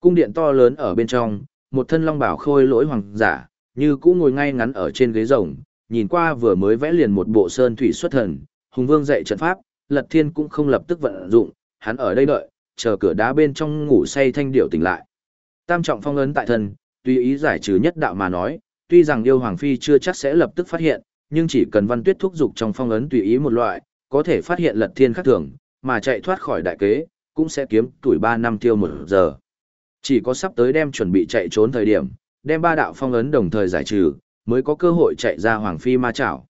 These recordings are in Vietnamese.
Cung điện to lớn ở bên trong, một thân long bảo khôi lỗi hoàng giả, như cũ ngồi ngay ngắn ở trên ghế rồng, nhìn qua vừa mới vẽ liền một bộ sơn thủy xuất thần, hùng vương dạy trận pháp, lật thiên cũng không lập tức vận dụng, hắn ở đây đợi, chờ cửa đá bên trong ngủ say thanh điểu tỉnh lại. Tam trọng phong ấn tại thân, tùy ý giải trừ nhất đạo mà nói, tuy rằng yêu hoàng phi chưa chắc sẽ lập tức phát hiện, nhưng chỉ cần văn tuyết thúc dục trong phong ấn tùy ý một loại, có thể phát hiện lật thiên khắc thường, mà chạy thoát khỏi đại kế, cũng sẽ kiếm tuổi 3 năm tiêu một giờ. Chỉ có sắp tới đem chuẩn bị chạy trốn thời điểm, đem ba đạo phong ấn đồng thời giải trừ, mới có cơ hội chạy ra hoàng phi ma chảo.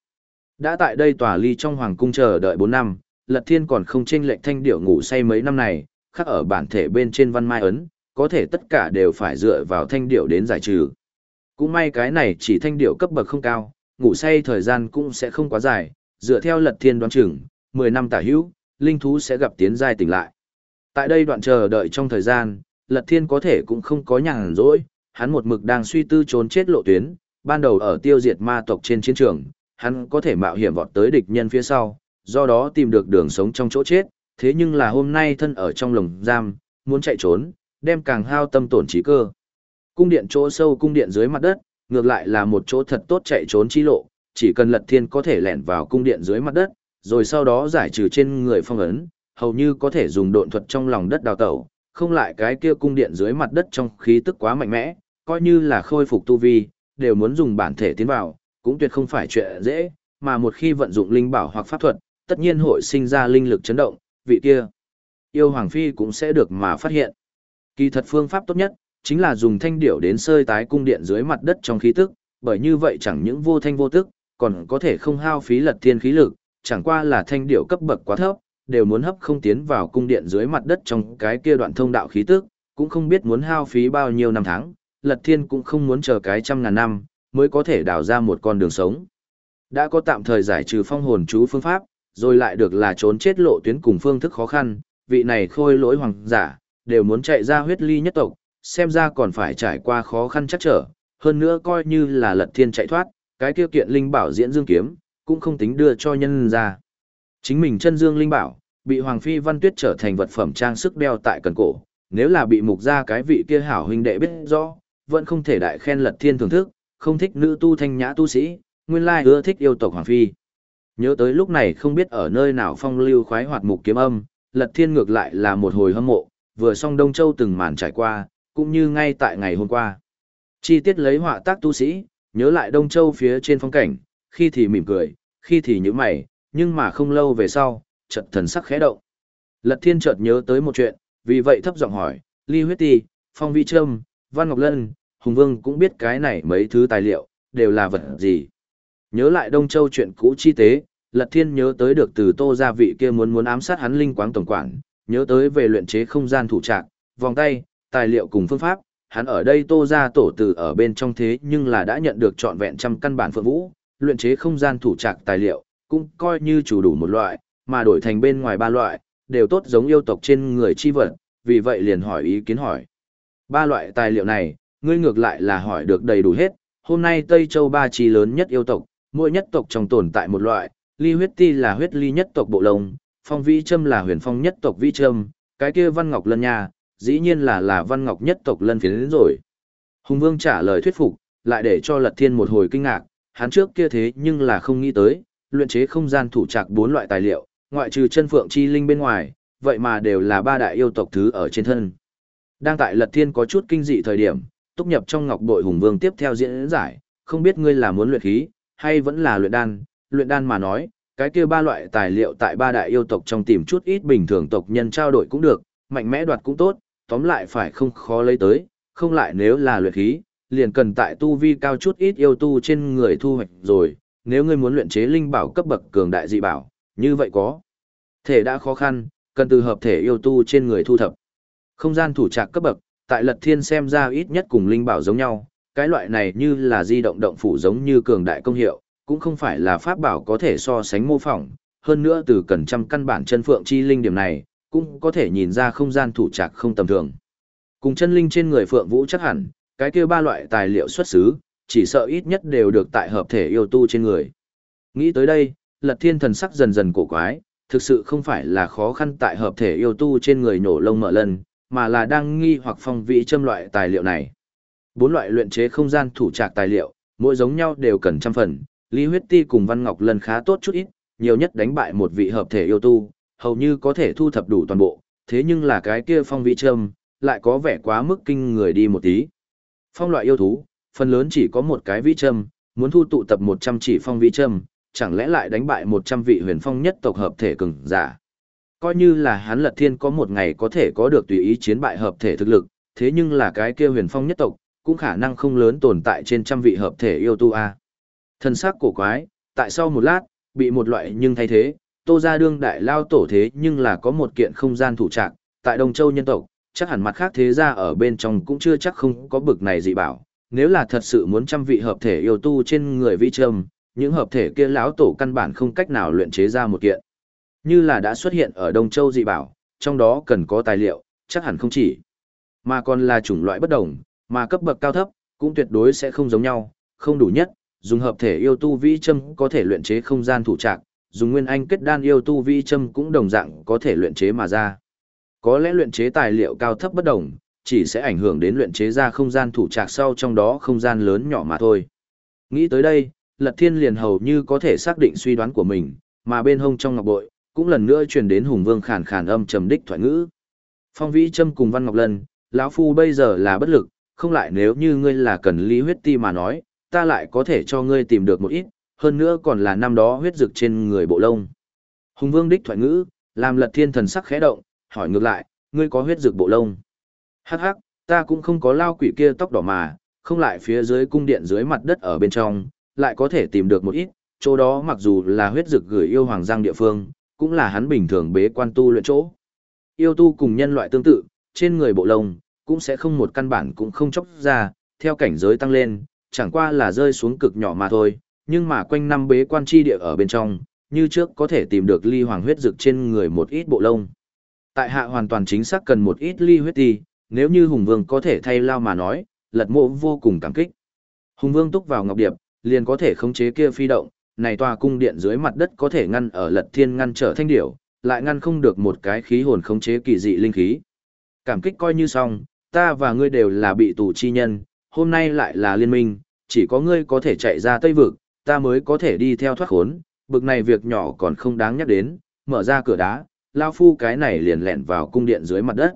Đã tại đây tòa ly trong hoàng cung chờ đợi 4 năm, Lật Thiên còn không chênh lệch thanh điệu ngủ say mấy năm này, khắc ở bản thể bên trên văn mai ấn, có thể tất cả đều phải dựa vào thanh điệu đến giải trừ. Cũng may cái này chỉ thanh điệu cấp bậc không cao, ngủ say thời gian cũng sẽ không quá dài, dựa theo Lật Thiên đoán chừng, 10 năm tả hữu, linh thú sẽ gặp tiến giai tỉnh lại. Tại đây đoạn chờ đợi trong thời gian, Lật Thiên có thể cũng không có nhàn rỗi, hắn một mực đang suy tư trốn chết lộ tuyến, ban đầu ở tiêu diệt ma tộc trên chiến trường, hắn có thể mạo hiểm vọt tới địch nhân phía sau, do đó tìm được đường sống trong chỗ chết, thế nhưng là hôm nay thân ở trong lồng giam, muốn chạy trốn, đem càng hao tâm tổn trí cơ. Cung điện chỗ sâu cung điện dưới mặt đất, ngược lại là một chỗ thật tốt chạy trốn chi lộ, chỉ cần Lật Thiên có thể lẻn vào cung điện dưới mặt đất, rồi sau đó giải trừ trên người phong ấn, hầu như có thể dùng độn thuật trong lòng đất đào tẩu, không lại cái kia cung điện dưới mặt đất trong khí tức quá mạnh mẽ, coi như là khôi phục tu vi, đều muốn dùng bản thể tiến vào, cũng tuyệt không phải chuyện dễ, mà một khi vận dụng linh bảo hoặc pháp thuật, tất nhiên hội sinh ra linh lực chấn động, vị kia yêu hoàng phi cũng sẽ được mà phát hiện. Kỳ thật phương pháp tốt nhất chính là dùng thanh điểu đến sơi tái cung điện dưới mặt đất trong khí tức, bởi như vậy chẳng những vô thanh vô tức, còn có thể không hao phí lật thiên khí lực, chẳng qua là thanh điểu cấp bậc quá thấp, đều muốn hấp không tiến vào cung điện dưới mặt đất trong cái kia đoạn thông đạo khí tức, cũng không biết muốn hao phí bao nhiêu năm tháng, Lật Thiên cũng không muốn chờ cái trăm ngàn năm, mới có thể đào ra một con đường sống. Đã có tạm thời giải trừ phong hồn chú phương pháp, rồi lại được là trốn chết lộ tuyến cùng phương thức khó khăn, vị này khôi lỗi hoàng giả, đều muốn chạy ra huyết ly nhất tộc, xem ra còn phải trải qua khó khăn chắc trở, hơn nữa coi như là Lật Thiên chạy thoát, cái kia kiện linh bảo diễn dương kiếm, cũng không tính đưa cho nhân ra. Chính mình chân dương linh bảo, bị Hoàng Phi Văn Tuyết trở thành vật phẩm trang sức đeo tại cần cổ, nếu là bị mục ra cái vị kia hảo huynh đệ biết rõ, vẫn không thể đại khen lật thiên thưởng thức, không thích nữ tu thanh nhã tu sĩ, nguyên lai ưa thích yêu tộc Hoàng Phi. Nhớ tới lúc này không biết ở nơi nào phong lưu khoái hoạt mục kiếm âm, lật thiên ngược lại là một hồi hâm mộ, vừa xong Đông Châu từng màn trải qua, cũng như ngay tại ngày hôm qua. Chi tiết lấy họa tác tu sĩ, nhớ lại Đông Châu phía trên phong cảnh, khi thì mỉm cười, khi thì nhíu mày, nhưng mà không lâu về sau, chợt thần sắc khẽ động. Lật Thiên chợt nhớ tới một chuyện, vì vậy thấp giọng hỏi, Ly Huyết Ti, Phong Vi Trâm, Văn Ngọc Lân, Hùng Vương cũng biết cái này mấy thứ tài liệu, đều là vật gì. Nhớ lại Đông Châu chuyện cũ chi tế, Lật Thiên nhớ tới được từ tô gia vị kia muốn muốn ám sát hắn linh quáng tổng quản, nhớ tới về luyện chế không gian thủ trạng, vòng tay, tài liệu cùng phương pháp, hắn ở đây tô gia tổ tử ở bên trong thế nhưng là đã nhận được trọn vẹn trăm căn bản phượng vũ, luyện chế không gian thủ trạc tài liệu, cũng coi như chủ đủ một loại, mà đổi thành bên ngoài ba loại, đều tốt giống yêu tộc trên người chi vật, vì vậy liền hỏi ý kiến hỏi. Ba loại tài liệu này, ngươi ngược lại là hỏi được đầy đủ hết, hôm nay Tây Châu ba chi lớn nhất yêu tộc, mỗi nhất tộc trong tồn tại một loại, ly huyết ti là huyết ly nhất tộc bộ lông, phong vĩ châm là huyền phong nhất tộc vĩ châm, cái kia văn ngọc lân nha, dĩ nhiên là là văn ngọc nhất tộc lân phiến đến rồi. Hùng Vương trả lời thuyết phục, lại để cho Lật Thiên một hồi kinh ngạc, hắn trước kia thế nhưng là không nghĩ tới, luyện chế không gian thủ trạc bốn loại tài liệu, ngoại trừ chân phượng chi linh bên ngoài, vậy mà đều là ba đại yêu tộc thứ ở trên thân. Đang tại Lật Thiên có chút kinh dị thời điểm, túc nhập trong ngọc bội hùng vương tiếp theo diễn giải, không biết ngươi là muốn luyện khí, hay vẫn là luyện đan, luyện đan mà nói, cái kia ba loại tài liệu tại ba đại yêu tộc trong tìm chút ít bình thường tộc nhân trao đổi cũng được, mạnh mẽ đoạt cũng tốt, tóm lại phải không khó lấy tới, không lại nếu là luyện khí, liền cần tại tu vi cao chút ít yêu tu trên người thu hoạch rồi, nếu ngươi muốn luyện chế linh bảo cấp bậc cường đại dị bảo, như vậy có thể đã khó khăn, cần từ hợp thể yêu tu trên người thu thập. Không gian thủ trạc cấp bậc, tại Lật Thiên xem ra ít nhất cùng linh bảo giống nhau, cái loại này như là di động động phủ giống như cường đại công hiệu, cũng không phải là pháp bảo có thể so sánh mô phỏng, hơn nữa từ cần trăm căn bản chân phượng chi linh điểm này, cũng có thể nhìn ra không gian thủ trạc không tầm thường. Cùng chân linh trên người phượng vũ chắc hẳn, cái kia ba loại tài liệu xuất xứ, chỉ sợ ít nhất đều được tại hợp thể yêu tu trên người. Nghĩ tới đây, lật thiên thần sắc dần dần cổ quái, thực sự không phải là khó khăn tại hợp thể yêu tu trên người nổ lông mở lần, mà là đang nghi hoặc phong vị châm loại tài liệu này. Bốn loại luyện chế không gian thủ trạc tài liệu, mỗi giống nhau đều cần trăm phần, Lý Huyết Ti cùng Văn Ngọc lần khá tốt chút ít, nhiều nhất đánh bại một vị hợp thể yêu tu, hầu như có thể thu thập đủ toàn bộ, thế nhưng là cái kia phong vị châm, lại có vẻ quá mức kinh người đi một tí. Phong loại yêu thú, phần lớn chỉ có một cái vĩ châm, muốn thu tụ tập 100 chỉ phong vĩ châm, chẳng lẽ lại đánh bại 100 vị huyền phong nhất tộc hợp thể cường giả. Coi như là hắn lật thiên có một ngày có thể có được tùy ý chiến bại hợp thể thực lực, thế nhưng là cái kia huyền phong nhất tộc, cũng khả năng không lớn tồn tại trên trăm vị hợp thể yêu tu a. Thân xác cổ quái, tại sau một lát, bị một loại nhưng thay thế, tô ra đương đại lao tổ thế nhưng là có một kiện không gian thủ trạng, tại Đông Châu nhân tộc, chắc hẳn mặt khác thế ra ở bên trong cũng chưa chắc không có bực này dị bảo. Nếu là thật sự muốn trăm vị hợp thể yêu tu trên người vi trâm, những hợp thể kia lão tổ căn bản không cách nào luyện chế ra một kiện. Như là đã xuất hiện ở Đông Châu dị bảo, trong đó cần có tài liệu, chắc hẳn không chỉ, mà còn là chủng loại bất đồng, mà cấp bậc cao thấp, cũng tuyệt đối sẽ không giống nhau, không đủ nhất, dùng hợp thể yêu tu vi châm có thể luyện chế không gian thủ trạc, dùng nguyên anh kết đan yêu tu vi châm cũng đồng dạng có thể luyện chế mà ra. Có lẽ luyện chế tài liệu cao thấp bất đồng, chỉ sẽ ảnh hưởng đến luyện chế ra không gian thủ trạc sau trong đó không gian lớn nhỏ mà thôi. Nghĩ tới đây, Lật Thiên liền hầu như có thể xác định suy đoán của mình, mà bên hông trong ngọc bội, cũng lần nữa truyền đến Hùng Vương khàn khàn âm trầm đích thoại ngữ. Phong Vĩ Trâm cùng Văn Ngọc Lân, lão phu bây giờ là bất lực, không lại nếu như ngươi là cần lý huyết ti mà nói, ta lại có thể cho ngươi tìm được một ít, hơn nữa còn là năm đó huyết rực trên người bộ lông. Hùng Vương đích thoại ngữ, làm Lật Thiên thần sắc khẽ động, hỏi ngược lại, ngươi có huyết rực bộ lông? Hắc hắc, ta cũng không có lao quỷ kia tóc đỏ mà, không lại phía dưới cung điện dưới mặt đất ở bên trong, lại có thể tìm được một ít, chỗ đó mặc dù là huyết dực gửi yêu hoàng giang địa phương, cũng là hắn bình thường bế quan tu luyện chỗ. Yêu tu cùng nhân loại tương tự, trên người bộ lông, cũng sẽ không một căn bản cũng không chóc ra, theo cảnh giới tăng lên, chẳng qua là rơi xuống cực nhỏ mà thôi, nhưng mà quanh năm bế quan chi địa ở bên trong, như trước có thể tìm được ly hoàng huyết dực trên người một ít bộ lông. Tại hạ hoàn toàn chính xác cần một ít ly huyết ti, nếu như Hùng Vương có thể thay lao mà nói, lật mộ vô cùng cảm kích. Hùng Vương túc vào Ngọc Điệp, liền có thể khống chế kia phi động, này tòa cung điện dưới mặt đất có thể ngăn ở lật thiên ngăn trở thanh điểu, lại ngăn không được một cái khí hồn khống chế kỳ dị linh khí. Cảm kích coi như xong, ta và ngươi đều là bị tù chi nhân, hôm nay lại là liên minh, chỉ có ngươi có thể chạy ra Tây Vực, ta mới có thể đi theo thoát khốn, bực này việc nhỏ còn không đáng nhắc đến, mở ra cửa đá, lao phu cái này liền lẹn vào cung điện dưới mặt đất.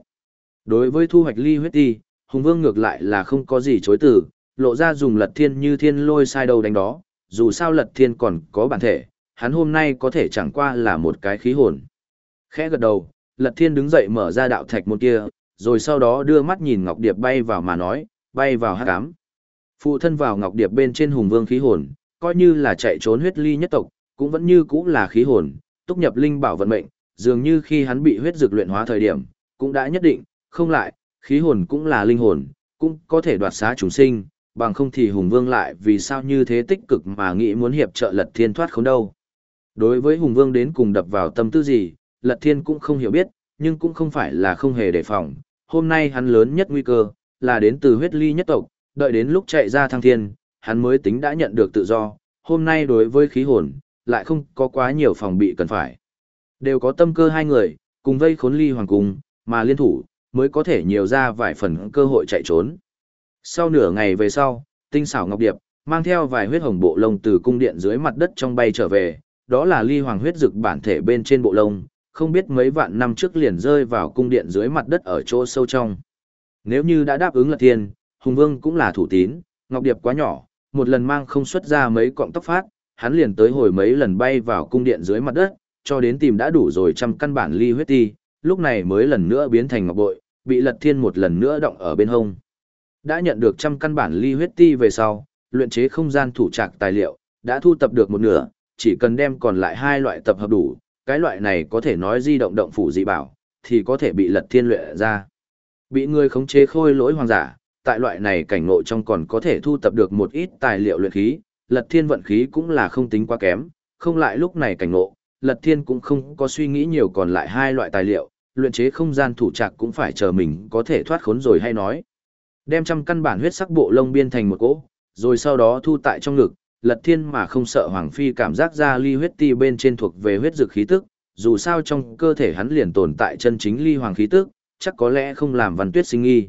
Đối với thu hoạch ly huyết ti, Hùng Vương ngược lại là không có gì chối từ, lộ ra dùng lật thiên như thiên lôi sai đầu đánh đó, dù sao lật thiên còn có bản thể, hắn hôm nay có thể chẳng qua là một cái khí hồn. Khẽ gật đầu, lật thiên đứng dậy mở ra đạo thạch một kia, rồi sau đó đưa mắt nhìn Ngọc Điệp bay vào mà nói, bay vào hát cám. Phụ thân vào Ngọc Điệp bên trên hùng vương khí hồn, coi như là chạy trốn huyết ly nhất tộc, cũng vẫn như cũ là khí hồn, túc nhập linh bảo vận mệnh, dường như khi hắn bị huyết dược luyện hóa thời điểm, cũng đã nhất định, không lại, khí hồn cũng là linh hồn, cũng có thể đoạt xá chúng sinh, bằng không thì Hùng Vương lại vì sao như thế tích cực mà nghĩ muốn hiệp trợ Lật Thiên thoát không đâu. Đối với Hùng Vương đến cùng đập vào tâm tư gì, Lật Thiên cũng không hiểu biết, nhưng cũng không phải là không hề đề phòng. Hôm nay hắn lớn nhất nguy cơ, là đến từ huyết ly nhất tộc, đợi đến lúc chạy ra thăng thiên, hắn mới tính đã nhận được tự do. Hôm nay đối với khí hồn, lại không có quá nhiều phòng bị cần phải. Đều có tâm cơ hai người, cùng vây khốn ly hoàng cung, mà liên thủ, mới có thể nhiều ra vài phần cơ hội chạy trốn. Sau nửa ngày về sau, tinh xảo ngọc điệp, mang theo vài huyết hồng bộ lông từ cung điện dưới mặt đất trong bay trở về, đó là ly hoàng huyết dực bản thể bên trên bộ lông, không biết mấy vạn năm trước liền rơi vào cung điện dưới mặt đất ở chỗ sâu trong. Nếu như đã đáp ứng là tiền, Hùng Vương cũng là thủ tín, ngọc điệp quá nhỏ, một lần mang không xuất ra mấy cọng tóc phát, hắn liền tới hồi mấy lần bay vào cung điện dưới mặt đất, cho đến tìm đã đủ rồi trăm căn bản ly huyết ti, lúc này mới lần nữa biến thành ngọc bội, bị lật thiên một lần nữa động ở bên hông. Đã nhận được trăm căn bản ly huyết ti về sau, luyện chế không gian thủ trạc tài liệu, đã thu tập được một nửa, chỉ cần đem còn lại hai loại tập hợp đủ, cái loại này có thể nói di động động phủ dị bảo, thì có thể bị lật thiên luyện ra. Bị người khống chế khôi lỗi hoàng giả, tại loại này cảnh ngộ trong còn có thể thu tập được một ít tài liệu luyện khí, lật thiên vận khí cũng là không tính quá kém, không lại lúc này cảnh ngộ, lật thiên cũng không có suy nghĩ nhiều còn lại hai loại tài liệu, luyện chế không gian thủ trạc cũng phải chờ mình có thể thoát khốn rồi hay nói. Đem trăm căn bản huyết sắc bộ lông biên thành một cỗ, rồi sau đó thu tại trong ngực, lật thiên mà không sợ hoàng phi cảm giác ra ly huyết ti bên trên thuộc về huyết dược khí tức, dù sao trong cơ thể hắn liền tồn tại chân chính ly hoàng khí tức, chắc có lẽ không làm văn tuyết sinh nghi.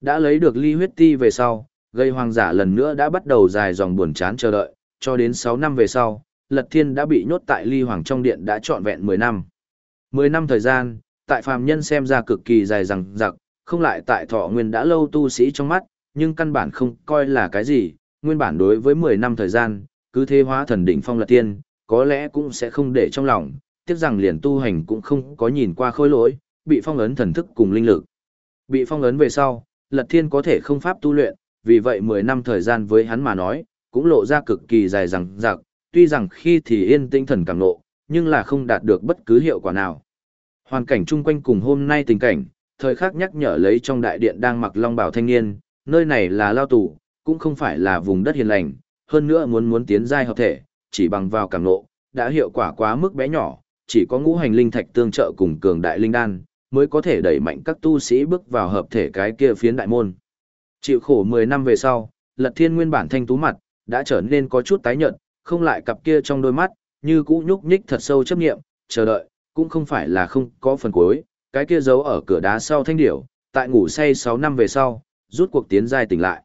Đã lấy được ly huyết ti về sau, gây hoàng giả lần nữa đã bắt đầu dài dòng buồn chán chờ đợi, cho đến 6 năm về sau, Lật Thiên đã bị nhốt tại ly hoàng trong điện đã trọn vẹn 10 năm. 10 năm thời gian, tại phàm nhân xem ra cực kỳ dài dằng dặc, không lại tại thọ nguyên đã lâu tu sĩ trong mắt, nhưng căn bản không coi là cái gì, nguyên bản đối với 10 năm thời gian, cứ thế hóa thần đỉnh phong Lật Thiên, có lẽ cũng sẽ không để trong lòng, tiếc rằng liền tu hành cũng không có nhìn qua khối lỗi, bị phong ấn thần thức cùng linh lực. Bị phong ấn về sau, Lật Thiên có thể không pháp tu luyện, vì vậy 10 năm thời gian với hắn mà nói, cũng lộ ra cực kỳ dài dằng dặc, tuy rằng khi thì yên tinh thần càng nộ, nhưng là không đạt được bất cứ hiệu quả nào. Hoàn cảnh chung quanh cùng hôm nay tình cảnh, thời khắc nhắc nhở lấy trong đại điện đang mặc long bào thanh niên, nơi này là lao tù, cũng không phải là vùng đất hiền lành, hơn nữa muốn muốn tiến giai hợp thể, chỉ bằng vào cảm nộ, đã hiệu quả quá mức bé nhỏ, chỉ có ngũ hành linh thạch tương trợ cùng cường đại linh đan, mới có thể đẩy mạnh các tu sĩ bước vào hợp thể cái kia phiến đại môn. Chịu khổ 10 năm về sau, Lật Thiên nguyên bản thanh tú mặt, đã trở nên có chút tái nhợt, không lại cặp kia trong đôi mắt, như cũ nhúc nhích thật sâu chấp nghiệm, chờ đợi, cũng không phải là không có phần cuối, cái kia giấu ở cửa đá sau thanh điểu, tại ngủ say 6 năm về sau, rút cuộc tiến giai tỉnh lại.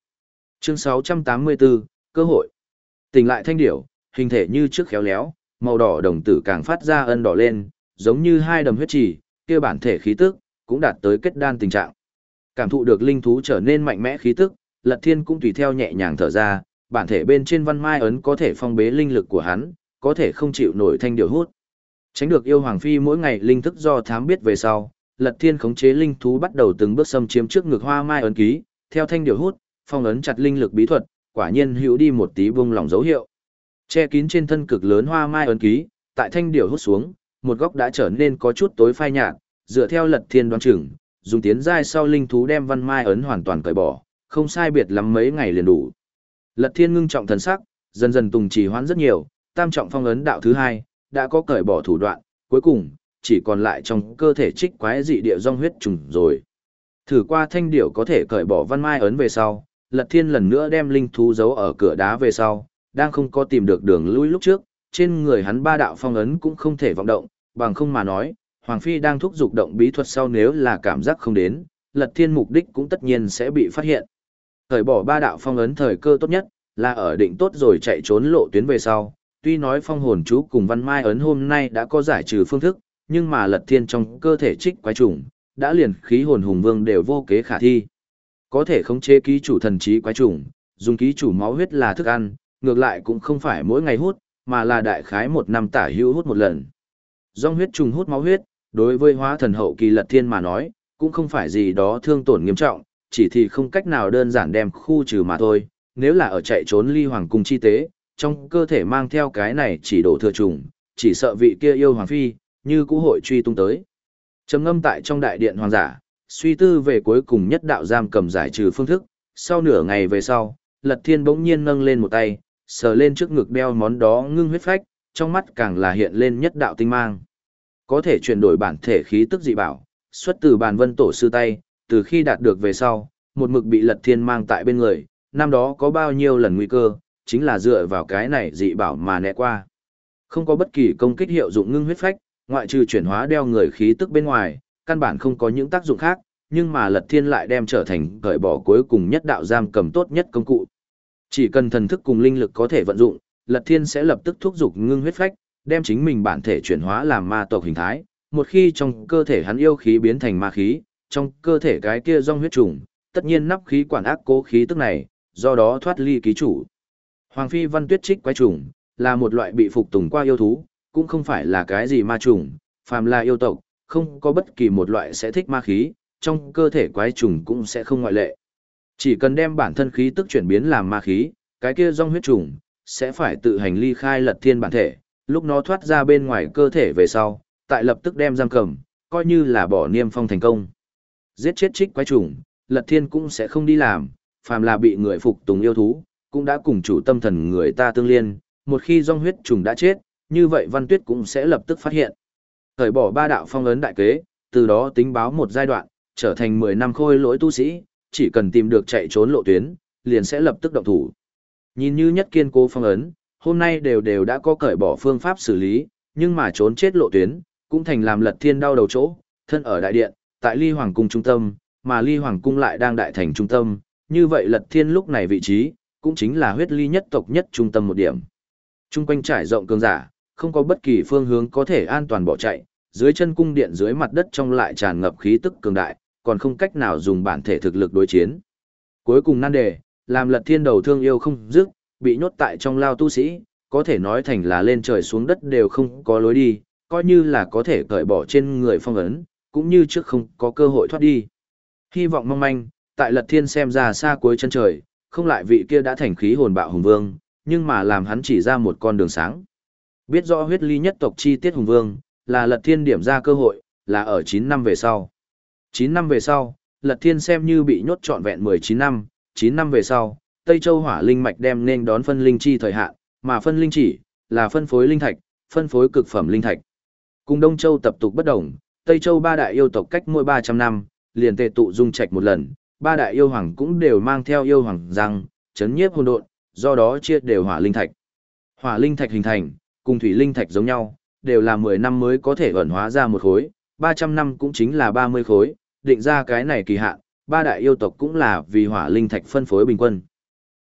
Chương 684, cơ hội. Tỉnh lại thanh điểu, hình thể như trước khéo léo, màu đỏ đồng tử càng phát ra ân đỏ lên, giống như hai đầm huyết trì, kia bản thể khí tức cũng đạt tới kết đan tình trạng. Cảm thụ được linh thú trở nên mạnh mẽ khí tức, Lật Thiên cũng tùy theo nhẹ nhàng thở ra, bản thể bên trên văn mai ấn có thể phong bế linh lực của hắn, có thể không chịu nổi thanh điểu hút. Tránh được yêu hoàng phi mỗi ngày linh thức do thám biết về sau, Lật Thiên khống chế linh thú bắt đầu từng bước xâm chiếm trước ngực hoa mai ấn ký, theo thanh điều hút, phong ấn chặt linh lực bí thuật, quả nhiên hữu đi một tí bung lòng dấu hiệu. Che kín trên thân cực lớn hoa mai ấn ký, tại thanh điều hút xuống, một góc đã trở nên có chút tối phai nhạt, dựa theo Lật Thiên đoán chừng, dùng tiến giai sau linh thú đem văn mai ấn hoàn toàn cởi bỏ, không sai biệt lắm mấy ngày liền đủ. Lật Thiên ngưng trọng thần sắc, dần dần tùng trì hoãn rất nhiều, tam trọng phong ấn đạo thứ hai, đã có cởi bỏ thủ đoạn, cuối cùng, chỉ còn lại trong cơ thể trích quái dị địa dòng huyết trùng rồi. Thử qua thanh điểu có thể cởi bỏ văn mai ấn về sau, Lật Thiên lần nữa đem linh thú giấu ở cửa đá về sau, đang không có tìm được đường lui lúc trước, trên người hắn ba đạo phong ấn cũng không thể vọng động, bằng không mà nói, Hoàng Phi đang thúc giục động bí thuật sau nếu là cảm giác không đến, Lật Thiên mục đích cũng tất nhiên sẽ bị phát hiện. Cởi bỏ ba đạo phong ấn thời cơ tốt nhất, là ở định tốt rồi chạy trốn lộ tuyến về sau. Tuy nói phong hồn chú cùng văn mai ấn hôm nay đã có giải trừ phương thức, nhưng mà lật thiên trong cơ thể trích quái trùng, đã liền khí hồn hùng vương đều vô kế khả thi. Có thể khống chế ký chủ thần trí quái trùng, dùng ký chủ máu huyết là thức ăn, ngược lại cũng không phải mỗi ngày hút, mà là đại khái một năm tả hữu hút một lần. Dòng huyết trùng hút máu huyết, đối với hóa thần hậu kỳ lật thiên mà nói, cũng không phải gì đó thương tổn nghiêm trọng, chỉ thì không cách nào đơn giản đem khu trừ mà thôi, nếu là ở chạy trốn ly hoàng cung chi tế, trong cơ thể mang theo cái này chỉ đổ thừa trùng, chỉ sợ vị kia yêu hoàng phi, như cũ hội truy tung tới. Trầm ngâm tại trong đại điện hoàng giả, suy tư về cuối cùng nhất đạo giam cầm giải trừ phương thức, sau nửa ngày về sau, Lật Thiên bỗng nhiên nâng lên một tay, sờ lên trước ngực đeo món đó ngưng huyết phách, trong mắt càng là hiện lên nhất đạo tinh mang. Có thể chuyển đổi bản thể khí tức dị bảo, xuất từ bàn vân tổ sư tay, từ khi đạt được về sau, một mực bị lật thiên mang tại bên người, năm đó có bao nhiêu lần nguy cơ, chính là dựa vào cái này dị bảo mà né qua. Không có bất kỳ công kích hiệu dụng ngưng huyết phách, ngoại trừ chuyển hóa đeo người khí tức bên ngoài, căn bản không có những tác dụng khác, nhưng mà lật thiên lại đem trở thành cởi bỏ cuối cùng nhất đạo giam cầm tốt nhất công cụ. Chỉ cần thần thức cùng linh lực có thể vận dụng, lật thiên sẽ lập tức thúc giục ngưng huyết phách, đem chính mình bản thể chuyển hóa làm ma tộc hình thái. Một khi trong cơ thể hắn yêu khí biến thành ma khí, trong cơ thể cái kia rong huyết trùng, tất nhiên nắp khí quản ác cố khí tức này, do đó thoát ly ký chủ. Hoàng phi văn tuyết trích quái trùng, là một loại bị phục tùng qua yêu thú, cũng không phải là cái gì ma trùng, phàm là yêu tộc, không có bất kỳ một loại sẽ thích ma khí, trong cơ thể quái trùng cũng sẽ không ngoại lệ. Chỉ cần đem bản thân khí tức chuyển biến làm ma khí, cái kia rong huyết trùng, sẽ phải tự hành ly khai lật thiên bản thể, lúc nó thoát ra bên ngoài cơ thể về sau, tại lập tức đem giam cầm, coi như là bỏ niêm phong thành công. Giết chết trích quái trùng, Lật Thiên cũng sẽ không đi làm, phàm là bị người phục tùng yêu thú, cũng đã cùng chủ tâm thần người ta tương liên, một khi dòng huyết trùng đã chết, như vậy Văn Tuyết cũng sẽ lập tức phát hiện. Thời bỏ ba đạo phong ấn đại kế, từ đó tính báo một giai đoạn, trở thành 10 năm khôi lỗi tu sĩ, chỉ cần tìm được chạy trốn lộ tuyến, liền sẽ lập tức động thủ. Nhìn như nhất kiên cố phong ấn, hôm nay đều đều đã có cởi bỏ phương pháp xử lý, nhưng mà trốn chết lộ tuyến, cũng thành làm lật thiên đau đầu chỗ, thân ở đại điện, tại ly hoàng cung trung tâm, mà ly hoàng cung lại đang đại thành trung tâm, như vậy lật thiên lúc này vị trí, cũng chính là huyết ly nhất tộc nhất trung tâm một điểm. Trung quanh trải rộng cường giả, không có bất kỳ phương hướng có thể an toàn bỏ chạy, dưới chân cung điện dưới mặt đất trong lại tràn ngập khí tức cường đại, còn không cách nào dùng bản thể thực lực đối chiến. Cuối cùng nan đề, làm lật thiên đầu thương yêu không dứt, bị nhốt tại trong lao tu sĩ, có thể nói thành là lên trời xuống đất đều không có lối đi, coi như là có thể cởi bỏ trên người phong ấn, cũng như trước không có cơ hội thoát đi. Hy vọng mong manh, tại lật thiên xem ra xa cuối chân trời, không lại vị kia đã thành khí hồn bạo hùng vương, nhưng mà làm hắn chỉ ra một con đường sáng. Biết rõ huyết ly nhất tộc chi tiết hùng vương, là lật thiên điểm ra cơ hội, là ở 9 năm về sau. 9 năm về sau, lật thiên xem như bị nhốt trọn vẹn 19 năm, 9 năm về sau, Tây Châu hỏa linh mạch đem nên đón phân linh chi thời hạn, mà phân linh chỉ, là phân phối linh thạch, phân phối cực phẩm linh thạch. Cùng Đông Châu tập tục bất đồng, Tây Châu ba đại yêu tộc cách mỗi 300 năm, liền tề tụ dung trạch một lần, ba đại yêu hoàng cũng đều mang theo yêu hoàng răng, chấn nhiếp hồn độn, do đó chia đều hỏa linh thạch. Hỏa linh thạch hình thành, cùng thủy linh thạch giống nhau, đều là 10 năm mới có thể ẩn hóa ra một khối, 300 năm cũng chính là 30 khối, định ra cái này kỳ hạn, ba đại yêu tộc cũng là vì hỏa linh thạch phân phối bình quân.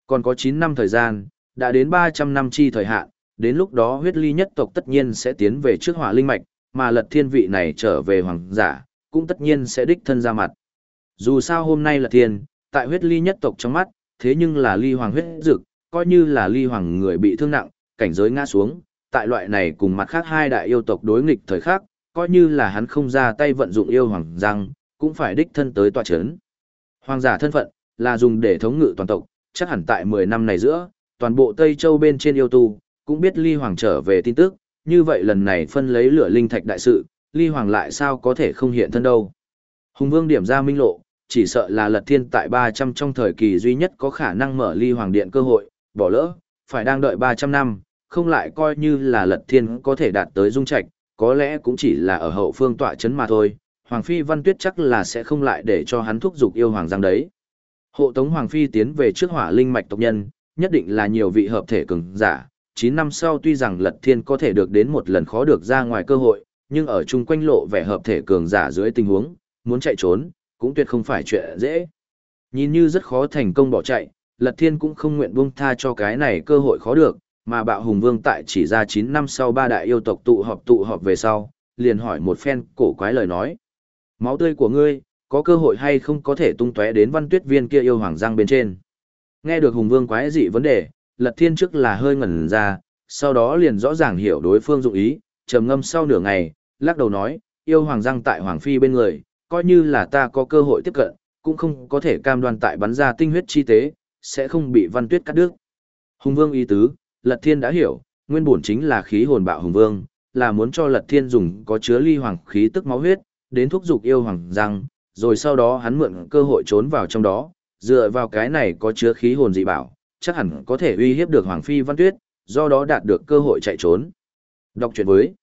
Còn có 9 năm thời gian, đã đến 300 năm chi thời hạn, đến lúc đó huyết ly nhất tộc tất nhiên sẽ tiến về trước hỏa linh mạch, mà lật thiên vị này trở về hoàng giả, cũng tất nhiên sẽ đích thân ra mặt. Dù sao hôm nay là thiên, tại huyết ly nhất tộc trong mắt, thế nhưng là ly hoàng huyết dực, coi như là ly hoàng người bị thương nặng, cảnh giới ngã xuống, tại loại này cùng mặt khác hai đại yêu tộc đối nghịch thời khắc, coi như là hắn không ra tay vận dụng yêu hoàng răng, cũng phải đích thân tới tòa chấn. Hoàng giả thân phận, là dùng để thống ngự toàn tộc, chắc hẳn tại 10 năm này giữa, toàn bộ Tây Châu bên trên yêu tu, cũng biết ly hoàng trở về tin tức, như vậy lần này phân lấy lửa linh thạch đại sự, ly hoàng lại sao có thể không hiện thân đâu. Hùng vương điểm ra minh lộ, chỉ sợ là lật thiên tại 300 trong thời kỳ duy nhất có khả năng mở ly hoàng điện cơ hội, bỏ lỡ, phải đang đợi 300 năm, không lại coi như là lật thiên có thể đạt tới dung trạch, có lẽ cũng chỉ là ở hậu phương tọa chấn mà thôi. Hoàng Phi Văn Tuyết chắc là sẽ không lại để cho hắn thúc giục yêu hoàng giang đấy. Hộ tống Hoàng Phi tiến về trước hỏa linh mạch tộc nhân, nhất định là nhiều vị hợp thể cường giả. 9 năm sau tuy rằng lật thiên có thể được đến một lần khó được ra ngoài cơ hội, nhưng ở chung quanh lộ vẻ hợp thể cường giả dưới tình huống, muốn chạy trốn, cũng tuyệt không phải chuyện dễ. Nhìn như rất khó thành công bỏ chạy, Lật Thiên cũng không nguyện buông tha cho cái này cơ hội khó được, mà bạo hùng vương tại chỉ ra 9 năm sau ba đại yêu tộc tụ họp tụ họp về sau, liền hỏi một phen cổ quái lời nói. Máu tươi của ngươi, có cơ hội hay không có thể tung tóe đến văn tuyết viên kia yêu hoàng giang bên trên. Nghe được hùng vương quái dị vấn đề, Lật Thiên trước là hơi ngẩn ra, sau đó liền rõ ràng hiểu đối phương dụng ý, trầm ngâm sau nửa ngày, lắc đầu nói, yêu hoàng giang tại hoàng phi bên người, coi như là ta có cơ hội tiếp cận, cũng không có thể cam đoan tại bắn ra tinh huyết chi tế, sẽ không bị văn tuyết cắt đứt. Hùng vương ý tứ, Lật Thiên đã hiểu, nguyên bổn chính là khí hồn bạo hùng vương, là muốn cho Lật Thiên dùng có chứa ly hoàng khí tức máu huyết, đến thúc dục yêu hoàng răng, rồi sau đó hắn mượn cơ hội trốn vào trong đó, dựa vào cái này có chứa khí hồn dị bảo, chắc hẳn có thể uy hiếp được hoàng phi văn tuyết, do đó đạt được cơ hội chạy trốn. Đọc chuyện với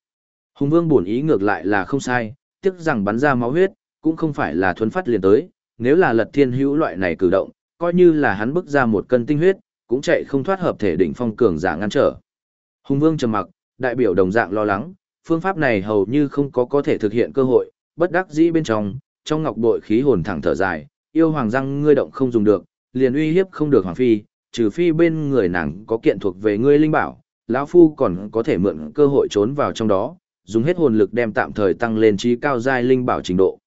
Hùng Vương bổn ý ngược lại là không sai, tiếc rằng bắn ra máu huyết, cũng không phải là thuấn phát liền tới, nếu là lật thiên hữu loại này cử động, coi như là hắn bức ra một cân tinh huyết, cũng chạy không thoát hợp thể đỉnh phong cường giả ngăn trở. Hùng Vương trầm mặc, đại biểu đồng dạng lo lắng, phương pháp này hầu như không có có thể thực hiện cơ hội, bất đắc dĩ bên trong, trong ngọc bội khí hồn thẳng thở dài, yêu hoàng răng ngươi động không dùng được, liền uy hiếp không được hoàng phi, trừ phi bên người nàng có kiện thuộc về ngươi linh bảo, lão phu còn có thể mượn cơ hội trốn vào trong đó, dùng hết hồn lực đem tạm thời tăng lên trí cao giai linh bảo trình độ.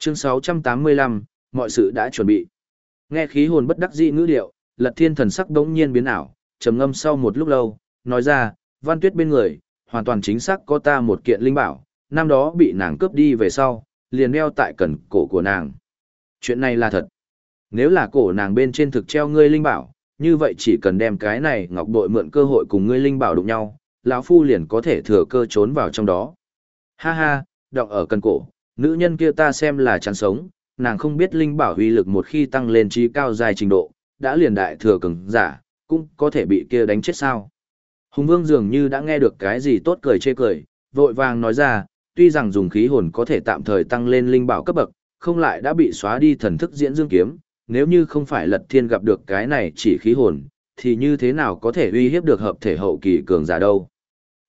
Chương 685, mọi sự đã chuẩn bị. Nghe khí hồn bất đắc dĩ ngữ điệu, Lật Thiên thần sắc đống nhiên biến ảo, trầm ngâm sau một lúc lâu, nói ra, Văn Tuyết bên người, hoàn toàn chính xác có ta một kiện linh bảo, năm đó bị nàng cướp đi về sau, liền đeo tại cẩn cổ của nàng. Chuyện này là thật. Nếu là cổ nàng bên trên thực treo ngươi linh bảo, như vậy chỉ cần đem cái này ngọc bội mượn cơ hội cùng ngươi linh bảo đụng nhau, lão phu liền có thể thừa cơ trốn vào trong đó. Ha ha, đọng ở cần cổ, nữ nhân kia ta xem là chán sống, nàng không biết linh bảo uy lực một khi tăng lên trí cao dài trình độ, đã liền đại thừa cường giả, cũng có thể bị kia đánh chết sao. Hùng vương dường như đã nghe được cái gì tốt cười chê cười, vội vàng nói ra, tuy rằng dùng khí hồn có thể tạm thời tăng lên linh bảo cấp bậc, không lại đã bị xóa đi thần thức diễn dương kiếm, nếu như không phải lật thiên gặp được cái này chỉ khí hồn, thì như thế nào có thể uy hiếp được hợp thể hậu kỳ cường giả đâu.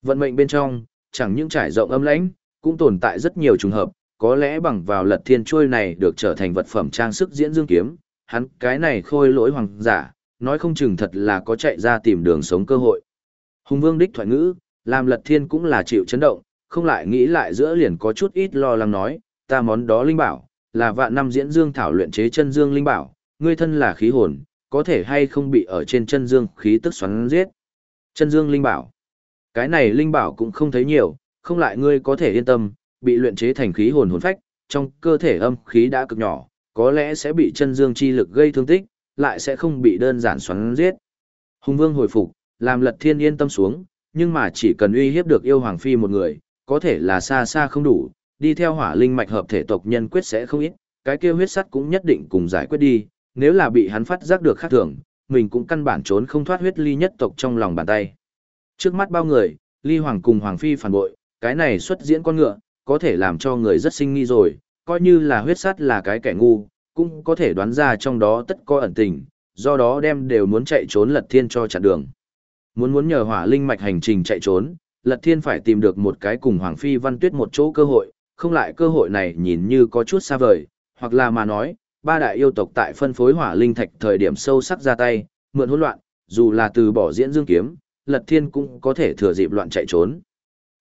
Vận mệnh bên trong, chẳng những trải rộng âm lãnh, cũng tồn tại rất nhiều trùng hợp, có lẽ bằng vào lật thiên trôi này được trở thành vật phẩm trang sức diễn dương kiếm, hắn cái này khôi lỗi hoàng giả, nói không chừng thật là có chạy ra tìm đường sống cơ hội. Hùng vương đích thoại ngữ, làm lật thiên cũng là chịu chấn động, không lại nghĩ lại giữa liền có chút ít lo lắng nói, ta món đó linh bảo, là vạn năm diễn dương thảo luyện chế chân dương linh bảo, ngươi thân là khí hồn, có thể hay không bị ở trên chân dương khí tức xoắn giết. Chân dương linh bảo. Cái này linh bảo cũng không thấy nhiều, không lại ngươi có thể yên tâm, bị luyện chế thành khí hồn hồn phách, trong cơ thể âm khí đã cực nhỏ, có lẽ sẽ bị chân dương chi lực gây thương tích, lại sẽ không bị đơn giản xoắn giết. Hùng Vương hồi phục, làm Lật Thiên yên tâm xuống, nhưng mà chỉ cần uy hiếp được yêu hoàng phi một người, có thể là xa xa không đủ, đi theo hỏa linh mạch hợp thể tộc nhân quyết sẽ không ít, cái kia huyết sắt cũng nhất định cùng giải quyết đi, nếu là bị hắn phát giác được khác thường, mình cũng căn bản trốn không thoát huyết ly nhất tộc trong lòng bàn tay. Trước mắt bao người, ly hoàng cùng hoàng phi phản bội, cái này xuất diễn con ngựa, có thể làm cho người rất sinh nghi rồi, coi như là huyết sắt là cái kẻ ngu, cũng có thể đoán ra trong đó tất có ẩn tình, do đó đem đều muốn chạy trốn lật thiên cho chặn đường. Muốn muốn nhờ hỏa linh mạch hành trình chạy trốn, lật thiên phải tìm được một cái cùng hoàng phi văn tuyết một chỗ cơ hội, không lại cơ hội này nhìn như có chút xa vời, hoặc là mà nói, ba đại yêu tộc tại phân phối hỏa linh thạch thời điểm sâu sắc ra tay, mượn hỗn loạn, dù là từ bỏ diễn dương kiếm, Lật Thiên cũng có thể thừa dịp loạn chạy trốn.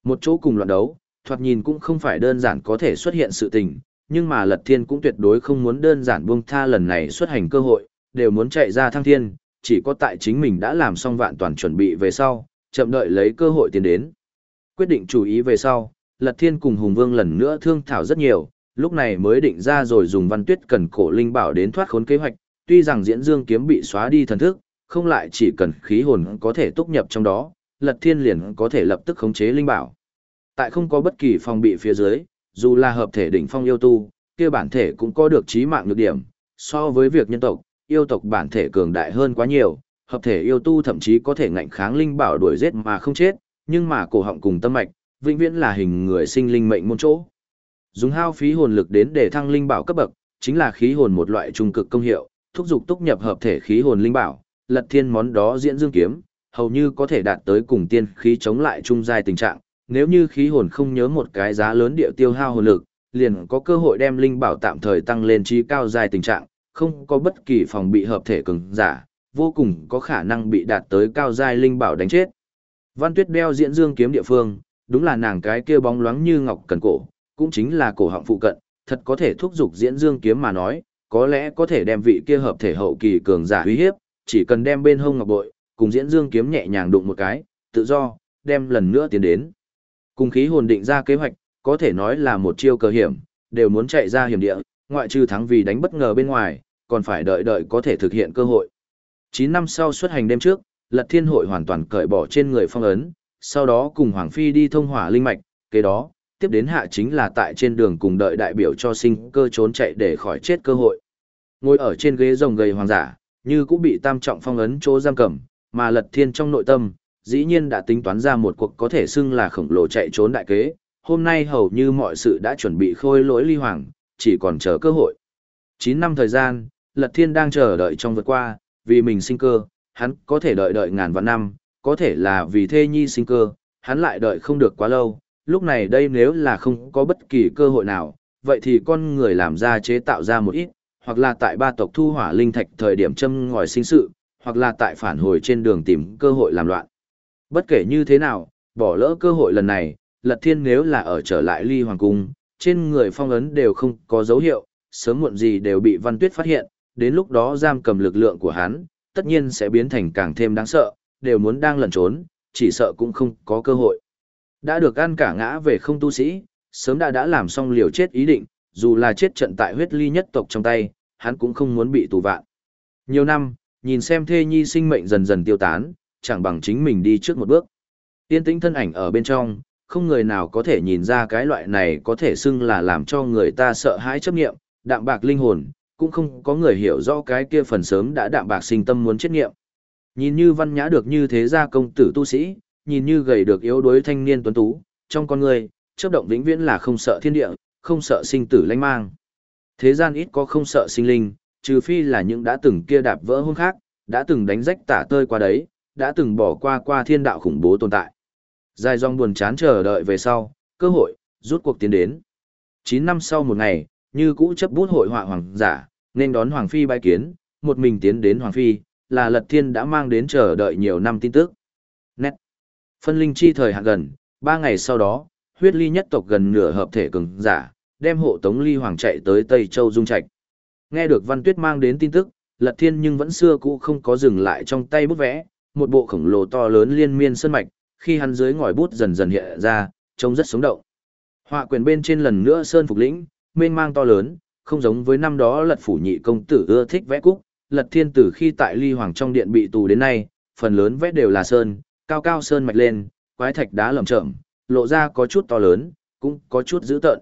Một chỗ cùng loạn đấu, thoạt nhìn cũng không phải đơn giản có thể xuất hiện sự tình, nhưng mà Lật Thiên cũng tuyệt đối không muốn đơn giản buông tha lần này xuất hành cơ hội, đều muốn chạy ra thăng thiên, chỉ có tại chính mình đã làm xong vạn toàn chuẩn bị về sau, chậm đợi lấy cơ hội tiến đến. Quyết định chú ý về sau, Lật Thiên cùng Hùng Vương lần nữa thương thảo rất nhiều, lúc này mới định ra rồi dùng văn tuyết cần cổ linh bảo đến thoát khốn kế hoạch, tuy rằng diễn dương kiếm bị xóa đi thần thức, không lại chỉ cần khí hồn có thể túc nhập trong đó, Lật Thiên liền có thể lập tức khống chế linh bảo. Tại không có bất kỳ phòng bị phía dưới, dù là hợp thể đỉnh phong yêu tu, kia bản thể cũng có được trí mạng nhược điểm, so với việc nhân tộc, yêu tộc bản thể cường đại hơn quá nhiều, hợp thể yêu tu thậm chí có thể ngạnh kháng linh bảo đuổi giết mà không chết, nhưng mà cổ họng cùng tâm mạch, vĩnh viễn là hình người sinh linh mệnh môn chỗ. Dùng hao phí hồn lực đến để thăng linh bảo cấp bậc, chính là khí hồn một loại trung cực công hiệu, thúc dục túc nhập hợp thể khí hồn linh bảo, lật thiên món đó diễn dương kiếm, hầu như có thể đạt tới cùng tiên khí chống lại trung giai tình trạng, nếu như khí hồn không nhớ một cái giá lớn địa tiêu hao hồn lực, liền có cơ hội đem linh bảo tạm thời tăng lên trí cao giai tình trạng, không có bất kỳ phòng bị hợp thể cường giả, vô cùng có khả năng bị đạt tới cao giai linh bảo đánh chết. Văn Tuyết đeo diễn dương kiếm địa phương, đúng là nàng cái kia bóng loáng như ngọc cần cổ, cũng chính là cổ họng phụ cận, thật có thể thúc giục diễn dương kiếm mà nói, có lẽ có thể đem vị kia hợp thể hậu kỳ cường giả uy hiếp, chỉ cần đem bên hông ngọc bội, cùng diễn dương kiếm nhẹ nhàng đụng một cái, tự do, đem lần nữa tiến đến. Cùng khí hồn định ra kế hoạch, có thể nói là một chiêu cờ hiểm, đều muốn chạy ra hiểm địa, ngoại trừ thắng vì đánh bất ngờ bên ngoài, còn phải đợi đợi có thể thực hiện cơ hội. 9 năm sau xuất hành đêm trước, Lật Thiên hội hoàn toàn cởi bỏ trên người phong ấn, sau đó cùng Hoàng Phi đi thông hỏa linh mạch, kế đó, tiếp đến hạ chính là tại trên đường cùng đợi đại biểu cho sinh cơ trốn chạy để khỏi chết cơ hội. Ngồi ở trên ghế rồng gầy hoàng giả, như cũng bị tam trọng phong ấn chỗ giam cầm, mà lật thiên trong nội tâm, dĩ nhiên đã tính toán ra một cuộc có thể xưng là khổng lồ chạy trốn đại kế, hôm nay hầu như mọi sự đã chuẩn bị khôi lỗi ly hoàng, chỉ còn chờ cơ hội. 9 năm thời gian, lật thiên đang chờ đợi trong vượt qua, vì mình sinh cơ, hắn có thể đợi đợi ngàn vạn năm, có thể là vì thê nhi sinh cơ, hắn lại đợi không được quá lâu, lúc này đây nếu là không có bất kỳ cơ hội nào, vậy thì con người làm ra chế tạo ra một ít, hoặc là tại ba tộc thu hỏa linh thạch thời điểm châm ngòi sinh sự, hoặc là tại phản hồi trên đường tìm cơ hội làm loạn. Bất kể như thế nào, bỏ lỡ cơ hội lần này, Lật Thiên nếu là ở trở lại ly hoàng cung, trên người phong ấn đều không có dấu hiệu, sớm muộn gì đều bị Văn Tuyết phát hiện, đến lúc đó giam cầm lực lượng của hắn, tất nhiên sẽ biến thành càng thêm đáng sợ, đều muốn đang lẩn trốn, chỉ sợ cũng không có cơ hội. Đã được ăn cả ngã về không tu sĩ, sớm đã đã làm xong liều chết ý định, dù là chết trận tại huyết ly nhất tộc trong tay, hắn cũng không muốn bị tù vạn. Nhiều năm, nhìn xem thê nhi sinh mệnh dần dần tiêu tán, chẳng bằng chính mình đi trước một bước. Tiên tĩnh thân ảnh ở bên trong, không người nào có thể nhìn ra cái loại này có thể xưng là làm cho người ta sợ hãi chấp nghiệm, đạm bạc linh hồn, cũng không có người hiểu rõ cái kia phần sớm đã đạm bạc sinh tâm muốn chết nghiệm. Nhìn như văn nhã được như thế gia công tử tu sĩ, nhìn như gầy được yếu đuối thanh niên tuấn tú, trong con người, chấp động vĩnh viễn là không sợ thiên địa, không sợ sinh tử lanh mang. Thế gian ít có không sợ sinh linh, trừ phi là những đã từng kia đạp vỡ hôn khác, đã từng đánh rách tả tơi qua đấy, đã từng bỏ qua qua thiên đạo khủng bố tồn tại. Dài dòng buồn chán chờ đợi về sau, cơ hội, rút cuộc tiến đến. 9 năm sau một ngày, như cũ chấp bút hội họa hoàng giả, nên đón Hoàng Phi bái kiến, một mình tiến đến Hoàng Phi, là Lật Thiên đã mang đến chờ đợi nhiều năm tin tức. Nét. Phân linh chi thời hạn gần, ba ngày sau đó, huyết ly nhất tộc gần nửa hợp thể cường giả, đem hộ tống ly hoàng chạy tới Tây Châu Dung Trạch. Nghe được Văn Tuyết mang đến tin tức, Lật Thiên nhưng vẫn xưa cũ không có dừng lại trong tay bút vẽ, một bộ khổng lồ to lớn liên miên sơn mạch, khi hắn dưới ngòi bút dần dần hiện ra, trông rất sống động. Họa quyền bên trên lần nữa sơn phục lĩnh, mênh mang to lớn, không giống với năm đó Lật phủ nhị công tử ưa thích vẽ cúc, Lật Thiên tử khi tại Ly Hoàng trong điện bị tù đến nay, phần lớn vẽ đều là sơn, cao cao sơn mạch lên, quái thạch đá lởm chởm, lộ ra có chút to lớn, cũng có chút dữ tợn.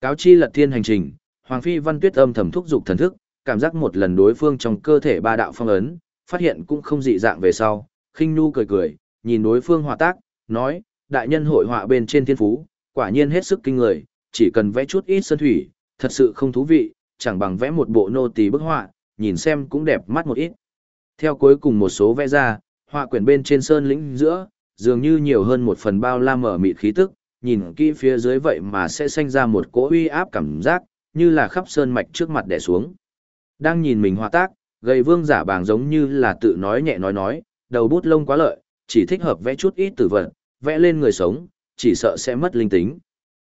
Cáo chi Lật Thiên hành trình, Hoàng phi Văn Tuyết âm thầm thúc dục thần thức, cảm giác một lần đối phương trong cơ thể ba đạo phong ấn, phát hiện cũng không dị dạng về sau, khinh nu cười cười, nhìn đối phương họa tác, nói, đại nhân hội họa bên trên thiên phú, quả nhiên hết sức kinh người, chỉ cần vẽ chút ít sơn thủy, thật sự không thú vị, chẳng bằng vẽ một bộ nô tỳ bức họa, nhìn xem cũng đẹp mắt một ít. Theo cuối cùng một số vẽ ra, họa quyển bên trên sơn lĩnh giữa, dường như nhiều hơn một phần bao la mở mịt khí tức, nhìn kỹ phía dưới vậy mà sẽ sinh ra một cỗ uy áp cảm giác, như là khắp sơn mạch trước mặt đè xuống. Đang nhìn mình họa tác, gầy vương giả bàng giống như là tự nói nhẹ nói nói, đầu bút lông quá lợi, chỉ thích hợp vẽ chút ít tử vật, vẽ lên người sống, chỉ sợ sẽ mất linh tính.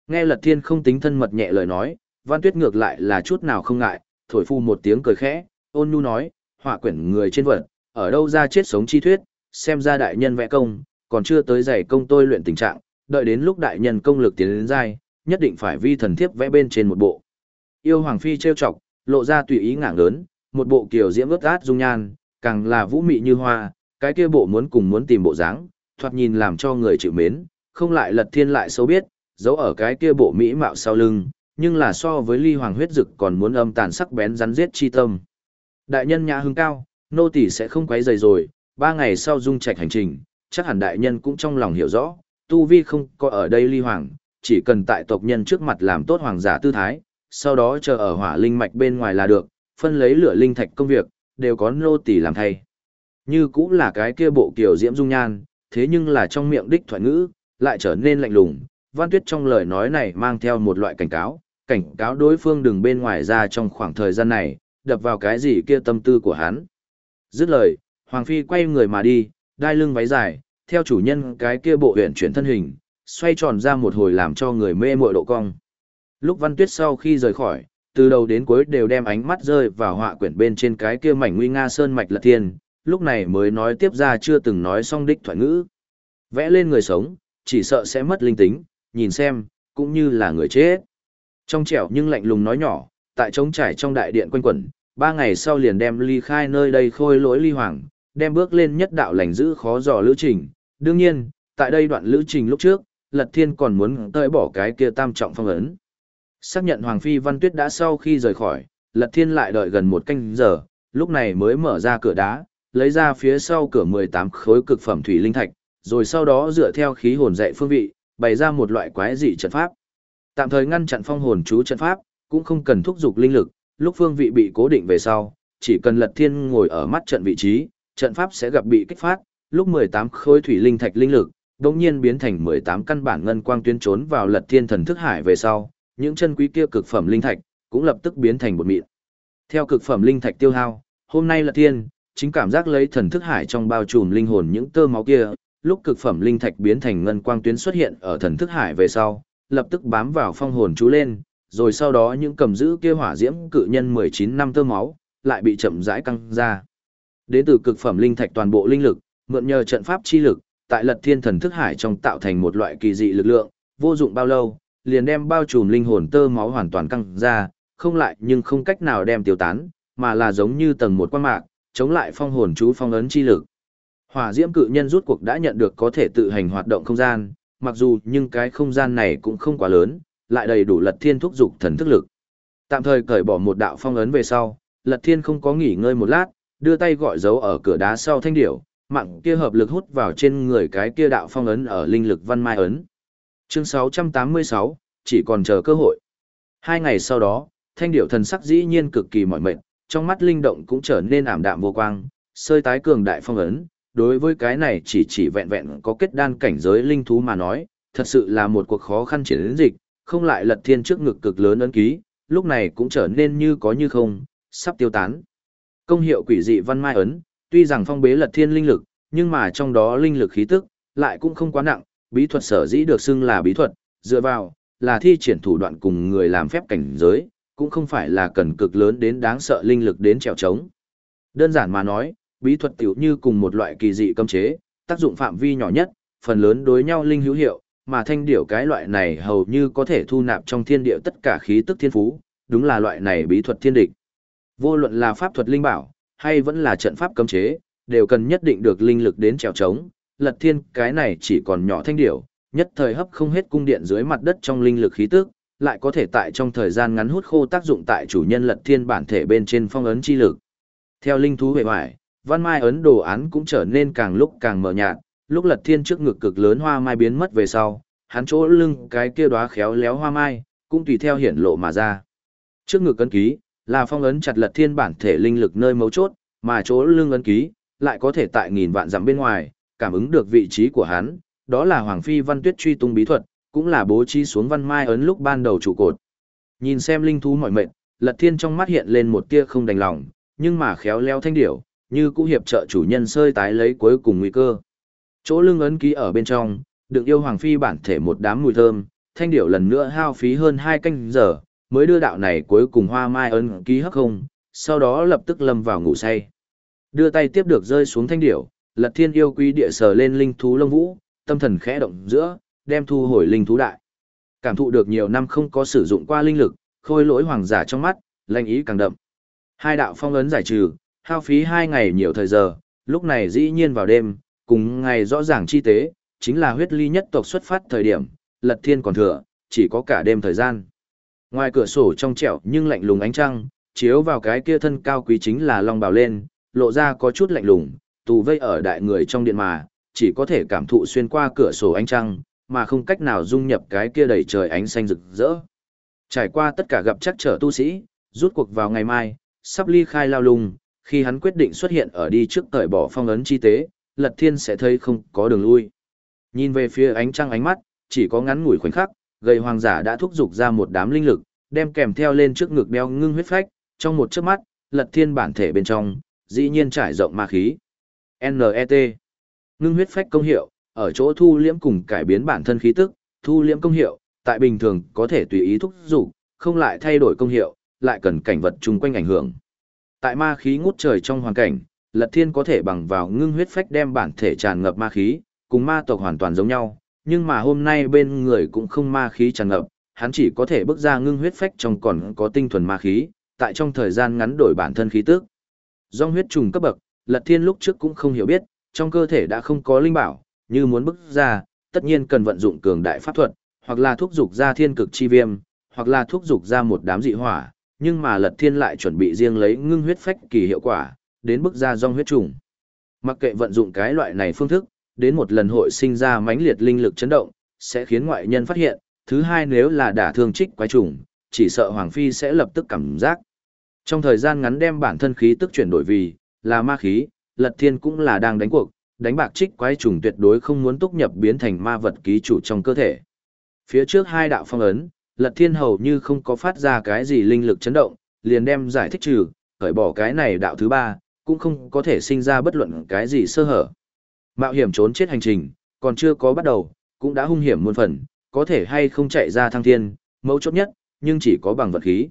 Nghe Lật Thiên không tính thân mật nhẹ lời nói, Văn Tuyết ngược lại là chút nào không ngại, thổi phu một tiếng cười khẽ, ôn nhu nói, họa quyển người trên vật, ở đâu ra chết sống chi thuyết, xem ra đại nhân vẽ công, còn chưa tới giày công tôi luyện tình trạng, đợi đến lúc đại nhân công lực tiến đến dai, nhất định phải vi thần thiếp vẽ bên trên một bộ. Yêu Hoàng Phi trêu chọc, lộ ra tùy ý ngảng lớn, một bộ kiểu diễm ướt át dung nhan, càng là vũ mị như hoa, cái kia bộ muốn cùng muốn tìm bộ dáng, thoạt nhìn làm cho người chịu mến, không lại lật thiên lại sâu biết, giấu ở cái kia bộ mỹ mạo sau lưng, nhưng là so với ly hoàng huyết dực còn muốn âm tàn sắc bén rắn giết chi tâm. Đại nhân nhà hưng cao, nô tỷ sẽ không quấy rầy rồi, ba ngày sau dung trạch hành trình, chắc hẳn đại nhân cũng trong lòng hiểu rõ, tu vi không có ở đây ly hoàng, chỉ cần tại tộc nhân trước mặt làm tốt hoàng giả tư thái, sau đó chờ ở hỏa linh mạch bên ngoài là được, phân lấy lửa linh thạch công việc, đều có nô tỳ làm thay. Như cũng là cái kia bộ kiểu diễm dung nhan, thế nhưng là trong miệng đích thoại ngữ, lại trở nên lạnh lùng. Văn Tuyết trong lời nói này mang theo một loại cảnh cáo, cảnh cáo đối phương đừng bên ngoài ra trong khoảng thời gian này, đập vào cái gì kia tâm tư của hắn. Dứt lời, Hoàng Phi quay người mà đi, đai lưng váy dài, theo chủ nhân cái kia bộ huyện chuyển thân hình, xoay tròn ra một hồi làm cho người mê muội độ cong. Lúc Văn Tuyết sau khi rời khỏi, từ đầu đến cuối đều đem ánh mắt rơi vào họa quyển bên trên cái kia mảnh nguy nga sơn mạch lật thiên, lúc này mới nói tiếp ra chưa từng nói xong đích thoại ngữ. Vẽ lên người sống, chỉ sợ sẽ mất linh tính, nhìn xem, cũng như là người chết. Trong trẻo nhưng lạnh lùng nói nhỏ, tại trống trải trong đại điện quanh quẩn, ba ngày sau liền đem ly khai nơi đây khôi lỗi ly hoàng, đem bước lên nhất đạo lành giữ khó dò lữ trình. Đương nhiên, tại đây đoạn lữ trình lúc trước, Lật Thiên còn muốn tơi bỏ cái kia tam trọng phong ấn. Xác nhận Hoàng Phi Văn Tuyết đã sau khi rời khỏi, Lật Thiên lại đợi gần một canh giờ, lúc này mới mở ra cửa đá, lấy ra phía sau cửa 18 khối cực phẩm thủy linh thạch, rồi sau đó dựa theo khí hồn dạy phương vị, bày ra một loại quái dị trận pháp. Tạm thời ngăn chặn phong hồn chú trận pháp, cũng không cần thúc dục linh lực, lúc phương vị bị cố định về sau, chỉ cần Lật Thiên ngồi ở mắt trận vị trí, trận pháp sẽ gặp bị kích phát, lúc 18 khối thủy linh thạch linh lực, đột nhiên biến thành 18 căn bản ngân quang tuyến trốn vào Lật Thiên thần thức hải về sau, những chân quý kia cực phẩm linh thạch cũng lập tức biến thành bột mịn. Theo cực phẩm linh thạch tiêu hao, hôm nay là Thiên chính cảm giác lấy thần thức hải trong bao trùm linh hồn những tơ máu kia, lúc cực phẩm linh thạch biến thành ngân quang tuyến xuất hiện ở thần thức hải về sau, lập tức bám vào phong hồn chú lên, rồi sau đó những cầm giữ kia hỏa diễm cự nhân 19 năm tơ máu, lại bị chậm rãi căng ra. Đến từ cực phẩm linh thạch toàn bộ linh lực, mượn nhờ trận pháp chi lực, tại Lật Thiên thần thức hải trong tạo thành một loại kỳ dị lực lượng, vô dụng bao lâu, liền đem bao trùm linh hồn tơ máu hoàn toàn căng ra, không lại nhưng không cách nào đem tiêu tán, mà là giống như tầng một quan mạc, chống lại phong hồn chú phong ấn chi lực. Hỏa diễm cự nhân rút cuộc đã nhận được có thể tự hành hoạt động không gian, mặc dù nhưng cái không gian này cũng không quá lớn, lại đầy đủ lật thiên thúc dục thần thức lực. Tạm thời cởi bỏ một đạo phong ấn về sau, lật thiên không có nghỉ ngơi một lát, đưa tay gọi dấu ở cửa đá sau thanh điểu, mạng kia hợp lực hút vào trên người cái kia đạo phong ấn ở linh lực văn mai ấn. Chương 686, chỉ còn chờ cơ hội. Hai ngày sau đó, thanh điểu thần sắc dĩ nhiên cực kỳ mỏi mệt, trong mắt linh động cũng trở nên ảm đạm vô quang, sơi tái cường đại phong ấn, đối với cái này chỉ chỉ vẹn vẹn có kết đan cảnh giới linh thú mà nói, thật sự là một cuộc khó khăn chiến dịch, không lại lật thiên trước ngực cực lớn ấn ký, lúc này cũng trở nên như có như không, sắp tiêu tán. Công hiệu quỷ dị văn mai ấn, tuy rằng phong bế lật thiên linh lực, nhưng mà trong đó linh lực khí tức, lại cũng không quá nặng, bí thuật sở dĩ được xưng là bí thuật, dựa vào, là thi triển thủ đoạn cùng người làm phép cảnh giới, cũng không phải là cần cực lớn đến đáng sợ linh lực đến trèo trống. Đơn giản mà nói, bí thuật tiểu như cùng một loại kỳ dị cấm chế, tác dụng phạm vi nhỏ nhất, phần lớn đối nhau linh hữu hiệu, mà thanh điểu cái loại này hầu như có thể thu nạp trong thiên địa tất cả khí tức thiên phú, đúng là loại này bí thuật thiên địch. Vô luận là pháp thuật linh bảo, hay vẫn là trận pháp cấm chế, đều cần nhất định được linh lực đến trèo trống, lật thiên cái này chỉ còn nhỏ thanh điểu, nhất thời hấp không hết cung điện dưới mặt đất trong linh lực khí tức, lại có thể tại trong thời gian ngắn hút khô tác dụng tại chủ nhân lật thiên bản thể bên trên phong ấn chi lực. Theo linh thú về hoài, văn mai ấn đồ án cũng trở nên càng lúc càng mờ nhạt, lúc lật thiên trước ngực cực lớn hoa mai biến mất về sau, hắn chỗ lưng cái kia đóa khéo léo hoa mai, cũng tùy theo hiển lộ mà ra. Trước ngực ấn ký, là phong ấn chặt lật thiên bản thể linh lực nơi mấu chốt, mà chỗ lưng ấn ký, lại có thể tại nghìn vạn dặm bên ngoài, cảm ứng được vị trí của hắn, đó là Hoàng Phi Văn Tuyết truy tung bí thuật, cũng là bố trí xuống văn mai ấn lúc ban đầu trụ cột. Nhìn xem linh thú mỏi mệt, Lật Thiên trong mắt hiện lên một tia không đành lòng, nhưng mà khéo léo thanh điểu, như cũ hiệp trợ chủ nhân sơi tái lấy cuối cùng nguy cơ. Chỗ lưng ấn ký ở bên trong, được yêu Hoàng Phi bản thể một đám mùi thơm, thanh điểu lần nữa hao phí hơn hai canh giờ, mới đưa đạo này cuối cùng hoa mai ấn ký hấp không, sau đó lập tức lâm vào ngủ say. Đưa tay tiếp được rơi xuống thanh điểu, Lật Thiên yêu quý địa sờ lên linh thú lông vũ, tâm thần khẽ động giữa, đem thu hồi linh thú đại. Cảm thụ được nhiều năm không có sử dụng qua linh lực, khôi lỗi hoàng giả trong mắt, lanh ý càng đậm. Hai đạo phong ấn giải trừ, hao phí hai ngày nhiều thời giờ, lúc này dĩ nhiên vào đêm, cùng ngày rõ ràng chi tế, chính là huyết ly nhất tộc xuất phát thời điểm, lật thiên còn thừa, chỉ có cả đêm thời gian. Ngoài cửa sổ trong trẻo nhưng lạnh lùng ánh trăng, chiếu vào cái kia thân cao quý chính là long bào lên, lộ ra có chút lạnh lùng, tù vây ở đại người trong điện mà, chỉ có thể cảm thụ xuyên qua cửa sổ ánh trăng, mà không cách nào dung nhập cái kia đầy trời ánh xanh rực rỡ. Trải qua tất cả gặp chắc trở tu sĩ, rút cuộc vào ngày mai, sắp ly khai lao lung, khi hắn quyết định xuất hiện ở đi trước cởi bỏ phong ấn chi tế, Lật Thiên sẽ thấy không có đường lui. Nhìn về phía ánh trăng ánh mắt, chỉ có ngắn ngủi khoảnh khắc, gầy hoàng giả đã thúc giục ra một đám linh lực, đem kèm theo lên trước ngực đeo ngưng huyết phách, trong một chớp mắt, Lật Thiên bản thể bên trong, dĩ nhiên trải rộng ma khí. NET Ngưng huyết phách công hiệu, ở chỗ thu liễm cùng cải biến bản thân khí tức, thu liễm công hiệu, tại bình thường có thể tùy ý thúc dục, không lại thay đổi công hiệu, lại cần cảnh vật chung quanh ảnh hưởng. Tại ma khí ngút trời trong hoàn cảnh, Lật Thiên có thể bằng vào ngưng huyết phách đem bản thể tràn ngập ma khí, cùng ma tộc hoàn toàn giống nhau, nhưng mà hôm nay bên người cũng không ma khí tràn ngập, hắn chỉ có thể bước ra ngưng huyết phách trong còn có tinh thuần ma khí, tại trong thời gian ngắn đổi bản thân khí tức. Do huyết trùng cấp bậc, Lật Thiên lúc trước cũng không hiểu biết, trong cơ thể đã không có linh bảo, như muốn bức ra, tất nhiên cần vận dụng cường đại pháp thuật, hoặc là thúc dục ra thiên cực chi viêm, hoặc là thúc dục ra một đám dị hỏa, nhưng mà Lật Thiên lại chuẩn bị riêng lấy ngưng huyết phách kỳ hiệu quả, đến bức ra dòng huyết trùng. Mặc kệ vận dụng cái loại này phương thức, đến một lần hội sinh ra mãnh liệt linh lực chấn động, sẽ khiến ngoại nhân phát hiện, thứ hai nếu là đả thương trích quái trùng, chỉ sợ Hoàng Phi sẽ lập tức cảm giác. Trong thời gian ngắn đem bản thân khí tức chuyển đổi vì, là ma khí, Lật Thiên cũng là đang đánh cuộc, đánh bạc trích quái trùng tuyệt đối không muốn túc nhập biến thành ma vật ký chủ trong cơ thể. Phía trước hai đạo phong ấn, Lật Thiên hầu như không có phát ra cái gì linh lực chấn động, liền đem giải thích trừ, khởi bỏ cái này đạo thứ ba, cũng không có thể sinh ra bất luận cái gì sơ hở. Mạo hiểm trốn chết hành trình, còn chưa có bắt đầu, cũng đã hung hiểm muôn phần, có thể hay không chạy ra thăng thiên, mấu chốt nhất, nhưng chỉ có bằng vận khí.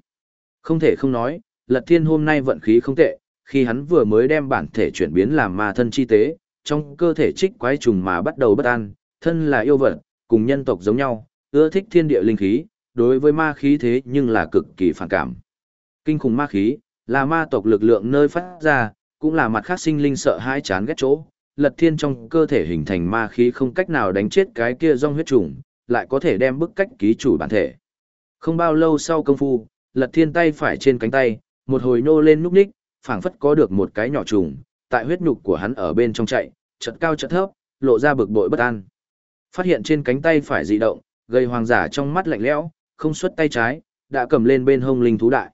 Không thể không nói, Lật Thiên hôm nay vận khí không tệ, khi hắn vừa mới đem bản thể chuyển biến làm ma thân chi tế, trong cơ thể trích quái trùng mà bắt đầu bất an, thân là yêu vật, cùng nhân tộc giống nhau, ưa thích thiên địa linh khí, đối với ma khí thế nhưng là cực kỳ phản cảm. Kinh khủng ma khí, là ma tộc lực lượng nơi phát ra, cũng là mặt khác sinh linh sợ hãi chán ghét chỗ. Lật thiên trong cơ thể hình thành ma khí không cách nào đánh chết cái kia rong huyết trùng, lại có thể đem bức cách ký chủ bản thể. Không bao lâu sau công phu, lật thiên tay phải trên cánh tay, một hồi nô lên núp ních, phảng phất có được một cái nhỏ trùng, tại huyết nhục của hắn ở bên trong chạy, chật cao chật thấp, lộ ra bực bội bất an. Phát hiện trên cánh tay phải dị động, gây hoàng giả trong mắt lạnh lẽo, không xuất tay trái, đã cầm lên bên hông linh thú đại.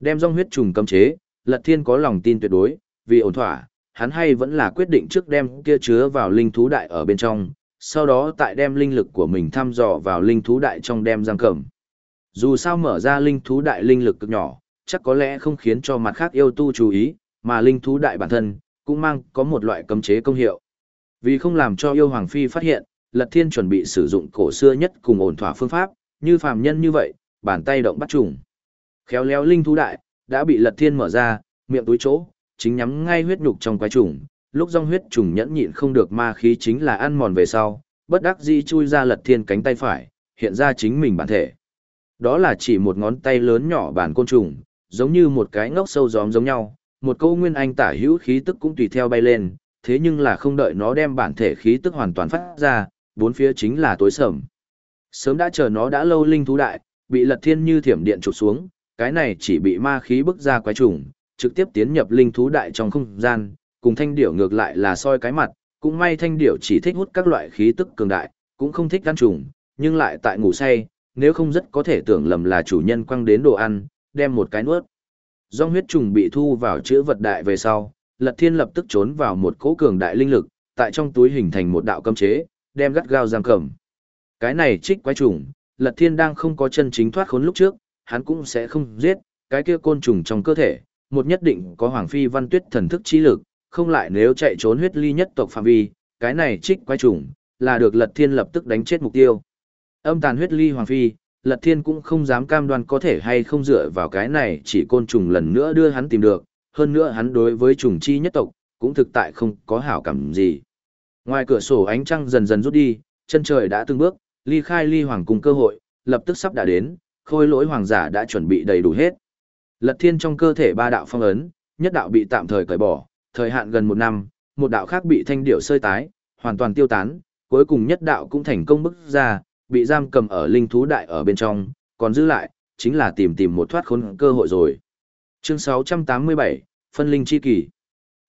Đem rong huyết trùng cấm chế, Lật Thiên có lòng tin tuyệt đối, vì ổn thỏa, hắn hay vẫn là quyết định trước đem kia chứa vào linh thú đại ở bên trong, sau đó tại đem linh lực của mình thăm dò vào linh thú đại trong đem giam cầm. Dù sao mở ra linh thú đại linh lực cực nhỏ, chắc có lẽ không khiến cho mặt khác yêu tu chú ý, mà linh thú đại bản thân, cũng mang có một loại cấm chế công hiệu. Vì không làm cho yêu hoàng phi phát hiện, Lật Thiên chuẩn bị sử dụng cổ xưa nhất cùng ổn thỏa phương pháp, như phàm nhân như vậy, bàn tay động bắt trùng. Khéo léo linh thú đại, đã bị Lật Thiên mở ra, miệng túi chỗ, chính nhắm ngay huyết nhục trong quái trùng, lúc rong huyết trùng nhẫn nhịn không được ma khí chính là ăn mòn về sau, bất đắc dĩ chui ra Lật Thiên cánh tay phải, hiện ra chính mình bản thể. Đó là chỉ một ngón tay lớn nhỏ bản côn trùng, giống như một cái ngốc sâu gióm giống nhau, một câu nguyên anh tả hữu khí tức cũng tùy theo bay lên, thế nhưng là không đợi nó đem bản thể khí tức hoàn toàn phát ra, bốn phía chính là tối sầm. Sớm đã chờ nó đã lâu linh thú đại, bị lật thiên như thiểm điện chụp xuống, cái này chỉ bị ma khí bức ra quái trùng, trực tiếp tiến nhập linh thú đại trong không gian, cùng thanh điểu ngược lại là soi cái mặt, cũng may thanh điểu chỉ thích hút các loại khí tức cường đại, cũng không thích ăn trùng, nhưng lại tại ngủ say, nếu không rất có thể tưởng lầm là chủ nhân quăng đến đồ ăn, đem một cái nuốt. do huyết trùng bị thu vào chữ vật đại về sau, Lật Thiên lập tức trốn vào một cỗ cường đại linh lực, tại trong túi hình thành một đạo cấm chế, đem gắt gao giam cầm. Cái này trích quái trùng, Lật Thiên đang không có chân chính thoát khốn lúc trước, hắn cũng sẽ không giết, cái kia côn trùng trong cơ thể, một nhất định có Hoàng Phi Văn Tuyết thần thức trí lực, không lại nếu chạy trốn huyết ly nhất tộc phạm vi, cái này trích quái trùng, là được Lật Thiên lập tức đánh chết mục tiêu. Âm tàn huyết ly Hoàng Phi, Lật Thiên cũng không dám cam đoan có thể hay không dựa vào cái này chỉ côn trùng lần nữa đưa hắn tìm được, hơn nữa hắn đối với trùng chi nhất tộc, cũng thực tại không có hảo cảm gì. Ngoài cửa sổ ánh trăng dần dần rút đi, chân trời đã từng bước, ly khai ly hoàng cung cơ hội, lập tức sắp đã đến, khôi lỗi hoàng giả đã chuẩn bị đầy đủ hết. Lật thiên trong cơ thể ba đạo phong ấn, nhất đạo bị tạm thời cởi bỏ, thời hạn gần một năm, một đạo khác bị thanh điệu sơi tái, hoàn toàn tiêu tán, cuối cùng nhất đạo cũng thành công bức ra, bị giam cầm ở linh thú đại ở bên trong, còn giữ lại, chính là tìm tìm một thoát khốn cơ hội rồi. Chương 687, Phân linh chi kỳ.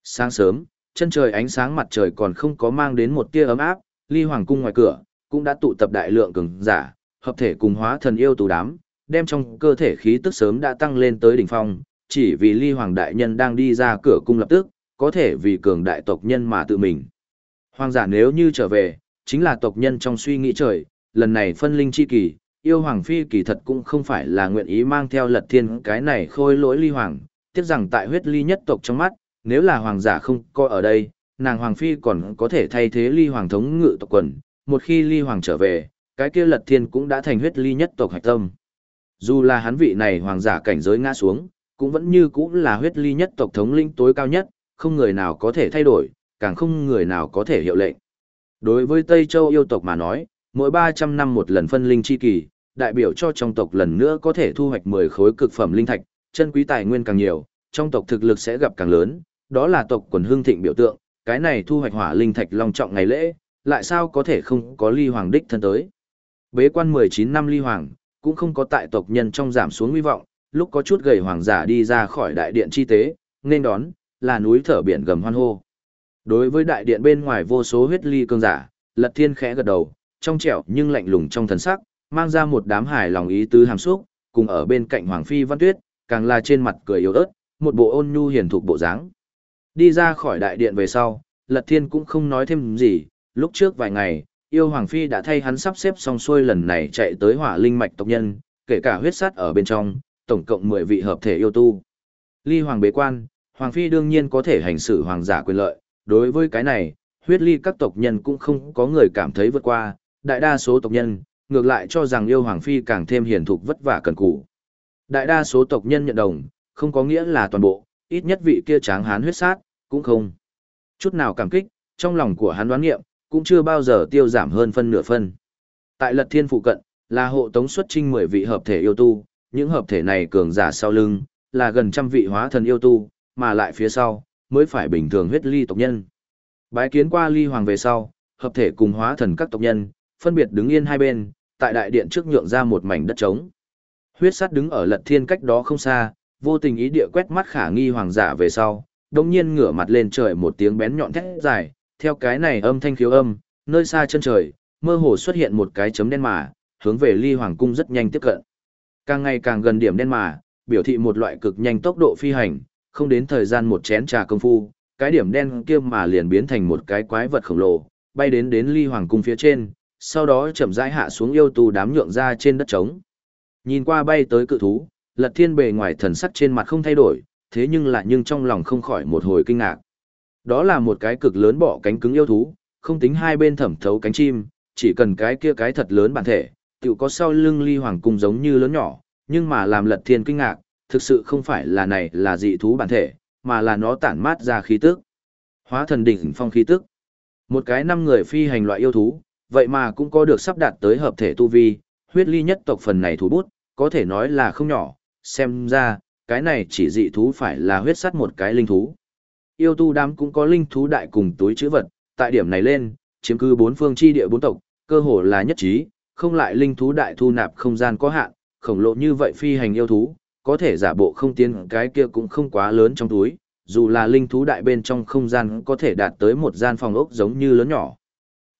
Sáng sớm, chân trời ánh sáng mặt trời còn không có mang đến một tia ấm áp, ly hoàng cung ngoài cửa, cũng đã tụ tập đại lượng cường giả, hợp thể cùng hóa thần yêu tù đám, đem trong cơ thể khí tức sớm đã tăng lên tới đỉnh phong, chỉ vì ly hoàng đại nhân đang đi ra cửa cung lập tức, có thể vì cường đại tộc nhân mà tự mình. Hoàng giả nếu như trở về, chính là tộc nhân trong suy nghĩ trời, lần này phân linh chi kỳ, yêu hoàng phi kỳ thật cũng không phải là nguyện ý mang theo lật thiên cái này khôi lỗi ly hoàng, tiếc rằng tại huyết ly nhất tộc trong mắt, nếu là hoàng giả không coi ở đây, nàng hoàng phi còn có thể thay thế ly hoàng thống ngự tộc quần, một khi ly hoàng trở về, cái kia lật thiên cũng đã thành huyết ly nhất tộc hạch tâm. Dù là hắn vị này hoàng giả cảnh giới ngã xuống, cũng vẫn như cũng là huyết ly nhất tộc thống linh tối cao nhất, không người nào có thể thay đổi, càng không người nào có thể hiệu lệnh. Đối với Tây Châu yêu tộc mà nói, mỗi 300 năm một lần phân linh chi kỳ, đại biểu cho trong tộc lần nữa có thể thu hoạch 10 khối cực phẩm linh thạch, chân quý tài nguyên càng nhiều, trong tộc thực lực sẽ gặp càng lớn, đó là tộc quần hương thịnh biểu tượng, cái này thu hoạch hỏa linh thạch long trọng ngày lễ, lại sao có thể không có ly hoàng đích thân tới. Bế quan 19 năm ly hoàng, cũng không có tại tộc nhân trong giảm xuống nguy vọng, lúc có chút gầy hoàng giả đi ra khỏi đại điện chi tế, nên đón, là núi thở biển gầm hoan hô. Đối với đại điện bên ngoài vô số huyết ly cương giả, lật thiên khẽ gật đầu, trong trẻo nhưng lạnh lùng trong thần sắc, mang ra một đám hài lòng ý tứ hàm xúc, cùng ở bên cạnh Hoàng Phi Văn Tuyết, càng là trên mặt cười yếu ớt, một bộ ôn nhu hiền thục bộ dáng. Đi ra khỏi đại điện về sau, Lật Thiên cũng không nói thêm gì, lúc trước vài ngày, yêu Hoàng Phi đã thay hắn sắp xếp xong xuôi lần này chạy tới hỏa linh mạch tộc nhân, kể cả huyết sát ở bên trong, tổng cộng 10 vị hợp thể yêu tu. Ly Hoàng bế quan, Hoàng Phi đương nhiên có thể hành xử hoàng giả quyền lợi, đối với cái này, huyết ly các tộc nhân cũng không có người cảm thấy vượt qua, đại đa số tộc nhân, ngược lại cho rằng yêu Hoàng Phi càng thêm hiền thục vất vả cần cù. Đại đa số tộc nhân nhận đồng, không có nghĩa là toàn bộ, ít nhất vị kia tráng hán huyết sát, cũng không. Chút nào cảm kích, trong lòng của hắn đoán nghiệm, cũng chưa bao giờ tiêu giảm hơn phân nửa phân. Tại lật thiên phụ cận, là hộ tống xuất trinh 10 vị hợp thể yêu tu, những hợp thể này cường giả sau lưng, là gần trăm vị hóa thần yêu tu, mà lại phía sau, mới phải bình thường huyết ly tộc nhân. Bái kiến qua ly hoàng về sau, hợp thể cùng hóa thần các tộc nhân, phân biệt đứng yên hai bên, tại đại điện trước nhượng ra một mảnh đất trống. Huyết sát đứng ở lật thiên cách đó không xa, vô tình ý địa quét mắt khả nghi hoàng giả về sau, đồng nhiên ngửa mặt lên trời một tiếng bén nhọn thét dài, theo cái này âm thanh khiếu âm, nơi xa chân trời, mơ hồ xuất hiện một cái chấm đen mà, hướng về ly hoàng cung rất nhanh tiếp cận. Càng ngày càng gần điểm đen mà, biểu thị một loại cực nhanh tốc độ phi hành, không đến thời gian một chén trà công phu, cái điểm đen kia mà liền biến thành một cái quái vật khổng lồ, bay đến đến ly hoàng cung phía trên, sau đó chậm rãi hạ xuống yêu tù đám nhượng ra trên đất trống. Nhìn qua bay tới cự thú, Lật Thiên bề ngoài thần sắc trên mặt không thay đổi, thế nhưng lại nhưng trong lòng không khỏi một hồi kinh ngạc. Đó là một cái cực lớn bọ cánh cứng yêu thú, không tính hai bên thẩm thấu cánh chim, chỉ cần cái kia cái thật lớn bản thể, tự có sau lưng ly hoàng cung giống như lớn nhỏ, nhưng mà làm Lật Thiên kinh ngạc, thực sự không phải là này là dị thú bản thể, mà là nó tản mát ra khí tức. Hóa thần đỉnh phong khí tức. Một cái năm người phi hành loại yêu thú, vậy mà cũng có được sắp đạt tới hợp thể tu vi, huyết ly nhất tộc phần này thú bút, có thể nói là không nhỏ, xem ra, cái này chỉ dị thú phải là huyết sắt một cái linh thú. Yêu tu đám cũng có linh thú đại cùng túi chữ vật, tại điểm này lên, chiếm cư bốn phương chi địa bốn tộc, cơ hồ là nhất trí, không lại linh thú đại thu nạp không gian có hạn, khổng lồ như vậy phi hành yêu thú, có thể giả bộ không tiến cái kia cũng không quá lớn trong túi, dù là linh thú đại bên trong không gian có thể đạt tới một gian phòng ốc giống như lớn nhỏ.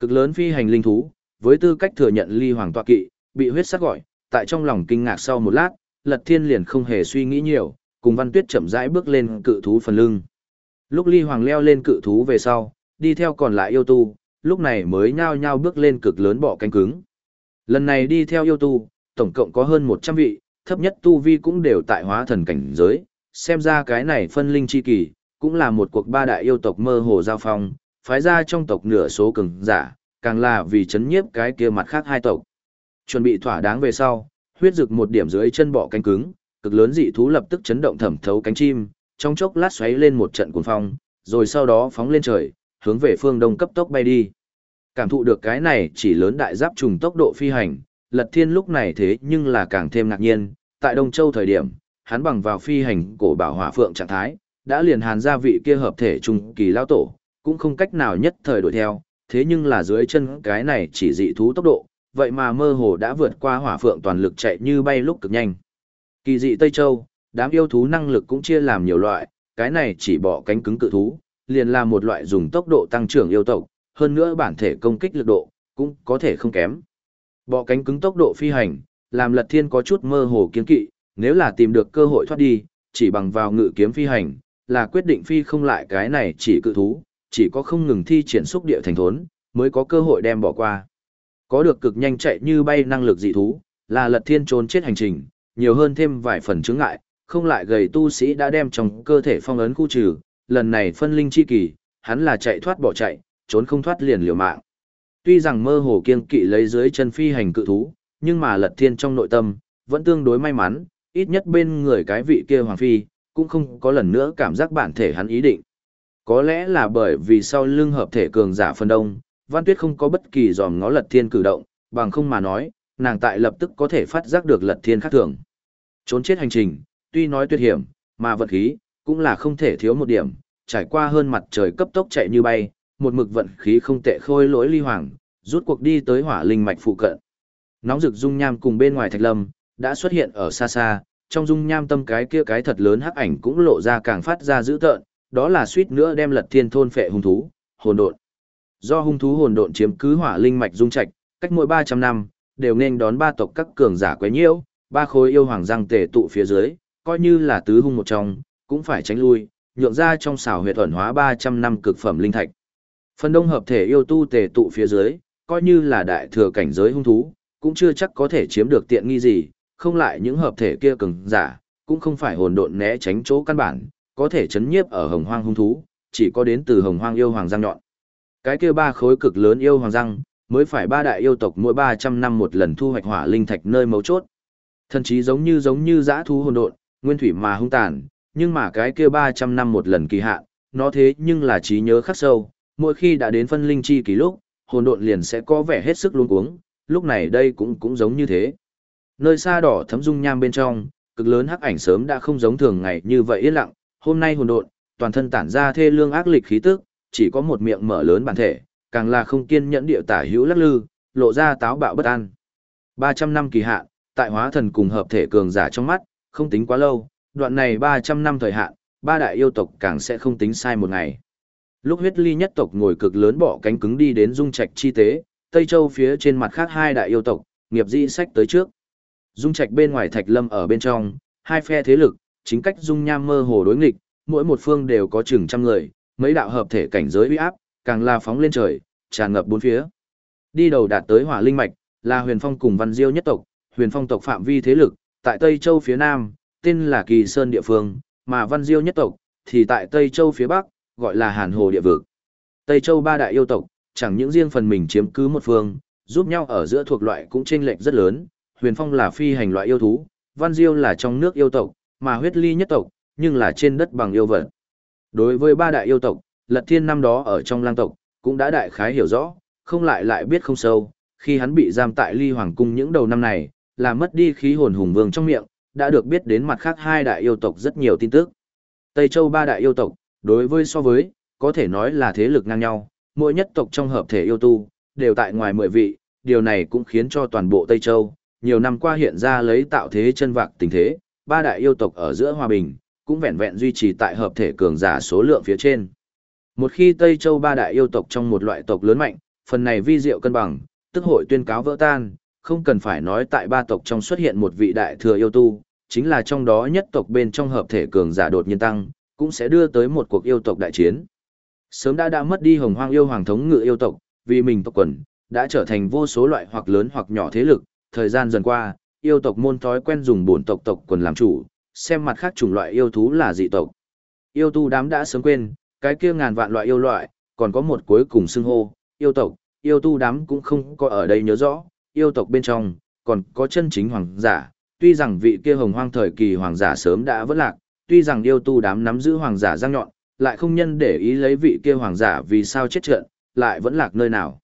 Cực lớn phi hành linh thú, với tư cách thừa nhận ly hoàng tọa kỵ, bị huyết sắc gọi, tại trong lòng kinh ngạc sau một lát, Lật Thiên liền không hề suy nghĩ nhiều, cùng Văn Tuyết chậm rãi bước lên cự thú phần lưng. Lúc ly hoàng leo lên cự thú về sau, đi theo còn lại yêu tu, lúc này mới nhao nhao bước lên cực lớn bỏ cánh cứng. Lần này đi theo yêu tu, tổng cộng có hơn 100 vị, thấp nhất tu vi cũng đều tại hóa thần cảnh giới, xem ra cái này phân linh chi kỳ, cũng là một cuộc ba đại yêu tộc mơ hồ giao phong, phái ra trong tộc nửa số cường giả, càng là vì chấn nhiếp cái kia mặt khác hai tộc. Chuẩn bị thỏa đáng về sau, huyết rực một điểm dưới chân bọ cánh cứng, cực lớn dị thú lập tức chấn động thẩm thấu cánh chim, trong chốc lát xoáy lên một trận cuồng phong, rồi sau đó phóng lên trời, hướng về phương đông cấp tốc bay đi. Cảm thụ được cái này chỉ lớn đại giáp trùng tốc độ phi hành, Lật Thiên lúc này thế nhưng là càng thêm ngạc nhiên, tại Đông Châu thời điểm, hắn bằng vào phi hành cổ bảo hỏa phượng trạng thái, đã liền hàn ra vị kia hợp thể trung kỳ lao tổ, cũng không cách nào nhất thời đuổi theo, thế nhưng là dưới chân cái này chỉ dị thú tốc độ, vậy mà mơ hồ đã vượt qua hỏa phượng toàn lực chạy như bay lúc cực nhanh. Kỳ dị Tây Châu, đám yêu thú năng lực cũng chia làm nhiều loại, cái này chỉ bỏ cánh cứng cự thú, liền là một loại dùng tốc độ tăng trưởng yêu tộc, hơn nữa bản thể công kích lực độ, cũng có thể không kém. Bỏ cánh cứng tốc độ phi hành, làm lật thiên có chút mơ hồ kiến kỵ, nếu là tìm được cơ hội thoát đi, chỉ bằng vào ngự kiếm phi hành, là quyết định phi không lại cái này chỉ cự thú, chỉ có không ngừng thi triển xúc địa thành thốn, mới có cơ hội đem bỏ qua. Có được cực nhanh chạy như bay năng lực dị thú, là lật thiên trốn chết hành trình, nhiều hơn thêm vài phần chứng ngại, không lại gầy tu sĩ đã đem trong cơ thể phong ấn khu trừ, lần này phân linh chi kỳ, hắn là chạy thoát bỏ chạy, trốn không thoát liền liều mạng. Tuy rằng mơ hồ kiên kỵ lấy dưới chân phi hành cự thú, nhưng mà lật thiên trong nội tâm, vẫn tương đối may mắn, ít nhất bên người cái vị kia hoàng phi, cũng không có lần nữa cảm giác bản thể hắn ý định. Có lẽ là bởi vì sau lưng hợp thể cường giả phân đông, Văn Tuyết không có bất kỳ dòm ngó lật thiên cử động, bằng không mà nói, nàng tại lập tức có thể phát giác được lật thiên khác thường. Trốn chết hành trình, tuy nói tuyệt hiểm, mà vận khí, cũng là không thể thiếu một điểm, trải qua hơn mặt trời cấp tốc chạy như bay, một mực vận khí không tệ khôi lỗi ly hoàng, rút cuộc đi tới hỏa linh mạch phụ cận. Nóng rực dung nham cùng bên ngoài thạch lâm, đã xuất hiện ở xa xa, trong dung nham tâm cái kia cái thật lớn hắc ảnh cũng lộ ra càng phát ra dữ tợn, đó là suýt nữa đem lật thiên thôn phệ hung thú, hồn độn. Do hung thú hồn độn chiếm cứ hỏa linh mạch dung trạch, cách mỗi 300 năm, đều nên đón ba tộc các cường giả quấy nhiễu, ba khối yêu hoàng răng tề tụ phía dưới, coi như là tứ hung một trong, cũng phải tránh lui, nhượng ra trong xảo huyệt ẩn hóa 300 năm cực phẩm linh thạch. Phần đông hợp thể yêu tu tề tụ phía dưới, coi như là đại thừa cảnh giới hung thú, cũng chưa chắc có thể chiếm được tiện nghi gì, không lại những hợp thể kia cường giả, cũng không phải hồn độn né tránh chỗ căn bản, có thể chấn nhiếp ở hồng hoang hung thú, chỉ có đến từ hồng hoang yêu hoàng răng nhọn. Cái kia ba khối cực lớn yêu hoàng răng, mới phải ba đại yêu tộc mỗi 300 năm một lần thu hoạch hỏa linh thạch nơi mấu chốt. Thần chí giống như giống như dã thú hồn độn, nguyên thủy mà hung tàn, nhưng mà cái kia 300 năm một lần kỳ hạn, nó thế nhưng là trí nhớ khắc sâu, mỗi khi đã đến phân linh chi kỳ lúc, hồn độn liền sẽ có vẻ hết sức luống cuống, lúc này đây cũng cũng giống như thế. Nơi xa đỏ thấm dung nham bên trong, cực lớn hắc ảnh sớm đã không giống thường ngày như vậy yên lặng, hôm nay hồn độn, toàn thân tản ra thê lương ác lịch khí tức, chỉ có một miệng mở lớn bản thể, càng là không kiên nhẫn địa tả hữu lắc lư, lộ ra táo bạo bất an. 300 năm kỳ hạn, tại hóa thần cùng hợp thể cường giả trong mắt, không tính quá lâu, đoạn này 300 năm thời hạn, ba đại yêu tộc càng sẽ không tính sai một ngày. Lúc huyết ly nhất tộc ngồi cực lớn bỏ cánh cứng đi đến dung trạch chi tế, Tây Châu phía trên mặt khác hai đại yêu tộc, nghiệp di sách tới trước. Dung trạch bên ngoài thạch lâm ở bên trong, hai phe thế lực, chính cách dung nham mơ hồ đối nghịch, mỗi một phương đều có chừng trăm người, mấy đạo hợp thể cảnh giới uy áp, càng là phóng lên trời, tràn ngập bốn phía. Đi đầu đạt tới hỏa linh mạch, là huyền phong cùng văn diêu nhất tộc, huyền phong tộc phạm vi thế lực, tại Tây Châu phía Nam, tên là Kỳ Sơn địa phương, mà Văn Diêu nhất tộc, thì tại Tây Châu phía Bắc, gọi là Hàn Hồ địa vực. Tây Châu ba đại yêu tộc, chẳng những riêng phần mình chiếm cứ một phương, giúp nhau ở giữa thuộc loại cũng chênh lệch rất lớn, huyền phong là phi hành loại yêu thú, Văn Diêu là trong nước yêu tộc, mà huyết ly nhất tộc, nhưng là trên đất bằng yêu vật. Đối với ba đại yêu tộc, Lật Thiên năm đó ở trong lang tộc, cũng đã đại khái hiểu rõ, không lại lại biết không sâu, khi hắn bị giam tại ly hoàng cung những đầu năm này, là mất đi khí hồn hùng vương trong miệng, đã được biết đến mặt khác hai đại yêu tộc rất nhiều tin tức. Tây Châu ba đại yêu tộc, đối với so với, có thể nói là thế lực ngang nhau, mỗi nhất tộc trong hợp thể yêu tu, đều tại ngoài mười vị, điều này cũng khiến cho toàn bộ Tây Châu, nhiều năm qua hiện ra lấy tạo thế chân vạc tình thế, ba đại yêu tộc ở giữa hòa bình, cũng vẹn vẹn duy trì tại hợp thể cường giả số lượng phía trên. Một khi Tây Châu ba đại yêu tộc trong một loại tộc lớn mạnh, phần này vi diệu cân bằng, tức hội tuyên cáo vỡ tan, không cần phải nói tại ba tộc trong xuất hiện một vị đại thừa yêu tu, chính là trong đó nhất tộc bên trong hợp thể cường giả đột nhiên tăng, cũng sẽ đưa tới một cuộc yêu tộc đại chiến. Sớm đã đã mất đi hồng hoang yêu hoàng thống ngự yêu tộc, vì mình tộc quần, đã trở thành vô số loại hoặc lớn hoặc nhỏ thế lực, thời gian dần qua, yêu tộc môn thói quen dùng bổn tộc tộc quần làm chủ, xem mặt khác chủng loại yêu thú là dị tộc. Yêu tu đám đã sớm quên, cái kia ngàn vạn loại yêu loại, còn có một cuối cùng xưng hô, yêu tộc, yêu tu đám cũng không có ở đây nhớ rõ, yêu tộc bên trong, còn có chân chính hoàng giả, tuy rằng vị kia hồng hoang thời kỳ hoàng giả sớm đã vỡ lạc, tuy rằng yêu tu đám nắm giữ hoàng giả răng nhọn, lại không nhân để ý lấy vị kia hoàng giả vì sao chết trận, lại vẫn lạc nơi nào.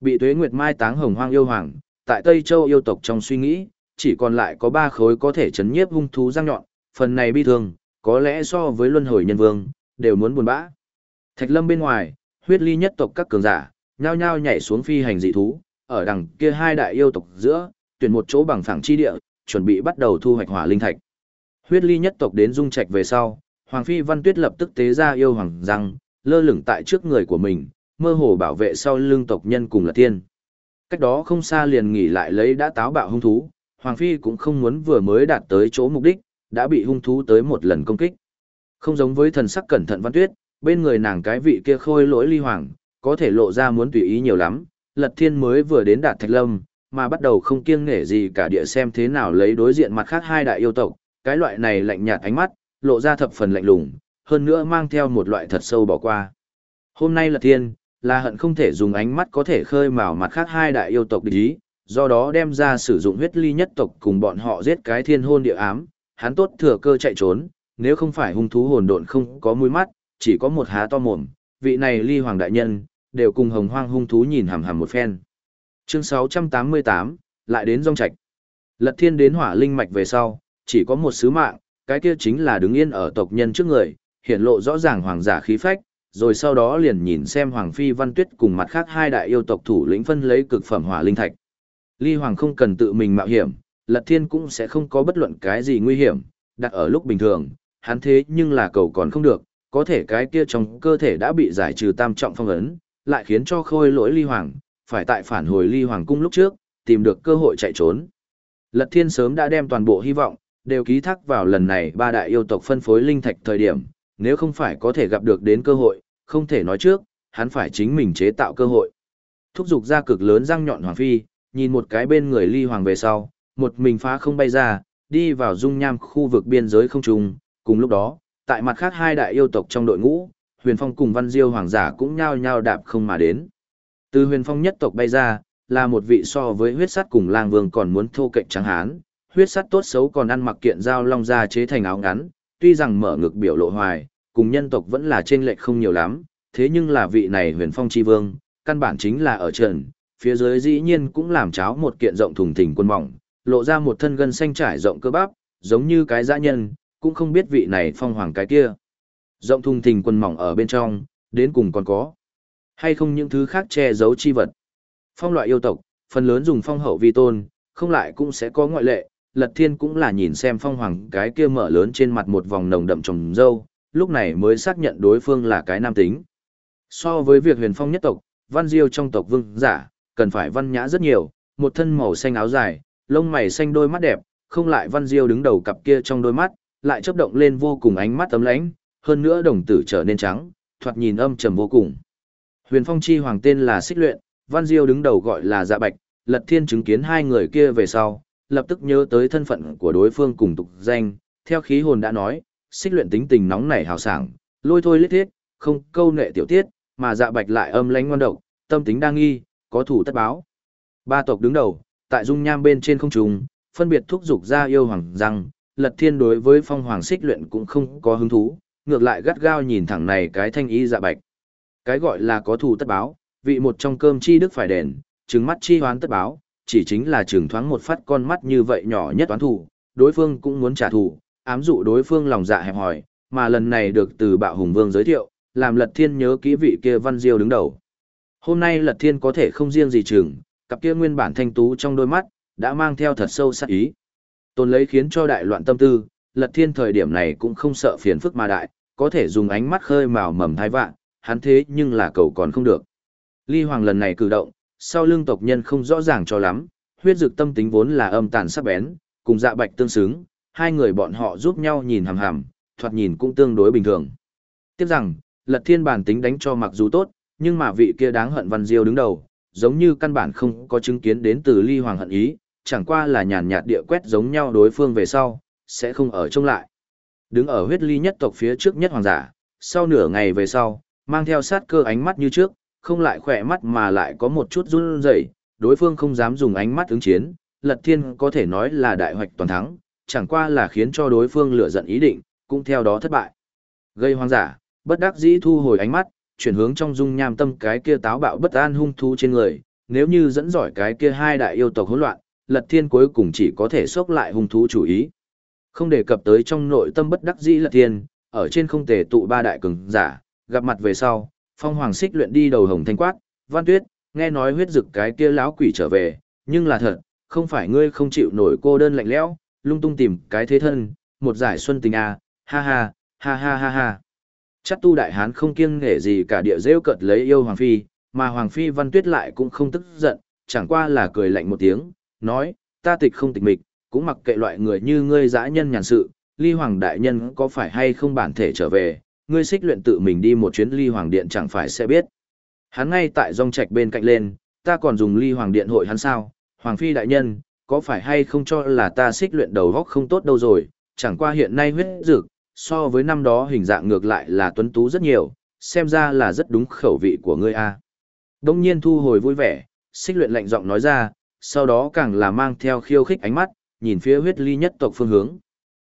Bị tuế nguyệt mai táng hồng hoang yêu hoàng, tại Tây Châu yêu tộc trong suy nghĩ, chỉ còn lại có ba khối có thể chấn nhiếp hung thú răng nhọn, phần này bi thương, có lẽ so với luân hồi nhân vương, đều muốn buồn bã. Thạch lâm bên ngoài, huyết ly nhất tộc các cường giả, nhao nhao nhảy xuống phi hành dị thú, ở đằng kia hai đại yêu tộc giữa, tuyển một chỗ bằng phẳng chi địa, chuẩn bị bắt đầu thu hoạch hỏa linh thạch. Huyết ly nhất tộc đến dung trạch về sau, Hoàng Phi Văn Tuyết lập tức tế ra yêu hoàng răng, lơ lửng tại trước người của mình, mơ hồ bảo vệ sau lưng tộc nhân cùng là tiên. Cách đó không xa liền nghỉ lại lấy đã táo bạo hung thú, Hoàng Phi cũng không muốn vừa mới đạt tới chỗ mục đích, đã bị hung thú tới một lần công kích. Không giống với thần sắc cẩn thận Văn Tuyết, bên người nàng cái vị kia khôi lỗi ly hoàng, có thể lộ ra muốn tùy ý nhiều lắm, Lật Thiên mới vừa đến đạt Thạch Lâm, mà bắt đầu không kiêng nể gì cả địa xem thế nào lấy đối diện mặt khác hai đại yêu tộc, cái loại này lạnh nhạt ánh mắt, lộ ra thập phần lạnh lùng, hơn nữa mang theo một loại thật sâu bỏ qua. Hôm nay Lật Thiên, là hận không thể dùng ánh mắt có thể khơi mào mặt khác hai đại yêu tộc địch ý, do đó đem ra sử dụng huyết ly nhất tộc cùng bọn họ giết cái thiên hôn địa ám, hắn tốt thừa cơ chạy trốn, nếu không phải hung thú hồn độn không có mũi mắt, chỉ có một há to mồm, vị này ly hoàng đại nhân, đều cùng hồng hoang hung thú nhìn hằm hằm một phen. Chương 688, lại đến rong trạch. Lật thiên đến hỏa linh mạch về sau, chỉ có một sứ mạng, cái kia chính là đứng yên ở tộc nhân trước người, hiện lộ rõ ràng hoàng giả khí phách, rồi sau đó liền nhìn xem Hoàng Phi Văn Tuyết cùng mặt khác hai đại yêu tộc thủ lĩnh phân lấy cực phẩm hỏa linh thạch. Ly Hoàng không cần tự mình mạo hiểm, Lật Thiên cũng sẽ không có bất luận cái gì nguy hiểm, đặt ở lúc bình thường, hắn thế nhưng là cầu còn không được, có thể cái kia trong cơ thể đã bị giải trừ tam trọng phong ấn, lại khiến cho khôi lỗi ly hoàng, phải tại phản hồi ly hoàng cung lúc trước, tìm được cơ hội chạy trốn. Lật thiên sớm đã đem toàn bộ hy vọng, đều ký thác vào lần này ba đại yêu tộc phân phối linh thạch thời điểm, nếu không phải có thể gặp được đến cơ hội, không thể nói trước, hắn phải chính mình chế tạo cơ hội. Thúc dục ra cực lớn răng nhọn hoàng phi, nhìn một cái bên người ly hoàng về sau, một mình phá không bay ra, đi vào dung nham khu vực biên giới không trùng, cùng lúc đó, tại mặt khác hai đại yêu tộc trong đội ngũ, huyền phong cùng văn diêu hoàng giả cũng nhao nhao đạp không mà đến. Từ huyền phong nhất tộc bay ra, là một vị so với huyết sắt cùng lang vương còn muốn thô cạnh trắng hán, huyết sắt tốt xấu còn ăn mặc kiện dao long ra chế thành áo ngắn, tuy rằng mở ngực biểu lộ hoài, cùng nhân tộc vẫn là trên lệch không nhiều lắm, thế nhưng là vị này huyền phong chi vương, căn bản chính là ở trần, phía dưới dĩ nhiên cũng làm cháo một kiện rộng thùng thình quân mỏng, lộ ra một thân gân xanh trải rộng cơ bắp, giống như cái dã nhân, cũng không biết vị này phong hoàng cái kia. Rộng thùng thình quần mỏng ở bên trong, đến cùng còn có. Hay không những thứ khác che giấu chi vật. Phong loại yêu tộc, phần lớn dùng phong hậu vi tôn, không lại cũng sẽ có ngoại lệ. Lật thiên cũng là nhìn xem phong hoàng cái kia mở lớn trên mặt một vòng nồng đậm trồng dâu, lúc này mới xác nhận đối phương là cái nam tính. So với việc huyền phong nhất tộc, văn diêu trong tộc vương giả, cần phải văn nhã rất nhiều, một thân màu xanh áo dài, lông mày xanh đôi mắt đẹp, không lại văn diêu đứng đầu cặp kia trong đôi mắt, lại chớp động lên vô cùng ánh mắt tấm lãnh, hơn nữa đồng tử trở nên trắng, thoạt nhìn âm trầm vô cùng. Huyền Phong chi hoàng tên là Xích Luyện, Văn Diêu đứng đầu gọi là Dạ Bạch, Lật Thiên chứng kiến hai người kia về sau, lập tức nhớ tới thân phận của đối phương cùng tục danh, theo khí hồn đã nói, xích luyện tính tình nóng nảy hào sảng, lôi thôi lết thiết, không câu nệ tiểu tiết, mà dạ bạch lại âm lãnh ngoan độc, tâm tính đa nghi, có thủ tất báo. Ba tộc đứng đầu, tại dung nham bên trên không trung, phân biệt thúc dục ra yêu hoàng rằng, lật thiên đối với phong hoàng xích luyện cũng không có hứng thú, ngược lại gắt gao nhìn thẳng này cái thanh y dạ bạch. Cái gọi là có thủ tất báo, vị một trong cơm chi đức phải đền, trừng mắt chi hoán tất báo, chỉ chính là trừng thoáng một phát con mắt như vậy nhỏ nhất toán thủ, đối phương cũng muốn trả thù, ám dụ đối phương lòng dạ hẹp hòi, mà lần này được từ bạo hùng vương giới thiệu, làm lật thiên nhớ kỹ vị kia văn diêu đứng đầu. Hôm nay lật thiên có thể không riêng gì chừng, cặp kia nguyên bản thanh tú trong đôi mắt, đã mang theo thật sâu sắc ý. Tôn lấy khiến cho đại loạn tâm tư, lật thiên thời điểm này cũng không sợ phiền phức mà đại, có thể dùng ánh mắt khơi mào mầm thái vạn, hắn thế nhưng là cầu còn không được. Ly Hoàng lần này cử động, sau lưng tộc nhân không rõ ràng cho lắm, huyết dực tâm tính vốn là âm tàn sắc bén, cùng dạ bạch tương xứng, hai người bọn họ giúp nhau nhìn hằm hằm, thoạt nhìn cũng tương đối bình thường. Tiếp rằng, lật thiên bản tính đánh cho mặc dù tốt, nhưng mà vị kia đáng hận văn diêu đứng đầu, giống như căn bản không có chứng kiến đến từ ly hoàng hận ý, chẳng qua là nhàn nhạt địa quét giống nhau đối phương về sau, sẽ không ở trông lại. Đứng ở huyết ly nhất tộc phía trước nhất hoàng giả, sau nửa ngày về sau, mang theo sát cơ ánh mắt như trước, không lại khỏe mắt mà lại có một chút run rẩy, đối phương không dám dùng ánh mắt ứng chiến, lật thiên có thể nói là đại hoạch toàn thắng, chẳng qua là khiến cho đối phương lựa giận ý định, cũng theo đó thất bại. Gây hoang giả, bất đắc dĩ thu hồi ánh mắt, chuyển hướng trong dung nham tâm cái kia táo bạo bất an hung thú trên người, nếu như dẫn giỏi cái kia hai đại yêu tộc hỗn loạn, Lật Thiên cuối cùng chỉ có thể xốc lại hung thú chủ ý. Không đề cập tới trong nội tâm bất đắc dĩ Lật Thiên, ở trên không thể tụ ba đại cường giả, gặp mặt về sau, Phong Hoàng Xích luyện đi đầu hồng thanh quát, "Văn Tuyết, nghe nói huyết dực cái kia lão quỷ trở về, nhưng là thật, không phải ngươi không chịu nổi cô đơn lạnh lẽo, lung tung tìm cái thế thân, một giải xuân tình à, ha ha, ha ha ha ha." Chắc tu đại hán không kiêng nể gì cả địa rêu cợt lấy yêu Hoàng Phi, mà Hoàng Phi Văn Tuyết lại cũng không tức giận, chẳng qua là cười lạnh một tiếng, nói, ta tịch không tịch mịch, cũng mặc kệ loại người như ngươi dã nhân nhàn sự, ly hoàng đại nhân có phải hay không bản thể trở về, ngươi xích luyện tự mình đi một chuyến ly hoàng điện chẳng phải sẽ biết. Hắn ngay tại dòng trạch bên cạnh lên, ta còn dùng ly hoàng điện hội hắn sao, hoàng phi đại nhân, có phải hay không cho là ta xích luyện đầu góc không tốt đâu rồi, chẳng qua hiện nay huyết dược so với năm đó hình dạng ngược lại là tuấn tú rất nhiều, xem ra là rất đúng khẩu vị của ngươi a. Đông nhiên thu hồi vui vẻ, xích luyện lạnh giọng nói ra, sau đó càng là mang theo khiêu khích ánh mắt, nhìn phía huyết ly nhất tộc phương hướng.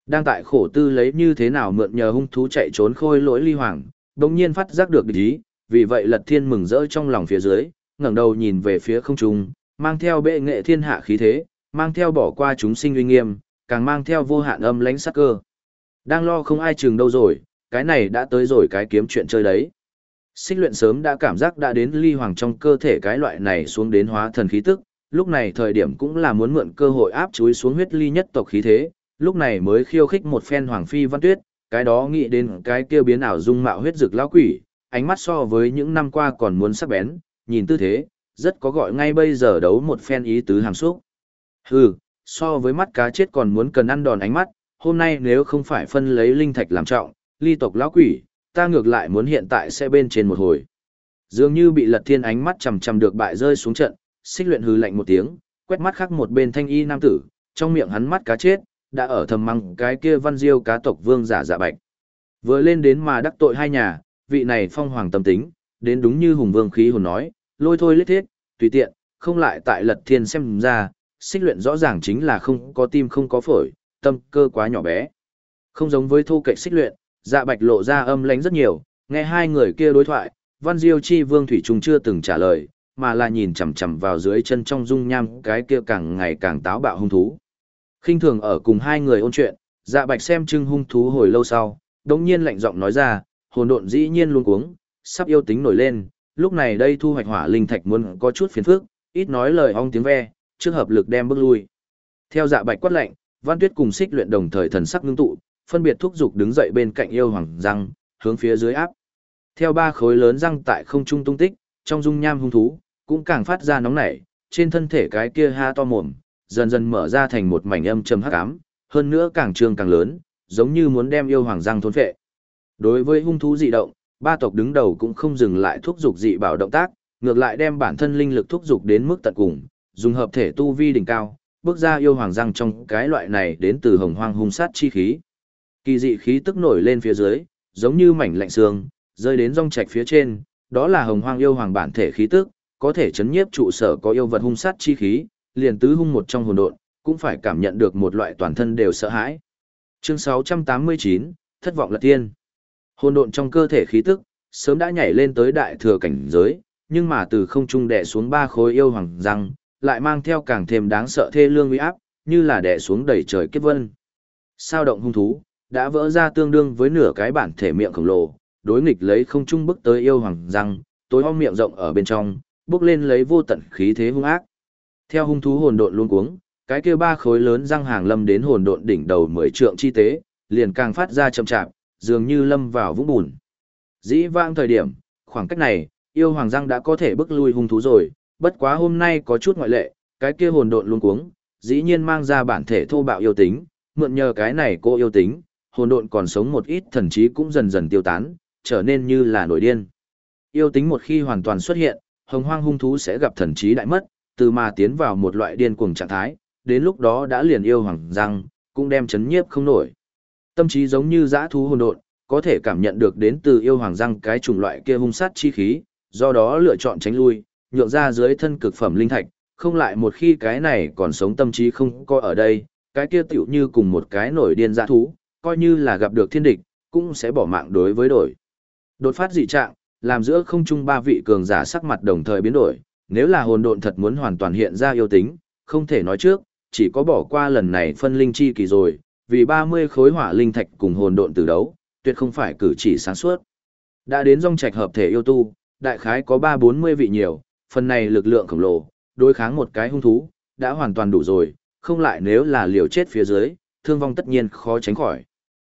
Đang tại khổ tư lấy như thế nào mượn nhờ hung thú chạy trốn khôi lỗi ly hoàng, đồng nhiên phát giác được địch ý, vì vậy lật thiên mừng rỡ trong lòng phía dưới, ngẩng đầu nhìn về phía không trung, mang theo bệ nghệ thiên hạ khí thế, mang theo bỏ qua chúng sinh uy nghiêm, càng mang theo vô hạn âm lãnh sắc cơ. Đang lo không ai chừng đâu rồi, cái này đã tới rồi cái kiếm chuyện chơi đấy. Xích luyện sớm đã cảm giác đã đến ly hoàng trong cơ thể cái loại này xuống đến hóa thần khí tức, lúc này thời điểm cũng là muốn mượn cơ hội áp chúi xuống huyết ly nhất tộc khí thế, lúc này mới khiêu khích một phen hoàng phi văn tuyết, cái đó nghĩ đến cái kia biến ảo dung mạo huyết dực lão quỷ, ánh mắt so với những năm qua còn muốn sắc bén, nhìn tư thế, rất có gọi ngay bây giờ đấu một phen ý tứ hàm xúc. Hừ, so với mắt cá chết còn muốn cần ăn đòn ánh mắt, hôm nay nếu không phải phân lấy linh thạch làm trọng, ly tộc lão quỷ, ta ngược lại muốn hiện tại sẽ bên trên một hồi. Dường như bị lật thiên ánh mắt chầm chầm được bại rơi xuống trận, xích luyện hừ lạnh một tiếng, quét mắt khác một bên thanh y nam tử, trong miệng hắn mắt cá chết, đã ở thầm măng cái kia văn diêu cá tộc vương giả dạ bạch. Vừa lên đến mà đắc tội hai nhà, vị này phong hoàng tâm tính, đến đúng như hùng vương khí hồn nói, lôi thôi lết thiết, tùy tiện, không lại tại lật thiên xem ra, xích luyện rõ ràng chính là không có tim không có phổi, tâm cơ quá nhỏ bé. Không giống với thu kệ xích luyện, dạ bạch lộ ra âm lánh rất nhiều, nghe hai người kia đối thoại, văn diêu chi vương thủy trung chưa từng trả lời, mà là nhìn chằm chằm vào dưới chân trong dung nham cái kia càng ngày càng táo bạo hung thú. khinh thường ở cùng hai người ôn chuyện, dạ bạch xem trưng hung thú hồi lâu sau, đống nhiên lạnh giọng nói ra, hồn độn dĩ nhiên luôn cuống, sắp yêu tính nổi lên, lúc này đây thu hoạch hỏa linh thạch muốn có chút phiền phức, ít nói lời ong tiếng ve, trước hợp lực đem bước lui. Theo dạ bạch quát lạnh. Văn Tuyết cùng Xích luyện đồng thời thần sắc ngưng tụ, phân biệt thúc dục đứng dậy bên cạnh yêu hoàng răng, hướng phía dưới áp. Theo ba khối lớn răng tại không trung tung tích, trong dung nham hung thú, cũng càng phát ra nóng nảy, trên thân thể cái kia ha to mồm, dần dần mở ra thành một mảnh âm trầm hắc ám, hơn nữa càng trương càng lớn, giống như muốn đem yêu hoàng răng thôn phệ. Đối với hung thú dị động, ba tộc đứng đầu cũng không dừng lại thúc dục dị bảo động tác, ngược lại đem bản thân linh lực thúc dục đến mức tận cùng, dùng hợp thể tu vi đỉnh cao, bước ra yêu hoàng răng trong cái loại này đến từ hồng hoang hung sát chi khí. Kỳ dị khí tức nổi lên phía dưới, giống như mảnh lạnh xương, rơi đến rong trạch phía trên, đó là hồng hoang yêu hoàng bản thể khí tức, có thể chấn nhiếp trụ sở có yêu vật hung sát chi khí, liền tứ hung một trong hồn độn, cũng phải cảm nhận được một loại toàn thân đều sợ hãi. Chương 689, thất vọng lật tiên. Hồn độn trong cơ thể khí tức, sớm đã nhảy lên tới đại thừa cảnh giới, nhưng mà từ không trung đè xuống ba khối yêu hoàng răng, lại mang theo càng thêm đáng sợ thê lương uy áp, như là đè xuống đầy trời kết vân. Sao động hung thú, đã vỡ ra tương đương với nửa cái bản thể miệng khổng lồ, đối nghịch lấy không trung bức tới yêu hoàng răng, tối om miệng rộng ở bên trong, bước lên lấy vô tận khí thế hung ác. Theo hung thú hồn độn luôn cuống, cái kia ba khối lớn răng hàng lâm đến hồn độn đỉnh đầu mười trượng chi tế, liền càng phát ra chậm chạp, dường như lâm vào vũng bùn. Dĩ vãng thời điểm, khoảng cách này, yêu hoàng răng đã có thể bước lui hung thú rồi, bất quá hôm nay có chút ngoại lệ, cái kia hồn độn luôn cuống, dĩ nhiên mang ra bản thể thô bạo yêu tính, mượn nhờ cái này cô yêu tính, hồn độn còn sống một ít thần trí cũng dần dần tiêu tán, trở nên như là nổi điên. Yêu tính một khi hoàn toàn xuất hiện, hồng hoang hung thú sẽ gặp thần trí đại mất, từ mà tiến vào một loại điên cuồng trạng thái, đến lúc đó đã liền yêu hoàng răng, cũng đem chấn nhiếp không nổi. Tâm trí giống như dã thú hồn độn, có thể cảm nhận được đến từ yêu hoàng răng cái chủng loại kia hung sát chi khí, do đó lựa chọn tránh lui, nhượng ra dưới thân cực phẩm linh thạch, không lại một khi cái này còn sống tâm trí không coi ở đây, cái kia tiểu như cùng một cái nổi điên dã thú, coi như là gặp được thiên địch, cũng sẽ bỏ mạng đối với đổi. Đột phát dị trạng, làm giữa không trung ba vị cường giả sắc mặt đồng thời biến đổi, nếu là hồn độn thật muốn hoàn toàn hiện ra yêu tính, không thể nói trước, chỉ có bỏ qua lần này phân linh chi kỳ rồi, vì 30 khối hỏa linh thạch cùng hồn độn từ đấu, tuyệt không phải cử chỉ sáng suốt. Đã đến dòng trạch hợp thể yêu tu, đại khái có 3-40 vị nhiều, phần này lực lượng khổng lồ, đối kháng một cái hung thú, đã hoàn toàn đủ rồi, không lại nếu là liều chết phía dưới, thương vong tất nhiên khó tránh khỏi.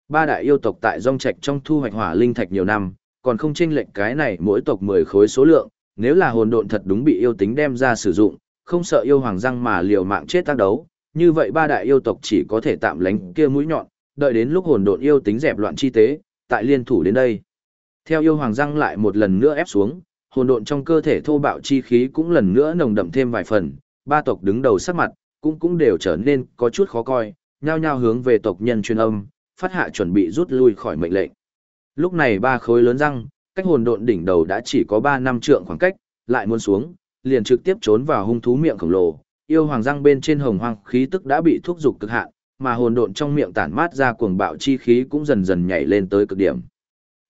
Ba đại yêu tộc tại rong trạch trong thu hoạch hỏa linh thạch nhiều năm, còn không chênh lệch cái này mỗi tộc 10 khối số lượng, nếu là hồn độn thật đúng bị yêu tính đem ra sử dụng, không sợ yêu hoàng răng mà liều mạng chết tác đấu, như vậy ba đại yêu tộc chỉ có thể tạm lánh kia mũi nhọn, đợi đến lúc hồn độn yêu tính dẹp loạn chi tế, tại liên thủ đến đây. Theo yêu hoàng răng lại một lần nữa ép xuống, hồn độn trong cơ thể thô bạo chi khí cũng lần nữa nồng đậm thêm vài phần, ba tộc đứng đầu sắc mặt, cũng cũng đều trở nên có chút khó coi, nhao nhao hướng về tộc nhân truyền âm, phát hạ chuẩn bị rút lui khỏi mệnh lệnh. Lúc này ba khối lớn răng, cách hồn độn đỉnh đầu đã chỉ có 3 năm trượng khoảng cách, lại muốn xuống, liền trực tiếp trốn vào hung thú miệng khổng lồ. Yêu hoàng răng bên trên hồng hoang khí tức đã bị thúc dục cực hạn, mà hồn độn trong miệng tản mát ra cuồng bạo chi khí cũng dần dần nhảy lên tới cực điểm.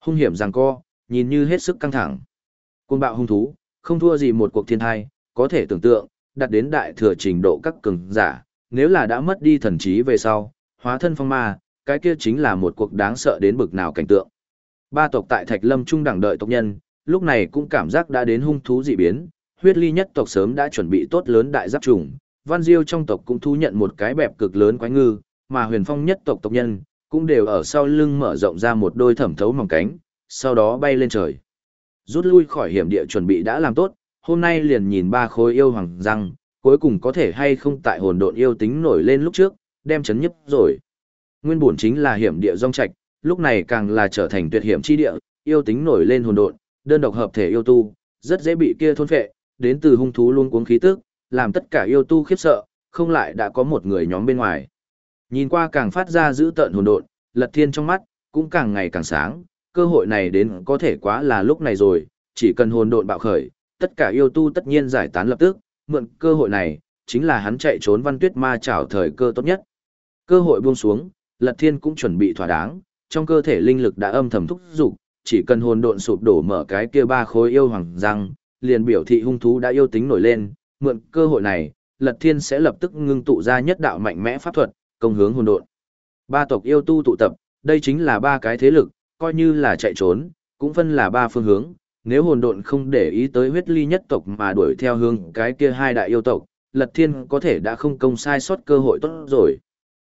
Hung hiểm giằng co, nhìn như hết sức căng thẳng. Cuồng bạo hung thú, không thua gì một cuộc thiên thai, có thể tưởng tượng, đặt đến đại thừa trình độ các cường giả, nếu là đã mất đi thần trí về sau, hóa thân phong ma, cái kia chính là một cuộc đáng sợ đến bực nào cảnh tượng. Ba tộc tại Thạch Lâm Trung đẳng đợi tộc nhân, lúc này cũng cảm giác đã đến hung thú dị biến, huyết ly nhất tộc sớm đã chuẩn bị tốt lớn đại giáp trùng, Văn Diêu trong tộc cũng thu nhận một cái bẹp cực lớn quái ngư, mà Huyền Phong nhất tộc tộc nhân cũng đều ở sau lưng mở rộng ra một đôi thẩm thấu mỏng cánh, sau đó bay lên trời. Rút lui khỏi hiểm địa chuẩn bị đã làm tốt, hôm nay liền nhìn ba khối yêu hoàng răng, cuối cùng có thể hay không tại hồn độn yêu tính nổi lên lúc trước, đem chấn nhấp rồi. Nguyên bổn chính là hiểm địa rong trạch, lúc này càng là trở thành tuyệt hiểm chi địa, yêu tính nổi lên hồn độn, đơn độc hợp thể yêu tu, rất dễ bị kia thôn phệ, đến từ hung thú luôn cuống khí tức, làm tất cả yêu tu khiếp sợ, không lại đã có một người nhóm bên ngoài. Nhìn qua càng phát ra giữ tợn hồn độn, Lật Thiên trong mắt cũng càng ngày càng sáng, cơ hội này đến có thể quá là lúc này rồi, chỉ cần hồn độn bạo khởi, tất cả yêu tu tất nhiên giải tán lập tức, mượn cơ hội này, chính là hắn chạy trốn Văn Tuyết Ma chảo thời cơ tốt nhất. Cơ hội buông xuống, Lật Thiên cũng chuẩn bị thỏa đáng, trong cơ thể linh lực đã âm thầm thúc dục, chỉ cần hồn độn sụp đổ mở cái kia ba khối yêu hoàng răng, liền biểu thị hung thú đã yêu tính nổi lên, mượn cơ hội này, Lật Thiên sẽ lập tức ngưng tụ ra nhất đạo mạnh mẽ pháp thuật, công hướng hồn độn. Ba tộc yêu tu tụ tập, đây chính là ba cái thế lực, coi như là chạy trốn, cũng phân là ba phương hướng, nếu hồn độn không để ý tới huyết ly nhất tộc mà đuổi theo hướng cái kia hai đại yêu tộc, Lật Thiên có thể đã không công sai sót cơ hội tốt rồi.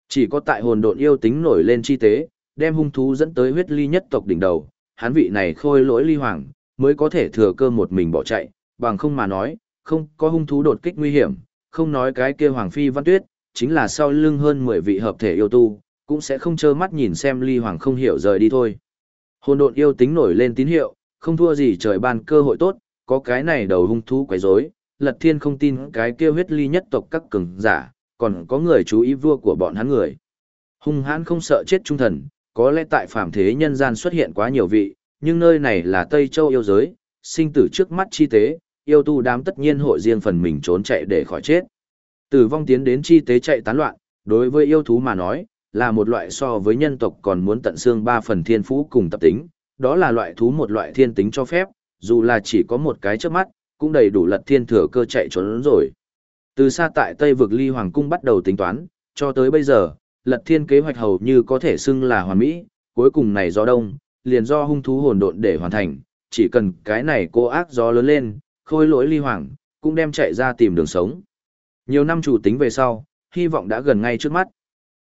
Chỉ có tại hồn độn yêu tính nổi lên chi tế, đem hung thú dẫn tới huyết ly nhất tộc đỉnh đầu, hắn vị này khôi lỗi ly hoàng, mới có thể thừa cơ một mình bỏ chạy, bằng không mà nói, không có hung thú đột kích nguy hiểm, không nói cái kia hoàng phi văn tuyết, chính là sau lưng hơn 10 vị hợp thể yêu tu, cũng sẽ không trơ mắt nhìn xem ly hoàng không hiểu rời đi thôi. Hồn độn yêu tính nổi lên tín hiệu, không thua gì trời ban cơ hội tốt, có cái này đầu hung thú quấy rối, Lật Thiên không tin cái kia huyết ly nhất tộc các cường giả, còn có người chú ý vua của bọn hắn người. Hung hãn không sợ chết trung thần, có lẽ tại phàm thế nhân gian xuất hiện quá nhiều vị, nhưng nơi này là Tây Châu yêu giới, sinh tử trước mắt chi tế, yêu tu đám tất nhiên hội riêng phần mình trốn chạy để khỏi chết. Tử vong tiến đến chi tế chạy tán loạn, đối với yêu thú mà nói, là một loại so với nhân tộc còn muốn tận xương ba phần thiên phú cùng tập tính, đó là loại thú một loại thiên tính cho phép, dù là chỉ có một cái trước mắt, cũng đầy đủ lật thiên thừa cơ chạy trốn rồi. Từ xa tại Tây vực ly hoàng cung bắt đầu tính toán, cho tới bây giờ, lật thiên kế hoạch hầu như có thể xưng là hoàn mỹ, cuối cùng này do đông, liền do hung thú hồn độn để hoàn thành, chỉ cần cái này cô ác gió lớn lên, khôi lỗi ly hoàng, cũng đem chạy ra tìm đường sống. Nhiều năm chủ tính về sau, hy vọng đã gần ngay trước mắt.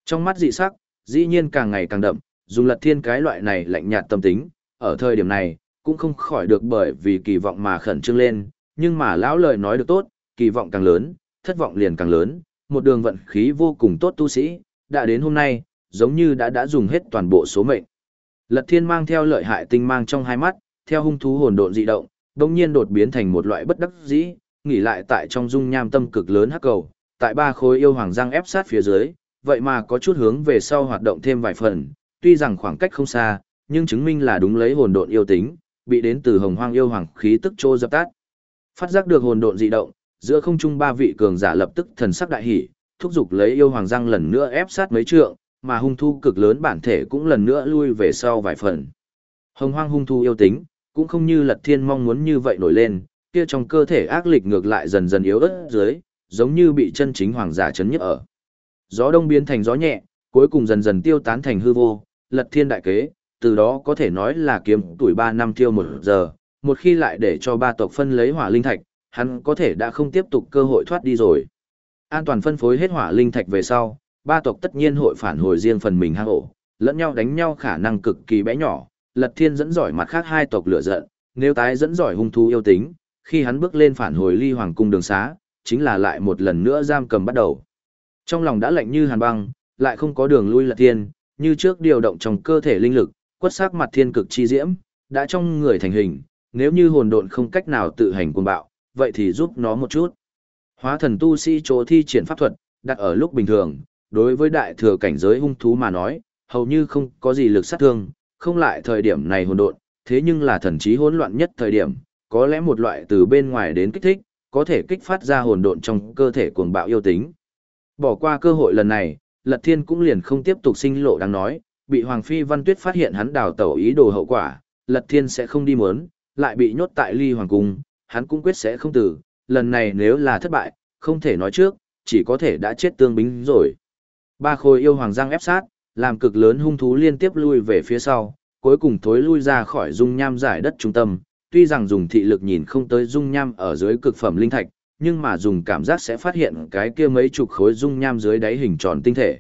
Trong mắt dị sắc, dĩ nhiên càng ngày càng đậm, dùng lật thiên cái loại này lạnh nhạt tâm tính, ở thời điểm này, cũng không khỏi được bởi vì kỳ vọng mà khẩn trương lên, nhưng mà lão lời nói được tốt, kỳ vọng càng lớn, thất vọng liền càng lớn, một đường vận khí vô cùng tốt tu sĩ, đã đến hôm nay, giống như đã đã dùng hết toàn bộ số mệnh. Lật thiên mang theo lợi hại tinh mang trong hai mắt, theo hung thú hồn độn dị động, đồng nhiên đột biến thành một loại bất đắc dĩ, nghỉ lại tại trong dung nham tâm cực lớn hắc cầu, tại ba khối yêu hoàng răng ép sát phía dưới, vậy mà có chút hướng về sau hoạt động thêm vài phần, tuy rằng khoảng cách không xa, nhưng chứng minh là đúng lấy hồn độn yêu tính, bị đến từ hồng hoang yêu hoàng khí tức trô dập tắt. Phát giác được hồn độn dị động, giữa không trung ba vị cường giả lập tức thần sắc đại hỉ, thúc giục lấy yêu hoàng răng lần nữa ép sát mấy trượng, mà hung thu cực lớn bản thể cũng lần nữa lui về sau vài phần. Hồng hoang hung thu yêu tính, cũng không như lật thiên mong muốn như vậy nổi lên, kia trong cơ thể ác lịch ngược lại dần dần yếu ớt dưới, giống như bị chân chính hoàng giả chấn nhức ở. Gió đông biến thành gió nhẹ, cuối cùng dần dần tiêu tán thành hư vô, lật thiên đại kế, từ đó có thể nói là kiếm tuổi 3 năm tiêu một giờ, một khi lại để cho ba tộc phân lấy hỏa linh thạch, hắn có thể đã không tiếp tục cơ hội thoát đi rồi. An toàn phân phối hết hỏa linh thạch về sau, ba tộc tất nhiên hội phản hồi riêng phần mình hang ổ, lẫn nhau đánh nhau khả năng cực kỳ bé nhỏ, Lật Thiên dẫn giỏi mặt khác hai tộc lửa giận, nếu tái dẫn giỏi hung thú yêu tính, khi hắn bước lên phản hồi ly hoàng cung đường xá, chính là lại một lần nữa giam cầm bắt đầu. Trong lòng đã lạnh như hàn băng, lại không có đường lui Lật Thiên, như trước điều động trong cơ thể linh lực, quất sắc mặt thiên cực chi diễm, đã trong người thành hình, nếu như hồn độn không cách nào tự hành cuồng bạo, vậy thì giúp nó một chút. Hóa thần tu sĩ chỗ thi triển pháp thuật, đặt ở lúc bình thường, đối với đại thừa cảnh giới hung thú mà nói, hầu như không có gì lực sát thương, không lại thời điểm này hồn độn, thế nhưng là thần trí hỗn loạn nhất thời điểm, có lẽ một loại từ bên ngoài đến kích thích, có thể kích phát ra hồn độn trong cơ thể cuồng bạo yêu tính. Bỏ qua cơ hội lần này, Lật Thiên cũng liền không tiếp tục sinh lộ đang nói, bị Hoàng Phi Văn Tuyết phát hiện hắn đào tẩu ý đồ hậu quả, Lật Thiên sẽ không đi muốn, lại bị nhốt tại ly hoàng cung, hắn cũng quyết sẽ không tử, lần này nếu là thất bại, không thể nói trước, chỉ có thể đã chết tương bính rồi. Ba khối yêu hoàng giang ép sát, làm cực lớn hung thú liên tiếp lui về phía sau, cuối cùng thối lui ra khỏi dung nham giải đất trung tâm, tuy rằng dùng thị lực nhìn không tới dung nham ở dưới cực phẩm linh thạch, nhưng mà dùng cảm giác sẽ phát hiện cái kia mấy chục khối dung nham dưới đáy hình tròn tinh thể.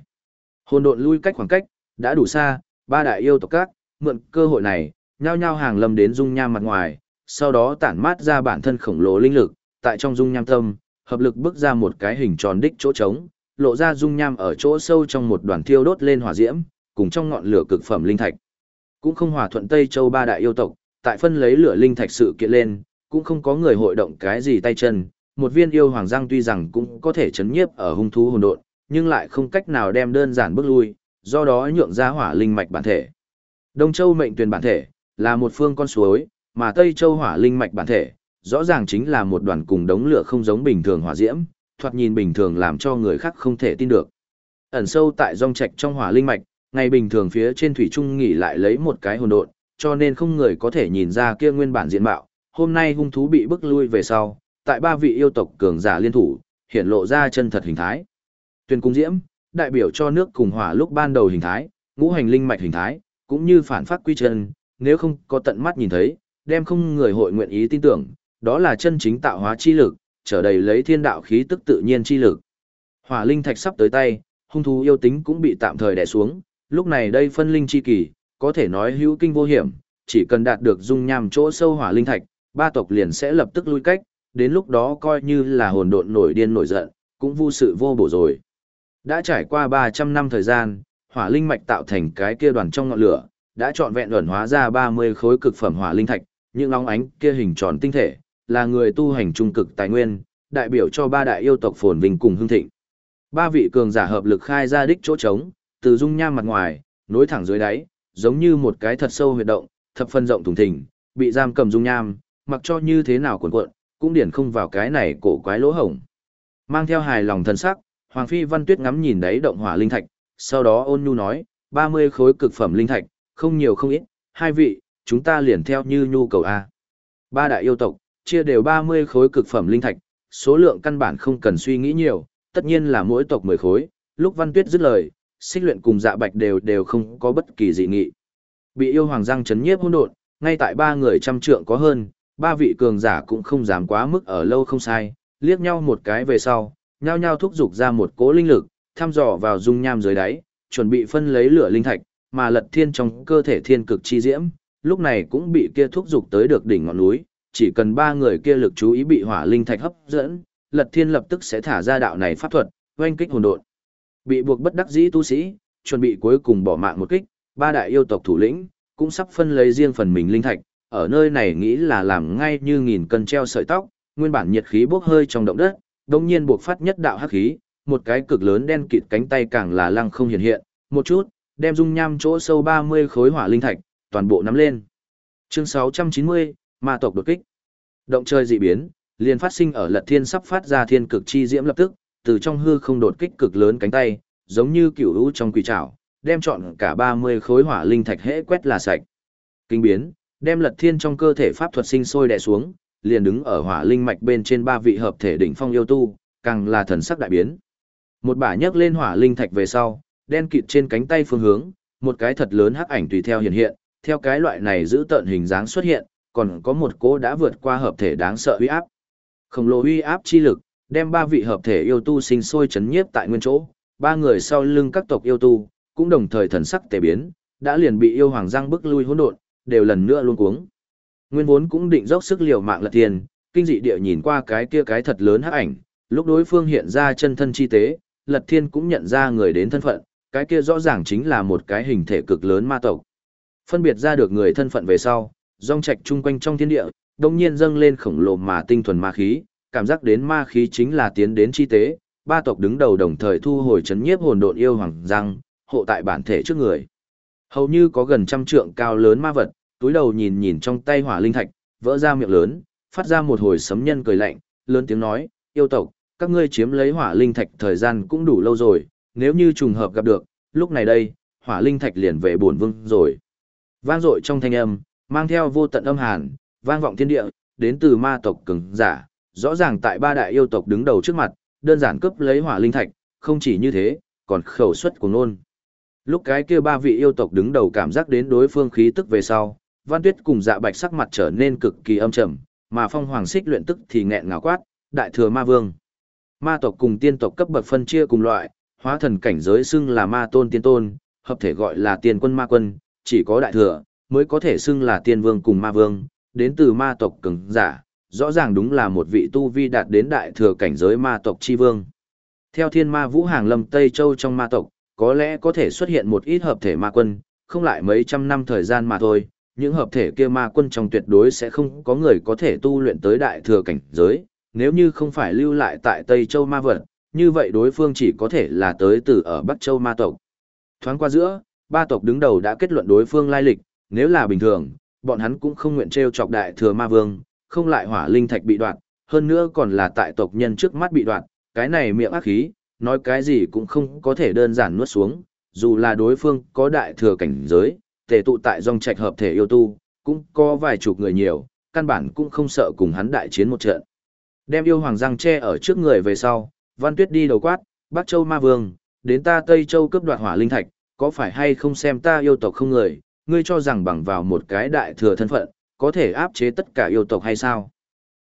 Hồn độn lui cách khoảng cách, đã đủ xa, ba đại yêu tộc các, mượn cơ hội này, nhao nhao hàng lâm đến dung nham mặt ngoài, sau đó tản mát ra bản thân khổng lồ linh lực, tại trong dung nham tâm, hợp lực bước ra một cái hình tròn đích chỗ trống, lộ ra dung nham ở chỗ sâu trong một đoàn thiêu đốt lên hỏa diễm, cùng trong ngọn lửa cực phẩm linh thạch. Cũng không hòa thuận Tây Châu ba đại yêu tộc, tại phân lấy lửa linh thạch sự kiện lên, cũng không có người hội động cái gì tay chân, một viên yêu hoàng giang tuy rằng cũng có thể chấn nhiếp ở hung thú hồn độn, nhưng lại không cách nào đem đơn giản bước lui, do đó nhượng ra hỏa linh mạch bản thể. Đông Châu mệnh tuyển bản thể là một phương con suối, mà Tây Châu hỏa linh mạch bản thể rõ ràng chính là một đoàn cùng đống lửa không giống bình thường hỏa diễm, thoạt nhìn bình thường làm cho người khác không thể tin được. Ẩn sâu tại rong trạch trong hỏa linh mạch, ngày bình thường phía trên thủy trung nghỉ lại lấy một cái hồn độn, cho nên không người có thể nhìn ra kia nguyên bản diện mạo. Hôm nay hung thú bị bức lui về sau, tại ba vị yêu tộc cường giả liên thủ, hiện lộ ra chân thật hình thái. Tuyền cung diễm, đại biểu cho nước cùng hỏa lúc ban đầu hình thái, ngũ hành linh mạch hình thái, cũng như phản phát quy chân, nếu không có tận mắt nhìn thấy, đem không người hội nguyện ý tin tưởng, đó là chân chính tạo hóa chi lực, trở đầy lấy thiên đạo khí tức tự nhiên chi lực. Hỏa linh thạch sắp tới tay, hung thú yêu tính cũng bị tạm thời đè xuống, lúc này đây phân linh chi kỳ, có thể nói hữu kinh vô hiểm, chỉ cần đạt được dung nham chỗ sâu hỏa linh thạch, ba tộc liền sẽ lập tức lui cách, đến lúc đó coi như là hồn độn nổi điên nổi giận, cũng vô sự vô bổ rồi. Đã trải qua 300 năm thời gian, hỏa linh mạch tạo thành cái kia đoàn trong ngọn lửa, đã trọn vẹn ẩn hóa ra 30 khối cực phẩm hỏa linh thạch, những óng ánh kia hình tròn tinh thể, là người tu hành trung cực tài nguyên, đại biểu cho ba đại yêu tộc phồn vinh cùng hưng thịnh. Ba vị cường giả hợp lực khai ra đích chỗ trống, từ dung nham mặt ngoài, nối thẳng dưới đáy, giống như một cái thật sâu huyệt động, thập phân rộng thùng thình, bị giam cầm dung nham, mặc cho như thế nào cuộn cuộn, cũng điển không vào cái này cổ quái lỗ hổng. Mang theo hài lòng thân sắc, Hoàng Phi Văn Tuyết ngắm nhìn đấy động hỏa linh thạch, sau đó ôn nhu nói, 30 khối cực phẩm linh thạch, không nhiều không ít, hai vị, chúng ta liền theo như nhu cầu A. Ba đại yêu tộc, chia đều 30 khối cực phẩm linh thạch, số lượng căn bản không cần suy nghĩ nhiều, tất nhiên là mỗi tộc 10 khối, lúc Văn Tuyết dứt lời, xích luyện cùng dạ bạch đều đều không có bất kỳ dị nghị. Bị yêu hoàng răng chấn nhiếp hỗn độn, ngay tại ba người trăm trượng có hơn, ba vị cường giả cũng không dám quá mức ở lâu không sai, liếc nhau một cái về sau, nhao nhao thúc giục ra một cỗ linh lực, thăm dò vào dung nham dưới đáy, chuẩn bị phân lấy lửa linh thạch, mà lật thiên trong cơ thể thiên cực chi diễm, lúc này cũng bị kia thúc giục tới được đỉnh ngọn núi, chỉ cần ba người kia lực chú ý bị hỏa linh thạch hấp dẫn, lật thiên lập tức sẽ thả ra đạo này pháp thuật, oanh kích hồn độn. Bị buộc bất đắc dĩ tu sĩ, chuẩn bị cuối cùng bỏ mạng một kích, ba đại yêu tộc thủ lĩnh, cũng sắp phân lấy riêng phần mình linh thạch, ở nơi này nghĩ là làm ngay như nghìn cân treo sợi tóc, nguyên bản nhiệt khí bốc hơi trong động đất, đồng nhiên buộc phát nhất đạo hắc khí, một cái cực lớn đen kịt cánh tay càng là lăng không hiện hiện, một chút, đem dung nham chỗ sâu 30 khối hỏa linh thạch, toàn bộ nắm lên. Chương 690, ma tộc đột kích. Động trời dị biến, liền phát sinh ở Lật Thiên sắp phát ra thiên cực chi diễm lập tức, từ trong hư không đột kích cực lớn cánh tay, giống như cửu hữu trong quỷ trảo, đem chọn cả 30 khối hỏa linh thạch hễ quét là sạch. Kinh biến, đem Lật Thiên trong cơ thể pháp thuật sinh sôi đè xuống, liền đứng ở hỏa linh mạch bên trên ba vị hợp thể đỉnh phong yêu tu, càng là thần sắc đại biến. Một bả nhấc lên hỏa linh thạch về sau, đen kịt trên cánh tay phương hướng, một cái thật lớn hắc ảnh tùy theo hiện hiện, theo cái loại này giữ tận hình dáng xuất hiện, còn có một cỗ đã vượt qua hợp thể đáng sợ uy áp. Khổng lồ uy áp chi lực, đem ba vị hợp thể yêu tu sinh sôi chấn nhiếp tại nguyên chỗ, ba người sau lưng các tộc yêu tu, cũng đồng thời thần sắc tề biến, đã liền bị yêu hoàng giang bức lui hỗn độn, đều lần nữa luôn cuống. Nguyên vốn cũng định dốc sức liều mạng lật tiền, kinh dị địa nhìn qua cái kia cái thật lớn hắc ảnh, lúc đối phương hiện ra chân thân chi tế, Lật Thiên cũng nhận ra người đến thân phận, cái kia rõ ràng chính là một cái hình thể cực lớn ma tộc. Phân biệt ra được người thân phận về sau, rong trạch chung quanh trong thiên địa, đồng nhiên dâng lên khổng lồ mà tinh thuần ma khí, cảm giác đến ma khí chính là tiến đến chi tế, ba tộc đứng đầu đồng thời thu hồi chấn nhiếp hồn độn yêu hoàng răng, hộ tại bản thể trước người. Hầu như có gần trăm trượng cao lớn ma vật, túi đầu nhìn nhìn trong tay hỏa linh thạch, vỡ ra miệng lớn, phát ra một hồi sấm nhân cười lạnh, lớn tiếng nói, yêu tộc, các ngươi chiếm lấy hỏa linh thạch thời gian cũng đủ lâu rồi, nếu như trùng hợp gặp được, lúc này đây, hỏa linh thạch liền về bổn vương rồi. Vang dội trong thanh âm, mang theo vô tận âm hàn, vang vọng thiên địa, đến từ ma tộc cường giả, rõ ràng tại ba đại yêu tộc đứng đầu trước mặt, đơn giản cướp lấy hỏa linh thạch, không chỉ như thế, còn khẩu suất của nôn. Lúc cái kia ba vị yêu tộc đứng đầu cảm giác đến đối phương khí tức về sau, Văn Tuyết cùng Dạ Bạch sắc mặt trở nên cực kỳ âm trầm, mà Phong Hoàng Xích luyện tức thì nghẹn ngào quát, đại thừa ma vương. Ma tộc cùng tiên tộc cấp bậc phân chia cùng loại, hóa thần cảnh giới xưng là ma tôn tiên tôn, hợp thể gọi là tiên quân ma quân, chỉ có đại thừa mới có thể xưng là tiên vương cùng ma vương, đến từ ma tộc cường giả, rõ ràng đúng là một vị tu vi đạt đến đại thừa cảnh giới ma tộc chi vương. Theo thiên ma vũ hàng lâm Tây Châu trong ma tộc, có lẽ có thể xuất hiện một ít hợp thể ma quân, không lại mấy trăm năm thời gian mà thôi, những hợp thể kia ma quân trong tuyệt đối sẽ không có người có thể tu luyện tới đại thừa cảnh giới, nếu như không phải lưu lại tại Tây Châu ma vật, như vậy đối phương chỉ có thể là tới từ ở Bắc Châu ma tộc. Thoáng qua giữa, ba tộc đứng đầu đã kết luận đối phương lai lịch, nếu là bình thường, bọn hắn cũng không nguyện trêu chọc đại thừa ma vương, không lại hỏa linh thạch bị đoạn, hơn nữa còn là tại tộc nhân trước mắt bị đoạn, cái này miệng ác khí, nói cái gì cũng không có thể đơn giản nuốt xuống, dù là đối phương có đại thừa cảnh giới, tề tụ tại dòng trạch hợp thể yêu tu, cũng có vài chục người nhiều, căn bản cũng không sợ cùng hắn đại chiến một trận. Đem yêu hoàng răng che ở trước người về sau, Văn Tuyết đi đầu quát, Bắc Châu Ma Vương, đến ta Tây Châu cướp đoạt hỏa linh thạch, có phải hay không xem ta yêu tộc không người, ngươi cho rằng bằng vào một cái đại thừa thân phận, có thể áp chế tất cả yêu tộc hay sao?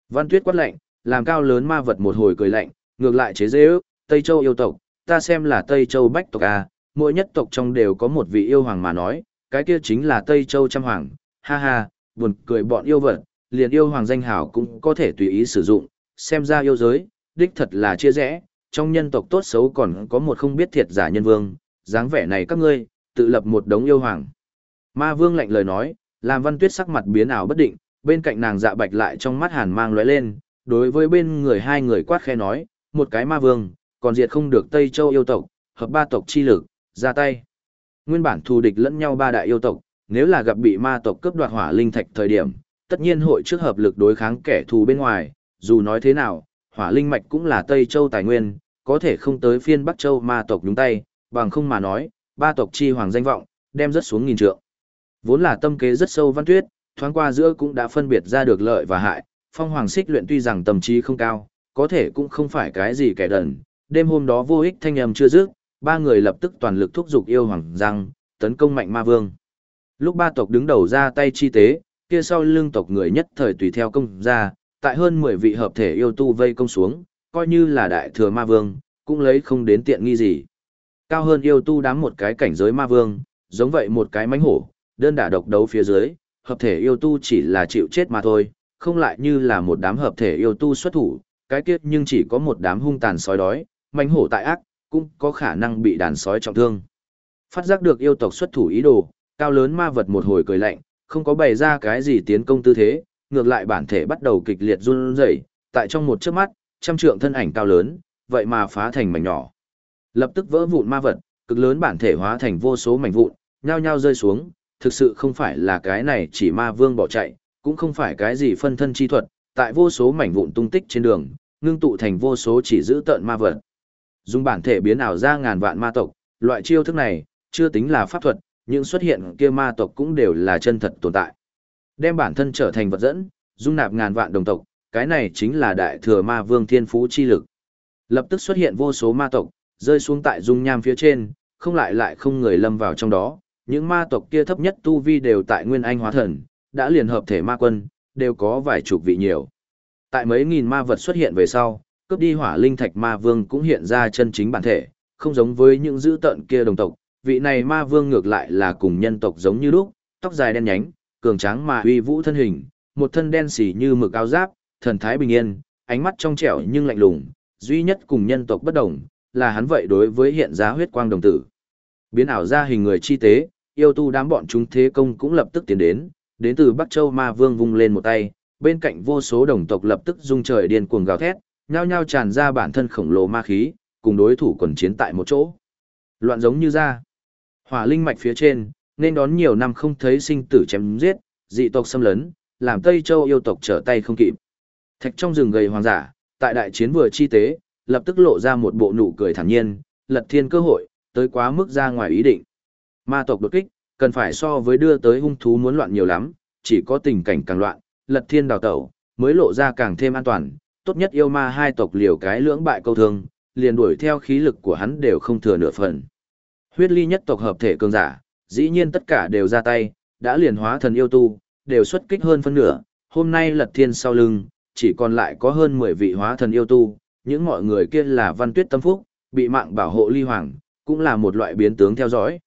Văn Tuyết quát lạnh, làm cao lớn ma vật một hồi cười lạnh, ngược lại chế dễ ước, Tây Châu yêu tộc, ta xem là Tây Châu bách tộc à, mỗi nhất tộc trong đều có một vị yêu hoàng mà nói, cái kia chính là Tây Châu trăm hoàng, ha ha, buồn cười bọn yêu vật, liền yêu hoàng danh hảo cũng có thể tùy ý sử dụng, xem ra yêu giới, đích thật là chia rẽ, trong nhân tộc tốt xấu còn có một không biết thiệt giả nhân vương, dáng vẻ này các ngươi, tự lập một đống yêu hoàng. Ma vương lạnh lời nói, làm văn tuyết sắc mặt biến ảo bất định, bên cạnh nàng dạ bạch lại trong mắt hàn mang lóe lên, đối với bên người hai người quát khe nói, một cái ma vương, còn diệt không được Tây Châu yêu tộc, hợp ba tộc chi lực, ra tay. Nguyên bản thù địch lẫn nhau ba đại yêu tộc, nếu là gặp bị ma tộc cướp đoạt hỏa linh thạch thời điểm, tất nhiên hội trước hợp lực đối kháng kẻ thù bên ngoài, dù nói thế nào, hỏa linh mạch cũng là Tây Châu tài nguyên, có thể không tới phiên Bắc Châu ma tộc đúng tay, bằng không mà nói, ba tộc chi hoàng danh vọng, đem rất xuống nghìn trượng. Vốn là tâm kế rất sâu văn tuyết, thoáng qua giữa cũng đã phân biệt ra được lợi và hại, phong hoàng xích luyện tuy rằng tầm trí không cao, có thể cũng không phải cái gì kẻ đần. Đêm hôm đó vô ích thanh âm chưa dứt, ba người lập tức toàn lực thúc giục yêu hoàng răng, tấn công mạnh ma vương. Lúc ba tộc đứng đầu ra tay chi tế, kia sau lưng tộc người nhất thời tùy theo công ra, tại hơn 10 vị hợp thể yêu tu vây công xuống, coi như là đại thừa ma vương, cũng lấy không đến tiện nghi gì. Cao hơn yêu tu đám một cái cảnh giới ma vương, giống vậy một cái mánh hổ, đơn đả độc đấu phía dưới, hợp thể yêu tu chỉ là chịu chết mà thôi, không lại như là một đám hợp thể yêu tu xuất thủ, cái kiết nhưng chỉ có một đám hung tàn sói đói, mánh hổ tại ác, cũng có khả năng bị đàn sói trọng thương. Phát giác được yêu tộc xuất thủ ý đồ, cao lớn ma vật một hồi cười lạnh, không có bày ra cái gì tiến công tư thế, ngược lại bản thể bắt đầu kịch liệt run rẩy, tại trong một chớp mắt, trăm trượng thân ảnh cao lớn, vậy mà phá thành mảnh nhỏ. Lập tức vỡ vụn ma vật, cực lớn bản thể hóa thành vô số mảnh vụn, nhao nhao rơi xuống, thực sự không phải là cái này chỉ ma vương bỏ chạy, cũng không phải cái gì phân thân chi thuật, tại vô số mảnh vụn tung tích trên đường, ngưng tụ thành vô số chỉ giữ tợn ma vật. Dùng bản thể biến ảo ra ngàn vạn ma tộc, loại chiêu thức này, chưa tính là pháp thuật, nhưng xuất hiện kia ma tộc cũng đều là chân thật tồn tại. Đem bản thân trở thành vật dẫn, dung nạp ngàn vạn đồng tộc, cái này chính là đại thừa ma vương thiên phú chi lực. Lập tức xuất hiện vô số ma tộc, rơi xuống tại dung nham phía trên, không lại lại không người lâm vào trong đó, những ma tộc kia thấp nhất tu vi đều tại nguyên anh hóa thần, đã liền hợp thể ma quân, đều có vài chục vị nhiều. Tại mấy nghìn ma vật xuất hiện về sau, cướp đi hỏa linh thạch ma vương cũng hiện ra chân chính bản thể, không giống với những dữ tận kia đồng tộc, vị này ma vương ngược lại là cùng nhân tộc giống như lúc, tóc dài đen nhánh, cường tráng mà uy vũ thân hình, một thân đen xỉ như mực áo giáp, thần thái bình yên, ánh mắt trong trẻo nhưng lạnh lùng, duy nhất cùng nhân tộc bất đồng, là hắn vậy đối với hiện giá huyết quang đồng tử. Biến ảo ra hình người chi tế, yêu tu đám bọn chúng thế công cũng lập tức tiến đến, đến từ Bắc Châu Ma Vương vung lên một tay, bên cạnh vô số đồng tộc lập tức rung trời điên cuồng gào thét, nhao nhao tràn ra bản thân khổng lồ ma khí, cùng đối thủ quần chiến tại một chỗ. Loạn giống như ra. Hỏa linh mạch phía trên, nên đón nhiều năm không thấy sinh tử chém giết, dị tộc xâm lấn, làm Tây Châu yêu tộc trở tay không kịp. Thạch trong rừng gầy hoàng giả, tại đại chiến vừa chi tế, lập tức lộ ra một bộ nụ cười thản nhiên, lật thiên cơ hội, tới quá mức ra ngoài ý định. Ma tộc đột kích, cần phải so với đưa tới hung thú muốn loạn nhiều lắm, chỉ có tình cảnh càng loạn, lật thiên đào tẩu, mới lộ ra càng thêm an toàn, tốt nhất yêu ma hai tộc liều cái lưỡng bại câu thương, liền đuổi theo khí lực của hắn đều không thừa nửa phần. Huyết ly nhất tộc hợp thể cường giả, dĩ nhiên tất cả đều ra tay, đã liền hóa thần yêu tu, đều xuất kích hơn phân nửa, hôm nay lật thiên sau lưng, chỉ còn lại có hơn 10 vị hóa thần yêu tu, những mọi người kia là văn tuyết tâm phúc, bị mạng bảo hộ ly hoàng, cũng là một loại biến tướng theo dõi.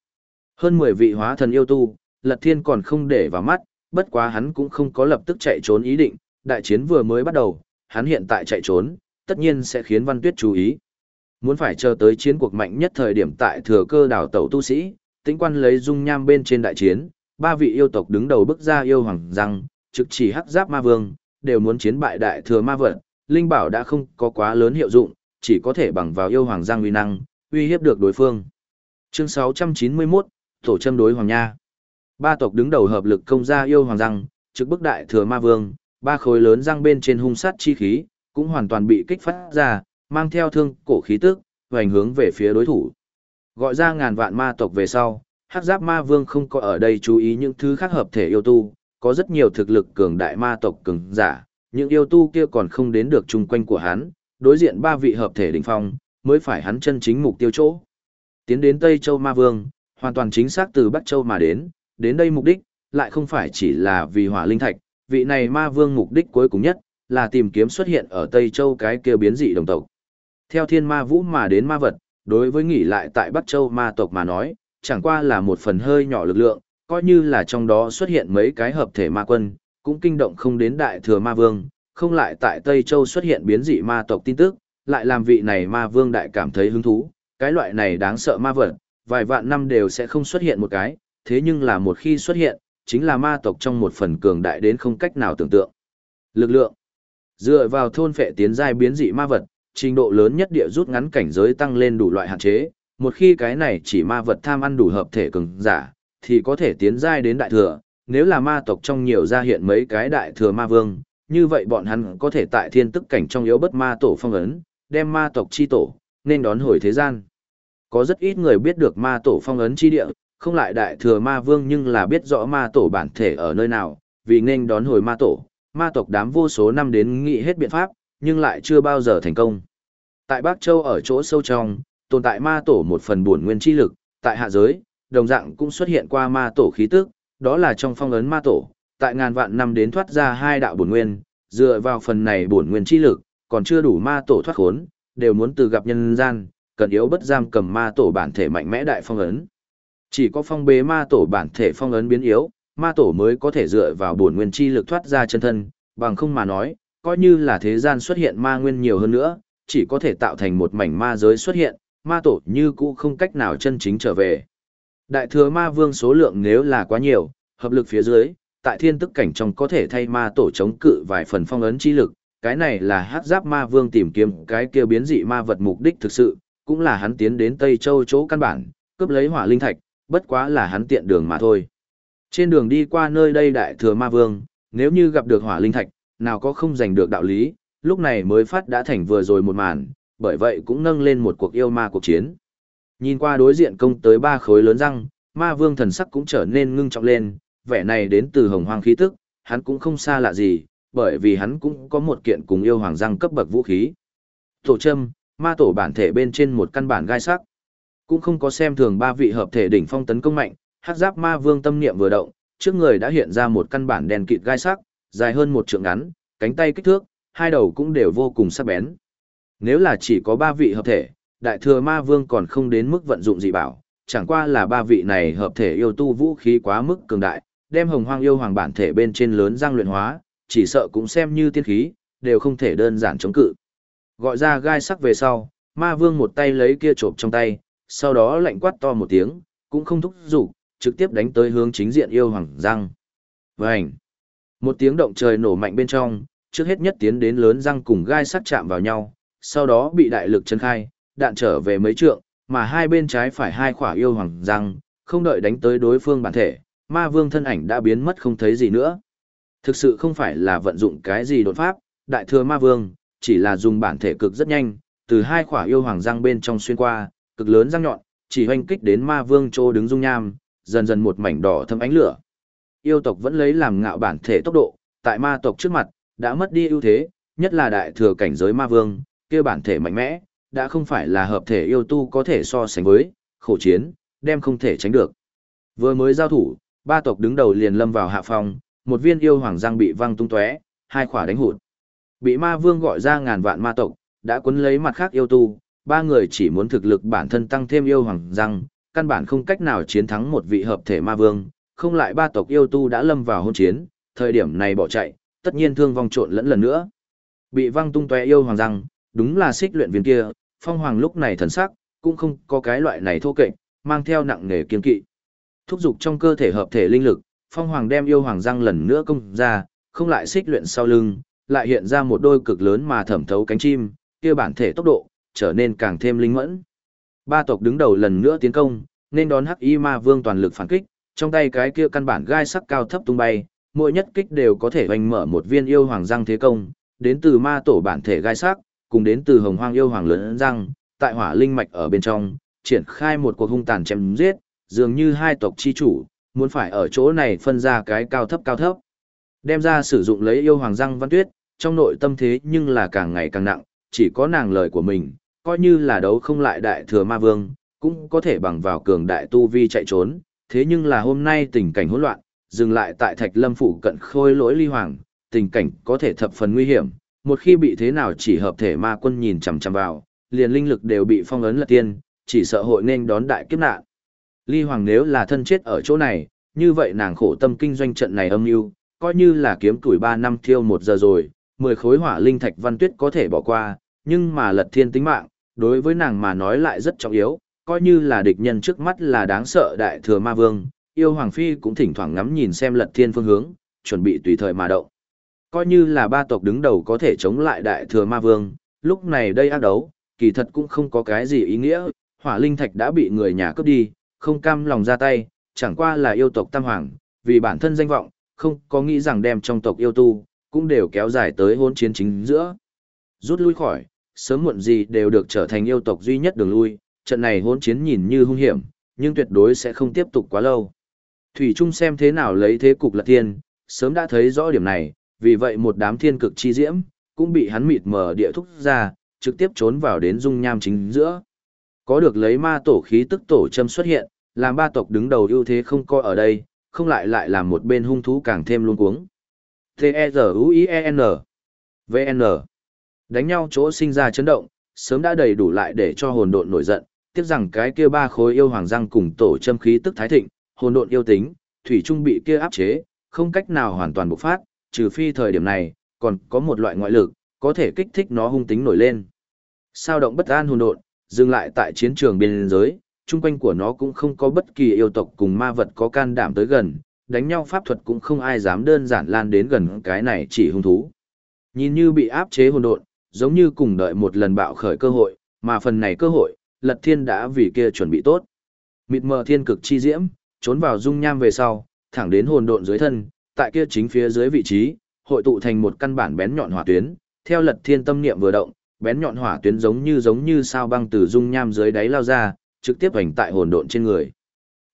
Hơn 10 vị hóa thần yêu tu, lật thiên còn không để vào mắt, bất quá hắn cũng không có lập tức chạy trốn ý định, đại chiến vừa mới bắt đầu, hắn hiện tại chạy trốn, tất nhiên sẽ khiến văn tuyết chú ý. Muốn phải chờ tới chiến cuộc mạnh nhất thời điểm tại thừa cơ đảo tẩu tu sĩ, tính quan lấy dung nham bên trên đại chiến, ba vị yêu tộc đứng đầu bức ra yêu hoàng rằng, trực chỉ hắc giáp ma vương, đều muốn chiến bại đại thừa ma vật, linh bảo đã không có quá lớn hiệu dụng, chỉ có thể bằng vào yêu hoàng giang uy năng, uy hiếp được đối phương. Chương 691, tổ châm đối hoàng nha. Ba tộc đứng đầu hợp lực công ra yêu hoàng giang trực bức đại thừa ma vương, ba khối lớn răng bên trên hung sát chi khí, cũng hoàn toàn bị kích phát ra, mang theo thương cổ khí tức, hoành hướng về phía đối thủ. Gọi ra ngàn vạn ma tộc về sau, hắc giáp ma vương không có ở đây chú ý những thứ khác hợp thể yêu tu, có rất nhiều thực lực cường đại ma tộc cường giả, những yêu tu kia còn không đến được chung quanh của hắn, đối diện ba vị hợp thể đỉnh phong, mới phải hắn chân chính mục tiêu chỗ. Tiến đến Tây Châu Ma Vương, hoàn toàn chính xác từ Bắc Châu mà đến, đến đây mục đích, lại không phải chỉ là vì hỏa linh thạch, vị này Ma Vương mục đích cuối cùng nhất, là tìm kiếm xuất hiện ở Tây Châu cái kia biến dị đồng tộc. Theo thiên ma vũ mà đến ma vật, đối với nghỉ lại tại Bắc Châu ma tộc mà nói, chẳng qua là một phần hơi nhỏ lực lượng, coi như là trong đó xuất hiện mấy cái hợp thể ma quân, cũng kinh động không đến đại thừa ma vương, không lại tại Tây Châu xuất hiện biến dị ma tộc tin tức, lại làm vị này ma vương đại cảm thấy hứng thú, cái loại này đáng sợ ma vật, vài vạn năm đều sẽ không xuất hiện một cái, thế nhưng là một khi xuất hiện, chính là ma tộc trong một phần cường đại đến không cách nào tưởng tượng. Lực lượng Dựa vào thôn phệ tiến giai biến dị ma vật, trình độ lớn nhất địa rút ngắn cảnh giới tăng lên đủ loại hạn chế, một khi cái này chỉ ma vật tham ăn đủ hợp thể cường giả, thì có thể tiến giai đến đại thừa, nếu là ma tộc trong nhiều gia hiện mấy cái đại thừa ma vương, như vậy bọn hắn có thể tại thiên tức cảnh trong yếu bất ma tổ phong ấn, đem ma tộc chi tổ, nên đón hồi thế gian. Có rất ít người biết được ma tổ phong ấn chi địa, không lại đại thừa ma vương nhưng là biết rõ ma tổ bản thể ở nơi nào, vì nên đón hồi ma tổ, ma tộc đám vô số năm đến nghĩ hết biện pháp, nhưng lại chưa bao giờ thành công. Tại Bắc Châu ở chỗ sâu trong, tồn tại ma tổ một phần buồn nguyên chi lực, tại hạ giới, đồng dạng cũng xuất hiện qua ma tổ khí tức, đó là trong phong ấn ma tổ, tại ngàn vạn năm đến thoát ra hai đạo buồn nguyên, dựa vào phần này buồn nguyên chi lực, còn chưa đủ ma tổ thoát khốn, đều muốn từ gặp nhân gian, cần yếu bất giam cầm ma tổ bản thể mạnh mẽ đại phong ấn. Chỉ có phong bế ma tổ bản thể phong ấn biến yếu, ma tổ mới có thể dựa vào bổn nguyên chi lực thoát ra chân thân, bằng không mà nói, coi như là thế gian xuất hiện ma nguyên nhiều hơn nữa, chỉ có thể tạo thành một mảnh ma giới xuất hiện, ma tổ như cũ không cách nào chân chính trở về. Đại thừa ma vương số lượng nếu là quá nhiều, hợp lực phía dưới, tại thiên tức cảnh trong có thể thay ma tổ chống cự vài phần phong ấn chi lực, cái này là hắc giáp ma vương tìm kiếm cái kia biến dị ma vật mục đích thực sự, cũng là hắn tiến đến Tây Châu chỗ căn bản, cướp lấy hỏa linh thạch, bất quá là hắn tiện đường mà thôi. Trên đường đi qua nơi đây đại thừa ma vương, nếu như gặp được hỏa linh thạch, nào có không giành được đạo lý, lúc này mới phát đã thành vừa rồi một màn, bởi vậy cũng nâng lên một cuộc yêu ma cuộc chiến. Nhìn qua đối diện công tới ba khối lớn răng, ma vương thần sắc cũng trở nên ngưng trọng lên, vẻ này đến từ hồng hoang khí tức, hắn cũng không xa lạ gì, bởi vì hắn cũng có một kiện cùng yêu hoàng răng cấp bậc vũ khí. Tổ châm, ma tổ bản thể bên trên một căn bản gai sắc. Cũng không có xem thường ba vị hợp thể đỉnh phong tấn công mạnh, hắc giáp ma vương tâm niệm vừa động, trước người đã hiện ra một căn bản đèn kịt gai sắc, dài hơn một trượng ngắn, cánh tay kích thước, hai đầu cũng đều vô cùng sắc bén. Nếu là chỉ có ba vị hợp thể, đại thừa ma vương còn không đến mức vận dụng dị bảo, chẳng qua là ba vị này hợp thể yêu tu vũ khí quá mức cường đại, đem hồng hoang yêu hoàng bản thể bên trên lớn giang luyện hóa, chỉ sợ cũng xem như tiên khí, đều không thể đơn giản chống cự. Gọi ra gai sắc về sau, ma vương một tay lấy kia trộm trong tay, sau đó lạnh quát to một tiếng, cũng không thúc giục, trực tiếp đánh tới hướng chính diện yêu hoàng răng. Vành! Một tiếng động trời nổ mạnh bên trong, trước hết nhất tiến đến lớn răng cùng gai sắc chạm vào nhau, sau đó bị đại lực chân khai, đạn trở về mấy trượng, mà hai bên trái phải hai khỏa yêu hoàng răng, không đợi đánh tới đối phương bản thể, ma vương thân ảnh đã biến mất không thấy gì nữa. Thực sự không phải là vận dụng cái gì đột pháp, đại thừa ma vương, chỉ là dùng bản thể cực rất nhanh, từ hai khỏa yêu hoàng răng bên trong xuyên qua, cực lớn răng nhọn, chỉ hoành kích đến ma vương trô đứng dung nham, dần dần một mảnh đỏ thâm ánh lửa. Yêu tộc vẫn lấy làm ngạo bản thể tốc độ, tại ma tộc trước mặt, đã mất đi ưu thế, nhất là đại thừa cảnh giới ma vương, kia bản thể mạnh mẽ, đã không phải là hợp thể yêu tu có thể so sánh với, khổ chiến, đem không thể tránh được. Vừa mới giao thủ, ba tộc đứng đầu liền lâm vào hạ phong, một viên yêu hoàng giang bị văng tung tóe, hai khỏa đánh hụt. Bị ma vương gọi ra ngàn vạn ma tộc, đã cuốn lấy mặt khác yêu tu, ba người chỉ muốn thực lực bản thân tăng thêm yêu hoàng răng, căn bản không cách nào chiến thắng một vị hợp thể ma vương, không lại ba tộc yêu tu đã lâm vào hôn chiến, thời điểm này bỏ chạy, tất nhiên thương vong trộn lẫn lần nữa. Bị văng tung tóe yêu hoàng răng, đúng là xích luyện viên kia, phong hoàng lúc này thần sắc, cũng không có cái loại này thô kệch, mang theo nặng nghề kiên kỵ. Thúc dục trong cơ thể hợp thể linh lực, phong hoàng đem yêu hoàng răng lần nữa công ra, không lại xích luyện sau lưng, lại hiện ra một đôi cực lớn mà thẩm thấu cánh chim, kia bản thể tốc độ, trở nên càng thêm linh mẫn. Ba tộc đứng đầu lần nữa tiến công, nên đón hắc y ma vương toàn lực phản kích, trong tay cái kia căn bản gai sắc cao thấp tung bay, mỗi nhất kích đều có thể hoành mở một viên yêu hoàng răng thế công, đến từ ma tổ bản thể gai sắc, cùng đến từ hồng hoang yêu hoàng lớn răng, tại hỏa linh mạch ở bên trong, triển khai một cuộc hung tàn chém giết, dường như hai tộc chi chủ, muốn phải ở chỗ này phân ra cái cao thấp cao thấp. Đem ra sử dụng lấy yêu hoàng răng văn tuyết, trong nội tâm thế nhưng là càng ngày càng nặng, chỉ có nàng lời của mình, coi như là đấu không lại đại thừa ma vương, cũng có thể bằng vào cường đại tu vi chạy trốn, thế nhưng là hôm nay tình cảnh hỗn loạn, dừng lại tại thạch lâm phủ cận khôi lỗi ly hoàng, tình cảnh có thể thập phần nguy hiểm, một khi bị thế nào chỉ hợp thể ma quân nhìn chằm chằm vào, liền linh lực đều bị phong ấn là tiên, chỉ sợ hội nên đón đại kiếp nạn. Ly Hoàng nếu là thân chết ở chỗ này, như vậy nàng khổ tâm kinh doanh trận này âm mưu, coi như là kiếm tuổi 3 năm thiêu một giờ rồi, 10 khối hỏa linh thạch văn tuyết có thể bỏ qua, nhưng mà lật thiên tính mạng, đối với nàng mà nói lại rất trọng yếu, coi như là địch nhân trước mắt là đáng sợ đại thừa ma vương, yêu hoàng phi cũng thỉnh thoảng ngắm nhìn xem lật thiên phương hướng, chuẩn bị tùy thời mà động. Coi như là ba tộc đứng đầu có thể chống lại đại thừa ma vương, lúc này đây ác đấu, kỳ thật cũng không có cái gì ý nghĩa, hỏa linh thạch đã bị người nhà cướp đi, không cam lòng ra tay, chẳng qua là yêu tộc tam hoàng, vì bản thân danh vọng, không có nghĩ rằng đem trong tộc yêu tu, cũng đều kéo dài tới hôn chiến chính giữa. Rút lui khỏi, sớm muộn gì đều được trở thành yêu tộc duy nhất đường lui, trận này hỗn chiến nhìn như hung hiểm, nhưng tuyệt đối sẽ không tiếp tục quá lâu. Thủy Trung xem thế nào lấy thế cục lật thiên, sớm đã thấy rõ điểm này, vì vậy một đám thiên cực chi diễm, cũng bị hắn mịt mờ địa thúc ra, trực tiếp trốn vào đến dung nham chính giữa. Có được lấy ma tổ khí tức tổ châm xuất hiện, làm ba tộc đứng đầu ưu thế không coi ở đây, không lại lại làm một bên hung thú càng thêm luôn cuống. T-E-Z-U-I-E-N V-N Đánh nhau chỗ sinh ra chấn động, sớm đã đầy đủ lại để cho hồn độn nổi giận, tiếc rằng cái kia ba khối yêu hoàng răng cùng tổ châm khí tức thái thịnh, hồn độn yêu tính, thủy trung bị kia áp chế, không cách nào hoàn toàn bộc phát, trừ phi thời điểm này, còn có một loại ngoại lực, có thể kích thích nó hung tính nổi lên. Sao động bất an hồn độn, dừng lại tại chiến trường biên giới, chung quanh của nó cũng không có bất kỳ yêu tộc cùng ma vật có can đảm tới gần, đánh nhau pháp thuật cũng không ai dám đơn giản lan đến gần cái này chỉ hung thú. Nhìn như bị áp chế hồn độn, giống như cùng đợi một lần bạo khởi cơ hội, mà phần này cơ hội, Lật Thiên đã vì kia chuẩn bị tốt. Mịt mờ thiên cực chi diễm, trốn vào dung nham về sau, thẳng đến hồn độn dưới thân, tại kia chính phía dưới vị trí, hội tụ thành một căn bản bén nhọn hỏa tuyến, theo Lật Thiên tâm niệm vừa động, bén nhọn hỏa tuyến giống như giống như sao băng từ dung nham dưới đáy lao ra, trực tiếp hành tại hồn độn trên người.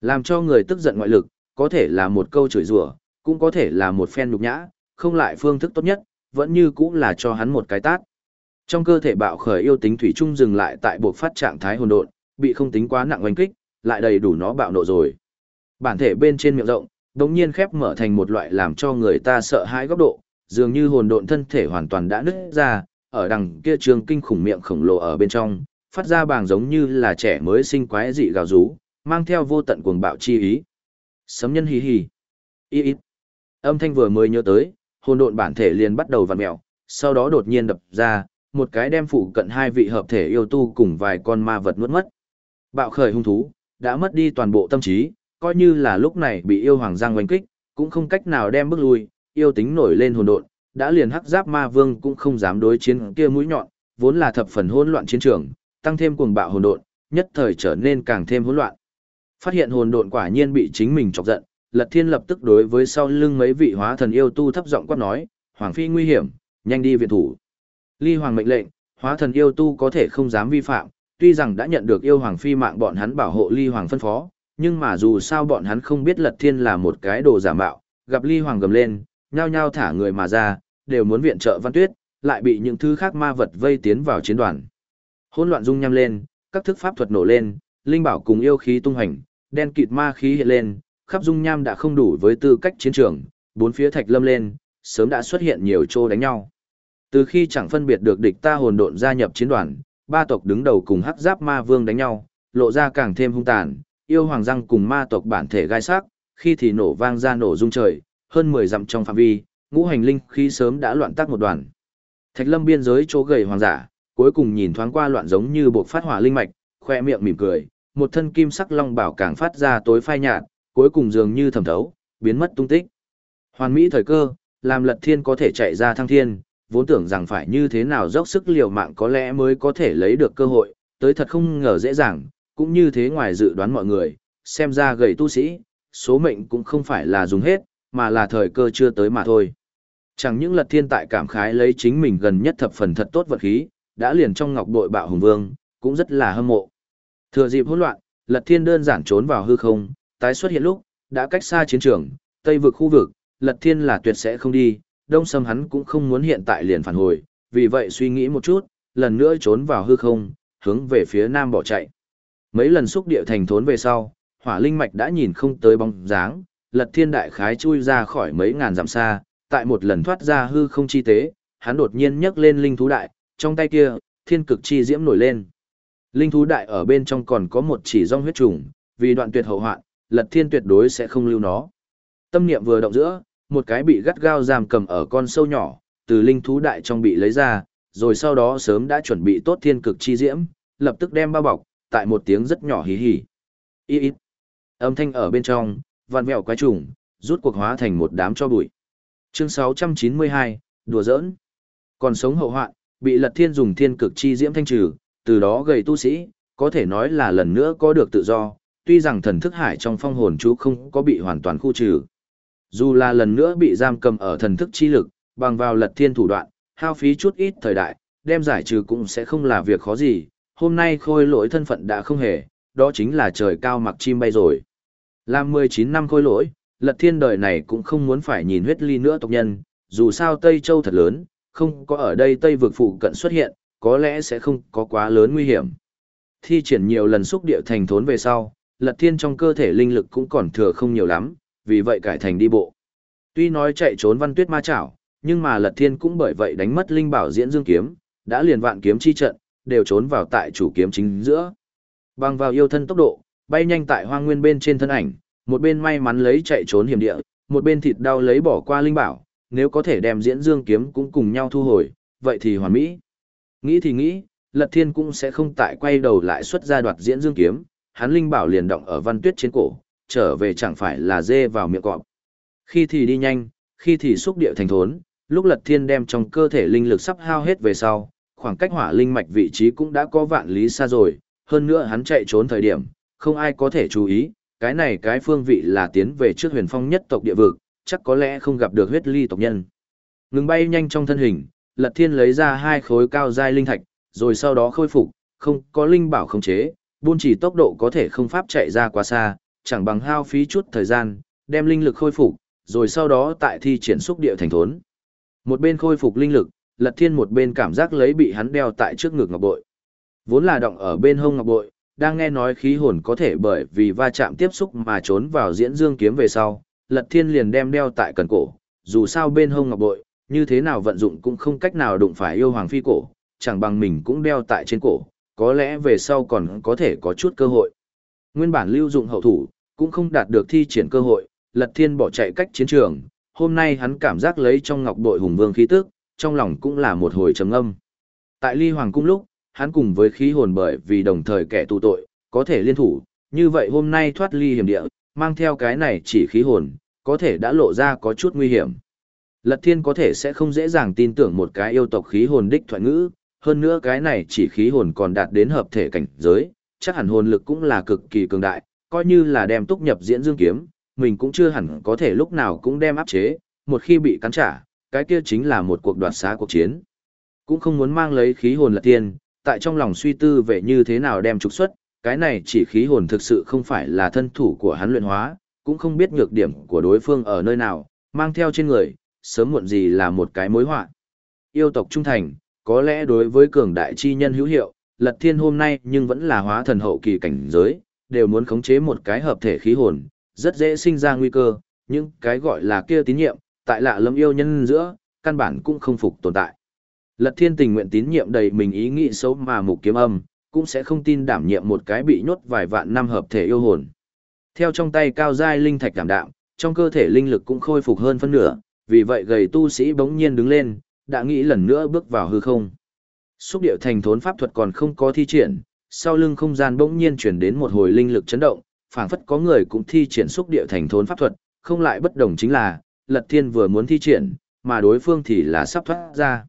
Làm cho người tức giận ngoại lực, có thể là một câu chửi rủa, cũng có thể là một phen nhục nhã, không lại phương thức tốt nhất, vẫn như cũng là cho hắn một cái tát. Trong cơ thể bạo khởi yêu tính thủy trung dừng lại tại buộc phát trạng thái hồn độn, bị không tính quá nặng oanh kích, lại đầy đủ nó bạo nộ rồi. Bản thể bên trên miệng rộng, đống nhiên khép mở thành một loại làm cho người ta sợ hãi góc độ, dường như hồn độn thân thể hoàn toàn đã nứt ra, ở đằng kia trường kinh khủng miệng khổng lồ ở bên trong, phát ra bàng giống như là trẻ mới sinh quái dị gào rú, mang theo vô tận cuồng bạo chi ý. Sấm nhân hì hì. Y y Âm thanh vừa mới nhớ tới, hồn độn bản thể liền bắt đầu vặn mèo, sau đó đột nhiên đập ra, một cái đem phụ cận hai vị hợp thể yêu tu cùng vài con ma vật nuốt mất. Bạo khởi hung thú, đã mất đi toàn bộ tâm trí, coi như là lúc này bị yêu hoàng giang oanh kích, cũng không cách nào đem bước lui, yêu tính nổi lên hồn độn, đã liền hắc giáp ma vương cũng không dám đối chiến kia mũi nhọn, vốn là thập phần hỗn loạn chiến trường, tăng thêm cuồng bạo hồn độn, nhất thời trở nên càng thêm hỗn loạn. Phát hiện hồn độn quả nhiên bị chính mình chọc giận, Lật Thiên lập tức đối với sau lưng mấy vị hóa thần yêu tu thấp giọng quát nói, "Hoàng phi nguy hiểm, nhanh đi viện thủ." Ly Hoàng mệnh lệnh, hóa thần yêu tu có thể không dám vi phạm, tuy rằng đã nhận được yêu Hoàng phi mạng bọn hắn bảo hộ Ly Hoàng phân phó, nhưng mà dù sao bọn hắn không biết Lật Thiên là một cái đồ giả mạo, gặp Ly Hoàng gầm lên, nhao nhao thả người mà ra, đều muốn viện trợ Văn Tuyết, lại bị những thứ khác ma vật vây tiến vào chiến đoàn. Hỗn loạn dung nham lên, các thức pháp thuật nổ lên, linh bảo cùng yêu khí tung hành, đen kịt ma khí hiện lên, khắp dung nham đã không đủ với tư cách chiến trường, bốn phía thạch lâm lên, sớm đã xuất hiện nhiều chỗ đánh nhau. Từ khi chẳng phân biệt được địch ta hồn độn gia nhập chiến đoàn, ba tộc đứng đầu cùng hắc giáp ma vương đánh nhau, lộ ra càng thêm hung tàn, yêu hoàng răng cùng ma tộc bản thể gai sắc, khi thì nổ vang ra nổ rung trời, hơn 10 dặm trong phạm vi, ngũ hành linh khí sớm đã loạn tác một đoàn. Thạch lâm biên giới chỗ gầy hoàng giả, cuối cùng nhìn thoáng qua loạn giống như buộc phát hỏa linh mạch, khoe miệng mỉm cười, một thân kim sắc long bảo càng phát ra tối phai nhạt, cuối cùng dường như thẩm thấu, biến mất tung tích. Hoàn mỹ thời cơ, làm lật thiên có thể chạy ra thăng thiên, vốn tưởng rằng phải như thế nào dốc sức liều mạng có lẽ mới có thể lấy được cơ hội, tới thật không ngờ dễ dàng, cũng như thế ngoài dự đoán mọi người, xem ra gầy tu sĩ, số mệnh cũng không phải là dùng hết, mà là thời cơ chưa tới mà thôi. Chẳng những lật thiên tại cảm khái lấy chính mình gần nhất thập phần thật tốt vật khí, đã liền trong ngọc bội bạo hùng vương, cũng rất là hâm mộ. Thừa dịp hỗn loạn, Lật Thiên đơn giản trốn vào hư không, tái xuất hiện lúc, đã cách xa chiến trường, tây vực khu vực, Lật Thiên là tuyệt sẽ không đi, đông sâm hắn cũng không muốn hiện tại liền phản hồi, vì vậy suy nghĩ một chút, lần nữa trốn vào hư không, hướng về phía nam bỏ chạy. Mấy lần xúc địa thành thốn về sau, hỏa linh mạch đã nhìn không tới bóng dáng, Lật Thiên đại khái chui ra khỏi mấy ngàn dặm xa, tại một lần thoát ra hư không chi tế, hắn đột nhiên nhấc lên linh thú đại, trong tay kia, thiên cực chi diễm nổi lên. Linh thú đại ở bên trong còn có một chỉ rong huyết trùng, vì đoạn tuyệt hậu hoạn, lật thiên tuyệt đối sẽ không lưu nó. Tâm niệm vừa động giữa, một cái bị gắt gao giam cầm ở con sâu nhỏ, từ linh thú đại trong bị lấy ra, rồi sau đó sớm đã chuẩn bị tốt thiên cực chi diễm, lập tức đem bao bọc, tại một tiếng rất nhỏ hí hí. Ý ít. Âm thanh ở bên trong, vạn vẹo quái trùng, rút cuộc hóa thành một đám cho bụi. Chương 692, đùa giỡn. Còn sống hậu hoạn, bị Lật Thiên dùng thiên cực chi diễm thanh trừ, từ đó gầy tu sĩ, có thể nói là lần nữa có được tự do, tuy rằng thần thức hải trong phong hồn chú không có bị hoàn toàn khu trừ. Dù là lần nữa bị giam cầm ở thần thức chi lực, bằng vào Lật Thiên thủ đoạn, hao phí chút ít thời đại, đem giải trừ cũng sẽ không là việc khó gì, hôm nay khôi lỗi thân phận đã không hề, đó chính là trời cao mặc chim bay rồi. Làm 19 năm khôi lỗi, lật thiên đời này cũng không muốn phải nhìn huyết ly nữa tộc nhân, dù sao Tây Châu thật lớn, không có ở đây Tây vực phụ cận xuất hiện, có lẽ sẽ không có quá lớn nguy hiểm. Thi triển nhiều lần xúc địa thành thốn về sau, lật thiên trong cơ thể linh lực cũng còn thừa không nhiều lắm, vì vậy cải thành đi bộ. Tuy nói chạy trốn văn tuyết ma chảo, nhưng mà lật thiên cũng bởi vậy đánh mất linh bảo diễn dương kiếm, đã liền vạn kiếm chi trận, đều trốn vào tại chủ kiếm chính giữa. Bằng vào yêu thân tốc độ, bay nhanh tại hoang nguyên bên trên thân ảnh, một bên may mắn lấy chạy trốn hiểm địa, một bên thịt đau lấy bỏ qua linh bảo, nếu có thể đem diễn dương kiếm cũng cùng nhau thu hồi, vậy thì hoàn mỹ. Nghĩ thì nghĩ, Lật Thiên cũng sẽ không tại quay đầu lại xuất ra đoạt diễn dương kiếm, hắn linh bảo liền động ở văn tuyết trên cổ, trở về chẳng phải là dê vào miệng cọp. Khi thì đi nhanh, khi thì xúc địa thành thốn, lúc Lật Thiên đem trong cơ thể linh lực sắp hao hết về sau, khoảng cách hỏa linh mạch vị trí cũng đã có vạn lý xa rồi, hơn nữa hắn chạy trốn thời điểm, không ai có thể chú ý, cái này cái phương vị là tiến về trước huyền phong nhất tộc địa vực, chắc có lẽ không gặp được huyết ly tộc nhân. Ngừng bay nhanh trong thân hình, Lật Thiên lấy ra hai khối cao giai linh thạch, rồi sau đó khôi phục, không có linh bảo khống chế, buôn chỉ tốc độ có thể không pháp chạy ra quá xa, chẳng bằng hao phí chút thời gian, đem linh lực khôi phục, rồi sau đó tại thi triển xúc địa thành thốn. Một bên khôi phục linh lực, Lật Thiên một bên cảm giác lấy bị hắn đeo tại trước ngực ngọc bội. Vốn là động ở bên hông ngọc bội, đang nghe nói khí hồn có thể bởi vì va chạm tiếp xúc mà trốn vào diễn dương kiếm về sau, Lật Thiên liền đem đeo tại cần cổ, dù sao bên hông ngọc bội, như thế nào vận dụng cũng không cách nào đụng phải yêu hoàng phi cổ, chẳng bằng mình cũng đeo tại trên cổ, có lẽ về sau còn có thể có chút cơ hội. Nguyên bản lưu dụng hậu thủ, cũng không đạt được thi triển cơ hội, Lật Thiên bỏ chạy cách chiến trường, hôm nay hắn cảm giác lấy trong ngọc bội hùng vương khí tức, trong lòng cũng là một hồi trầm âm. Tại Ly Hoàng cung lúc, hắn cùng với khí hồn bởi vì đồng thời kẻ tù tội, có thể liên thủ, như vậy hôm nay thoát ly hiểm địa, mang theo cái này chỉ khí hồn, có thể đã lộ ra có chút nguy hiểm. Lật thiên có thể sẽ không dễ dàng tin tưởng một cái yêu tộc khí hồn đích thoại ngữ, hơn nữa cái này chỉ khí hồn còn đạt đến hợp thể cảnh giới, chắc hẳn hồn lực cũng là cực kỳ cường đại, coi như là đem túc nhập diễn dương kiếm, mình cũng chưa hẳn có thể lúc nào cũng đem áp chế, một khi bị cắn trả, cái kia chính là một cuộc đoạt xá cuộc chiến. Cũng không muốn mang lấy khí hồn lật tiên, tại trong lòng suy tư về như thế nào đem trục xuất, cái này chỉ khí hồn thực sự không phải là thân thủ của hắn luyện hóa, cũng không biết nhược điểm của đối phương ở nơi nào, mang theo trên người, sớm muộn gì là một cái mối họa. Yêu tộc trung thành, có lẽ đối với cường đại chi nhân hữu hiệu, Lật Thiên hôm nay nhưng vẫn là hóa thần hậu kỳ cảnh giới, đều muốn khống chế một cái hợp thể khí hồn, rất dễ sinh ra nguy cơ, nhưng cái gọi là kia tín nhiệm, tại lạ lâm yêu nhân giữa, căn bản cũng không phục tồn tại. Lật thiên tình nguyện tín nhiệm đầy mình ý nghĩ xấu mà mục kiếm âm, cũng sẽ không tin đảm nhiệm một cái bị nhốt vài vạn năm hợp thể yêu hồn. Theo trong tay cao giai linh thạch cảm đạm, trong cơ thể linh lực cũng khôi phục hơn phân nửa, vì vậy gầy tu sĩ bỗng nhiên đứng lên, đã nghĩ lần nữa bước vào hư không. Xúc điệu thành thốn pháp thuật còn không có thi triển, sau lưng không gian bỗng nhiên chuyển đến một hồi linh lực chấn động, phảng phất có người cũng thi triển xúc địa thành thốn pháp thuật, không lại bất đồng chính là, Lật Thiên vừa muốn thi triển, mà đối phương thì là sắp thoát ra.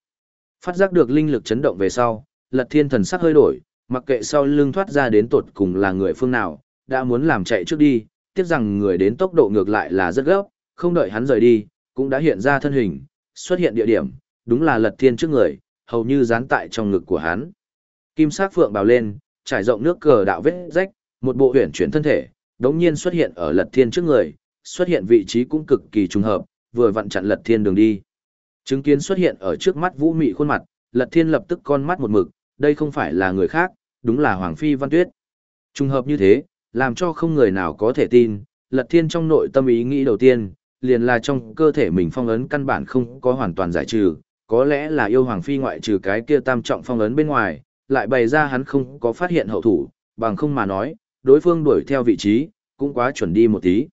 Phát giác được linh lực chấn động về sau, lật thiên thần sắc hơi đổi, mặc kệ sau lưng thoát ra đến tột cùng là người phương nào, đã muốn làm chạy trước đi, tiếc rằng người đến tốc độ ngược lại là rất gấp, không đợi hắn rời đi, cũng đã hiện ra thân hình, xuất hiện địa điểm, đúng là lật thiên trước người, hầu như dán tại trong ngực của hắn. Kim sắc phượng bào lên, trải rộng nước cờ đạo vết rách, một bộ huyền chuyển thân thể, đống nhiên xuất hiện ở lật thiên trước người, xuất hiện vị trí cũng cực kỳ trùng hợp, vừa vặn chặn lật thiên đường đi. Chứng kiến xuất hiện ở trước mắt Vũ Mị khuôn mặt, Lật Thiên lập tức con mắt một mực, đây không phải là người khác, đúng là Hoàng Phi Văn Tuyết. Trùng hợp như thế, làm cho không người nào có thể tin, Lật Thiên trong nội tâm ý nghĩ đầu tiên, liền là trong cơ thể mình phong ấn căn bản không có hoàn toàn giải trừ, có lẽ là yêu Hoàng Phi ngoại trừ cái kia tam trọng phong ấn bên ngoài, lại bày ra hắn không có phát hiện hậu thủ, bằng không mà nói, đối phương đuổi theo vị trí, cũng quá chuẩn đi một tí.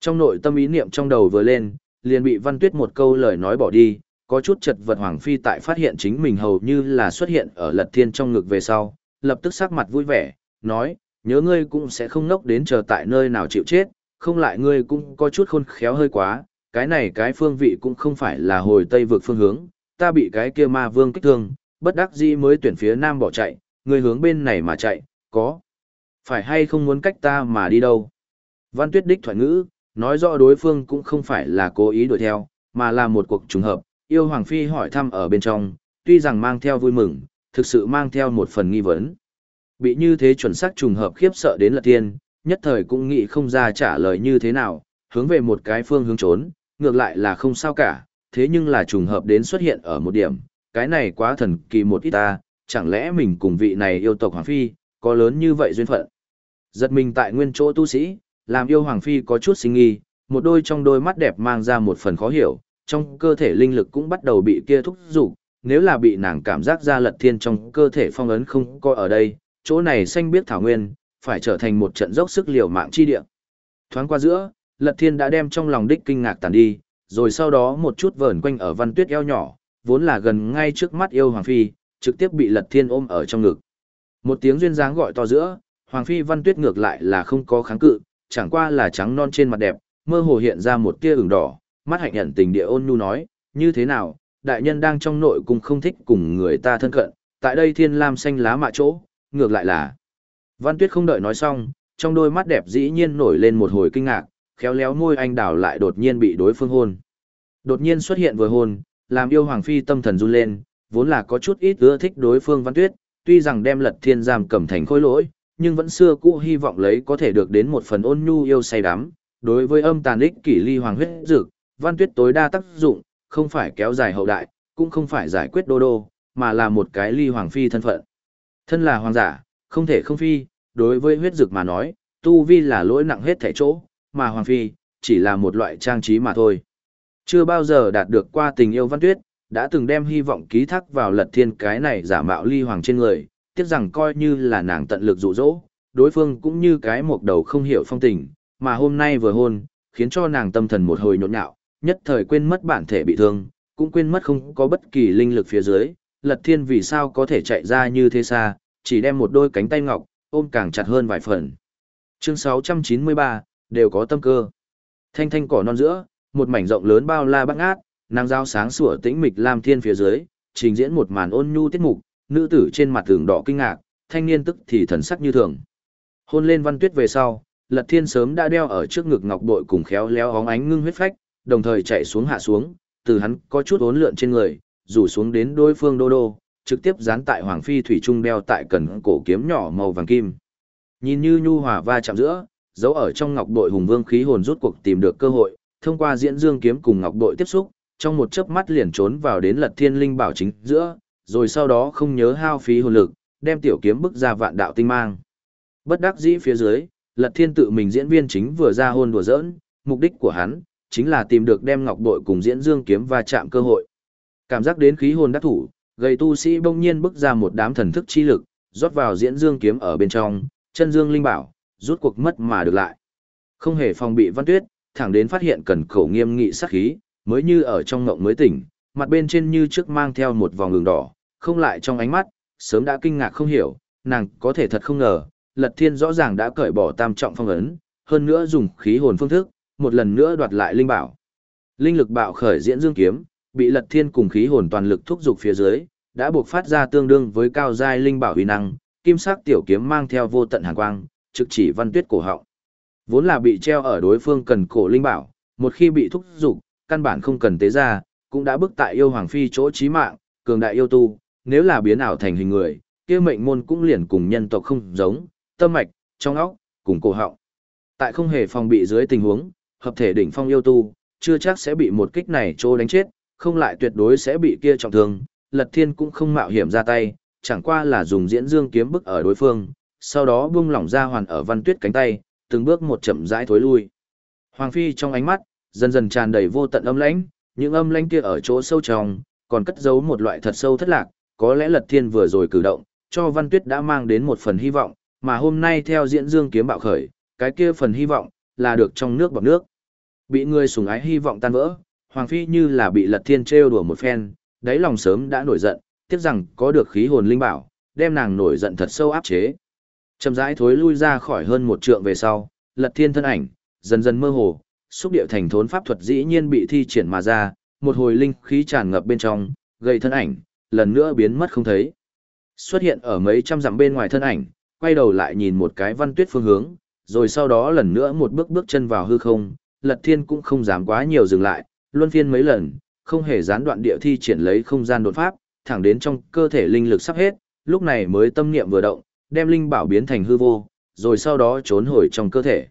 Trong nội tâm ý niệm trong đầu vừa lên, liền bị Văn Tuyết một câu lời nói bỏ đi, có chút chật vật Hoàng Phi tại phát hiện chính mình hầu như là xuất hiện ở lật thiên trong ngực về sau, lập tức sắc mặt vui vẻ, nói, nhớ ngươi cũng sẽ không nốc đến chờ tại nơi nào chịu chết, không lại ngươi cũng có chút khôn khéo hơi quá, cái này cái phương vị cũng không phải là hồi Tây vực phương hướng, ta bị cái kia ma vương kích thương, bất đắc dĩ mới tuyển phía nam bỏ chạy, người hướng bên này mà chạy, có. Phải hay không muốn cách ta mà đi đâu? Văn Tuyết đích thoại ngữ, nói rõ đối phương cũng không phải là cố ý đuổi theo, mà là một cuộc trùng hợp, yêu Hoàng Phi hỏi thăm ở bên trong, tuy rằng mang theo vui mừng, thực sự mang theo một phần nghi vấn. Bị như thế chuẩn xác trùng hợp khiếp sợ đến lật tiên, nhất thời cũng nghĩ không ra trả lời như thế nào, hướng về một cái phương hướng trốn, ngược lại là không sao cả, thế nhưng là trùng hợp đến xuất hiện ở một điểm, cái này quá thần kỳ một ít ta, chẳng lẽ mình cùng vị này yêu tộc Hoàng Phi, có lớn như vậy duyên phận. Giật mình tại nguyên chỗ tu sĩ, làm yêu Hoàng Phi có chút sinh nghi, một đôi trong đôi mắt đẹp mang ra một phần khó hiểu, trong cơ thể linh lực cũng bắt đầu bị kia thúc dục nếu là bị nàng cảm giác ra lật thiên trong cơ thể phong ấn không có ở đây, chỗ này xanh biết thảo nguyên, phải trở thành một trận dốc sức liều mạng chi địa. Thoáng qua giữa, lật thiên đã đem trong lòng đích kinh ngạc tàn đi, rồi sau đó một chút vờn quanh ở văn tuyết eo nhỏ, vốn là gần ngay trước mắt yêu Hoàng Phi, trực tiếp bị lật thiên ôm ở trong ngực. Một tiếng duyên dáng gọi to giữa, Hoàng Phi văn tuyết ngược lại là không có kháng cự, chẳng qua là trắng non trên mặt đẹp, mơ hồ hiện ra một tia ửng đỏ, mắt hạnh nhận tình địa ôn nhu nói, như thế nào, đại nhân đang trong nội cung không thích cùng người ta thân cận, tại đây thiên lam xanh lá mạ chỗ, ngược lại là. Văn Tuyết không đợi nói xong, trong đôi mắt đẹp dĩ nhiên nổi lên một hồi kinh ngạc, khéo léo môi anh đào lại đột nhiên bị đối phương hôn. Đột nhiên xuất hiện vừa hôn, làm yêu hoàng phi tâm thần run lên, vốn là có chút ít ưa thích đối phương Văn Tuyết, tuy rằng đem lật thiên giam cầm thành khối lỗi, nhưng vẫn xưa cũ hy vọng lấy có thể được đến một phần ôn nhu yêu say đắm. Đối với âm tàn ích kỷ ly hoàng huyết dược Văn Tuyết tối đa tác dụng, không phải kéo dài hậu đại, cũng không phải giải quyết đô đô, mà là một cái ly hoàng phi thân phận. Thân là hoàng giả, không thể không phi, đối với huyết dược mà nói, tu vi là lỗi nặng hết thể chỗ, mà hoàng phi, chỉ là một loại trang trí mà thôi. Chưa bao giờ đạt được qua tình yêu văn tuyết, đã từng đem hy vọng ký thác vào lật thiên cái này giả mạo ly hoàng trên người, tiếc rằng coi như là nàng tận lực dụ dỗ, đối phương cũng như cái một đầu không hiểu phong tình, mà hôm nay vừa hôn, khiến cho nàng tâm thần một hồi nhộn nhạo, nhất thời quên mất bản thể bị thương, cũng quên mất không có bất kỳ linh lực phía dưới, lật thiên vì sao có thể chạy ra như thế xa, chỉ đem một đôi cánh tay ngọc, ôm càng chặt hơn vài phần. Chương 693, đều có tâm cơ. Thanh thanh cỏ non giữa, một mảnh rộng lớn bao la bát ngát, nàng giao sáng sủa tĩnh mịch lam thiên phía dưới, trình diễn một màn ôn nhu tiết mục, nữ tử trên mặt tường đỏ kinh ngạc, thanh niên tức thì thần sắc như thường. Hôn lên văn tuyết về sau, lật thiên sớm đã đeo ở trước ngực ngọc bội cùng khéo léo hóng ánh ngưng huyết phách, đồng thời chạy xuống hạ xuống, từ hắn có chút ốn lượn trên người, rủ xuống đến đối phương đô đô, trực tiếp dán tại hoàng phi thủy trung đeo tại cần cổ kiếm nhỏ màu vàng kim. Nhìn như nhu hòa va chạm giữa, dấu ở trong ngọc bội hùng vương khí hồn rút cuộc tìm được cơ hội, thông qua diễn dương kiếm cùng ngọc bội tiếp xúc, trong một chớp mắt liền trốn vào đến lật thiên linh bảo chính giữa, rồi sau đó không nhớ hao phí hồn lực, đem tiểu kiếm bức ra vạn đạo tinh mang. Bất đắc dĩ phía dưới, lật thiên tự mình diễn viên chính vừa ra hôn đùa giỡn, mục đích của hắn, chính là tìm được đem ngọc bội cùng diễn dương kiếm và chạm cơ hội. Cảm giác đến khí hồn đắc thủ, gầy tu sĩ bỗng nhiên bức ra một đám thần thức chi lực, rót vào diễn dương kiếm ở bên trong, chân dương linh bảo, rút cuộc mất mà được lại. Không hề phòng bị văn tuyết, thẳng đến phát hiện cần khẩu nghiêm nghị sát khí, mới như ở trong ngộng mới tỉnh, mặt bên trên như trước mang theo một vòng đường đỏ, không lại trong ánh mắt, sớm đã kinh ngạc không hiểu, nàng có thể thật không ngờ, Lật Thiên rõ ràng đã cởi bỏ tam trọng phong ấn, hơn nữa dùng khí hồn phương thức, một lần nữa đoạt lại linh bảo. Linh lực bạo khởi diễn dương kiếm, bị Lật Thiên cùng khí hồn toàn lực thúc dục phía dưới, đã buộc phát ra tương đương với cao giai linh bảo uy năng, kim sắc tiểu kiếm mang theo vô tận hàn quang, trực chỉ Văn Tuyết cổ họng. Vốn là bị treo ở đối phương cần cổ linh bảo, một khi bị thúc giục, căn bản không cần tế ra, cũng đã bức tại yêu hoàng phi chỗ chí mạng, cường đại yêu tu, nếu là biến ảo thành hình người, kia mệnh môn cũng liền cùng nhân tộc không giống, tâm mạch, trong óc, cùng cổ họng. Tại không hề phòng bị dưới tình huống, hợp thể đỉnh phong yêu tu, chưa chắc sẽ bị một kích này trô đánh chết, không lại tuyệt đối sẽ bị kia trọng thương, Lật Thiên cũng không mạo hiểm ra tay, chẳng qua là dùng diễn dương kiếm bức ở đối phương, sau đó buông lỏng ra hoàn ở văn tuyết cánh tay, từng bước một chậm rãi thối lui. Hoàng phi trong ánh mắt, dần dần tràn đầy vô tận âm lãnh, những âm lãnh kia ở chỗ sâu trong, còn cất giấu một loại thật sâu thất lạc, có lẽ Lật Thiên vừa rồi cử động, cho Văn Tuyết đã mang đến một phần hy vọng, mà hôm nay theo diễn dương kiếm bạo khởi, cái kia phần hy vọng, là được trong nước bọc nước. Bị người sùng ái hy vọng tan vỡ, Hoàng Phi như là bị Lật Thiên trêu đùa một phen, đáy lòng sớm đã nổi giận, tiếc rằng có được khí hồn linh bảo, đem nàng nổi giận thật sâu áp chế. Chậm rãi thối lui ra khỏi hơn một trượng về sau, Lật Thiên thân ảnh, dần dần mơ hồ, xúc điệu thành thốn pháp thuật dĩ nhiên bị thi triển mà ra, một hồi linh khí tràn ngập bên trong, gây thân ảnh, lần nữa biến mất không thấy. Xuất hiện ở mấy trăm dặm bên ngoài thân ảnh, quay đầu lại nhìn một cái văn tuyết phương hướng, rồi sau đó lần nữa một bước bước chân vào hư không, Lật Thiên cũng không dám quá nhiều dừng lại, luân phiên mấy lần, không hề gián đoạn địa thi triển lấy không gian đột pháp, thẳng đến trong cơ thể linh lực sắp hết, lúc này mới tâm niệm vừa động, đem linh bảo biến thành hư vô, rồi sau đó trốn hồi trong cơ thể.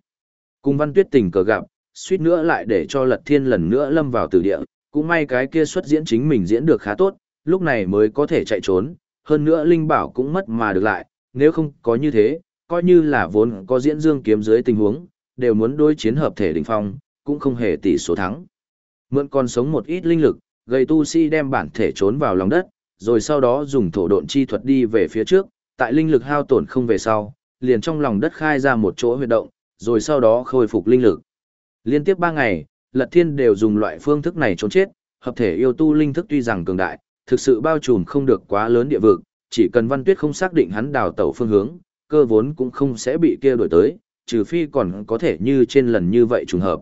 Cùng Văn Tuyết tình cờ gặp, suýt nữa lại để cho Lật Thiên lần nữa lâm vào tử địa, cũng may cái kia xuất diễn chính mình diễn được khá tốt, lúc này mới có thể chạy trốn, hơn nữa linh bảo cũng mất mà được lại, nếu không có như thế, coi như là vốn có diễn dương kiếm dưới tình huống, đều muốn đối chiến hợp thể đỉnh phong, cũng không hề tỷ số thắng. Mượn còn sống một ít linh lực, gây tu si đem bản thể trốn vào lòng đất, rồi sau đó dùng thổ độn chi thuật đi về phía trước, tại linh lực hao tổn không về sau, liền trong lòng đất khai ra một chỗ huyệt động, rồi sau đó khôi phục linh lực. Liên tiếp 3 ngày, Lật Thiên đều dùng loại phương thức này trốn chết, hợp thể yêu tu linh thức tuy rằng cường đại, thực sự bao trùm không được quá lớn địa vực, chỉ cần Văn Tuyết không xác định hắn đào tẩu phương hướng, cơ vốn cũng không sẽ bị kia đuổi tới, trừ phi còn có thể như trên lần như vậy trùng hợp.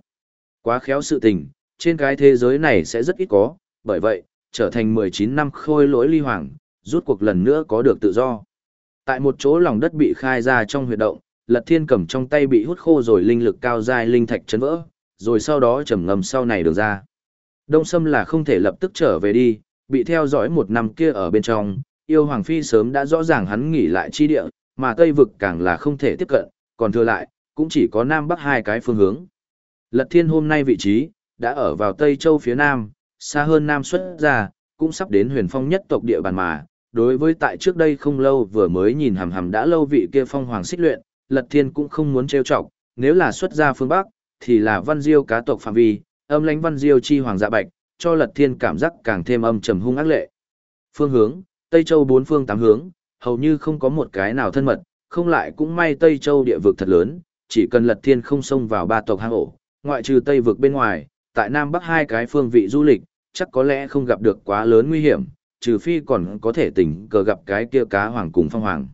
Quá khéo sự tình, trên cái thế giới này sẽ rất ít có, bởi vậy, trở thành 19 năm khôi lỗi ly hoàng, rút cuộc lần nữa có được tự do. Tại một chỗ lòng đất bị khai ra trong huyệt động, Lật Thiên cầm trong tay bị hút khô rồi linh lực cao dai linh thạch chấn vỡ, rồi sau đó trầm ngầm sau này được ra. Đông Sâm là không thể lập tức trở về đi, bị theo dõi một năm kia ở bên trong, yêu Hoàng Phi sớm đã rõ ràng hắn nghỉ lại chi địa, mà Tây Vực càng là không thể tiếp cận, còn thừa lại, cũng chỉ có Nam Bắc hai cái phương hướng. Lật Thiên hôm nay vị trí, đã ở vào Tây Châu phía Nam, xa hơn Nam xuất ra, cũng sắp đến huyền phong nhất tộc địa bàn mà. Đối với tại trước đây không lâu vừa mới nhìn hầm hầm đã lâu vị kia phong hoàng xích luyện, Lật Thiên cũng không muốn trêu chọc, nếu là xuất ra phương Bắc, thì là văn diêu cá tộc phạm vi, âm lãnh văn diêu chi hoàng dạ bạch, cho Lật Thiên cảm giác càng thêm âm trầm hung ác lệ. Phương hướng, Tây Châu bốn phương tám hướng, hầu như không có một cái nào thân mật, không lại cũng may Tây Châu địa vực thật lớn, chỉ cần Lật Thiên không xông vào ba tộc hang ổ, ngoại trừ Tây vực bên ngoài, tại Nam Bắc hai cái phương vị du lịch, chắc có lẽ không gặp được quá lớn nguy hiểm, trừ phi còn có thể tình cờ gặp cái kia cá hoàng cùng phong hoàng.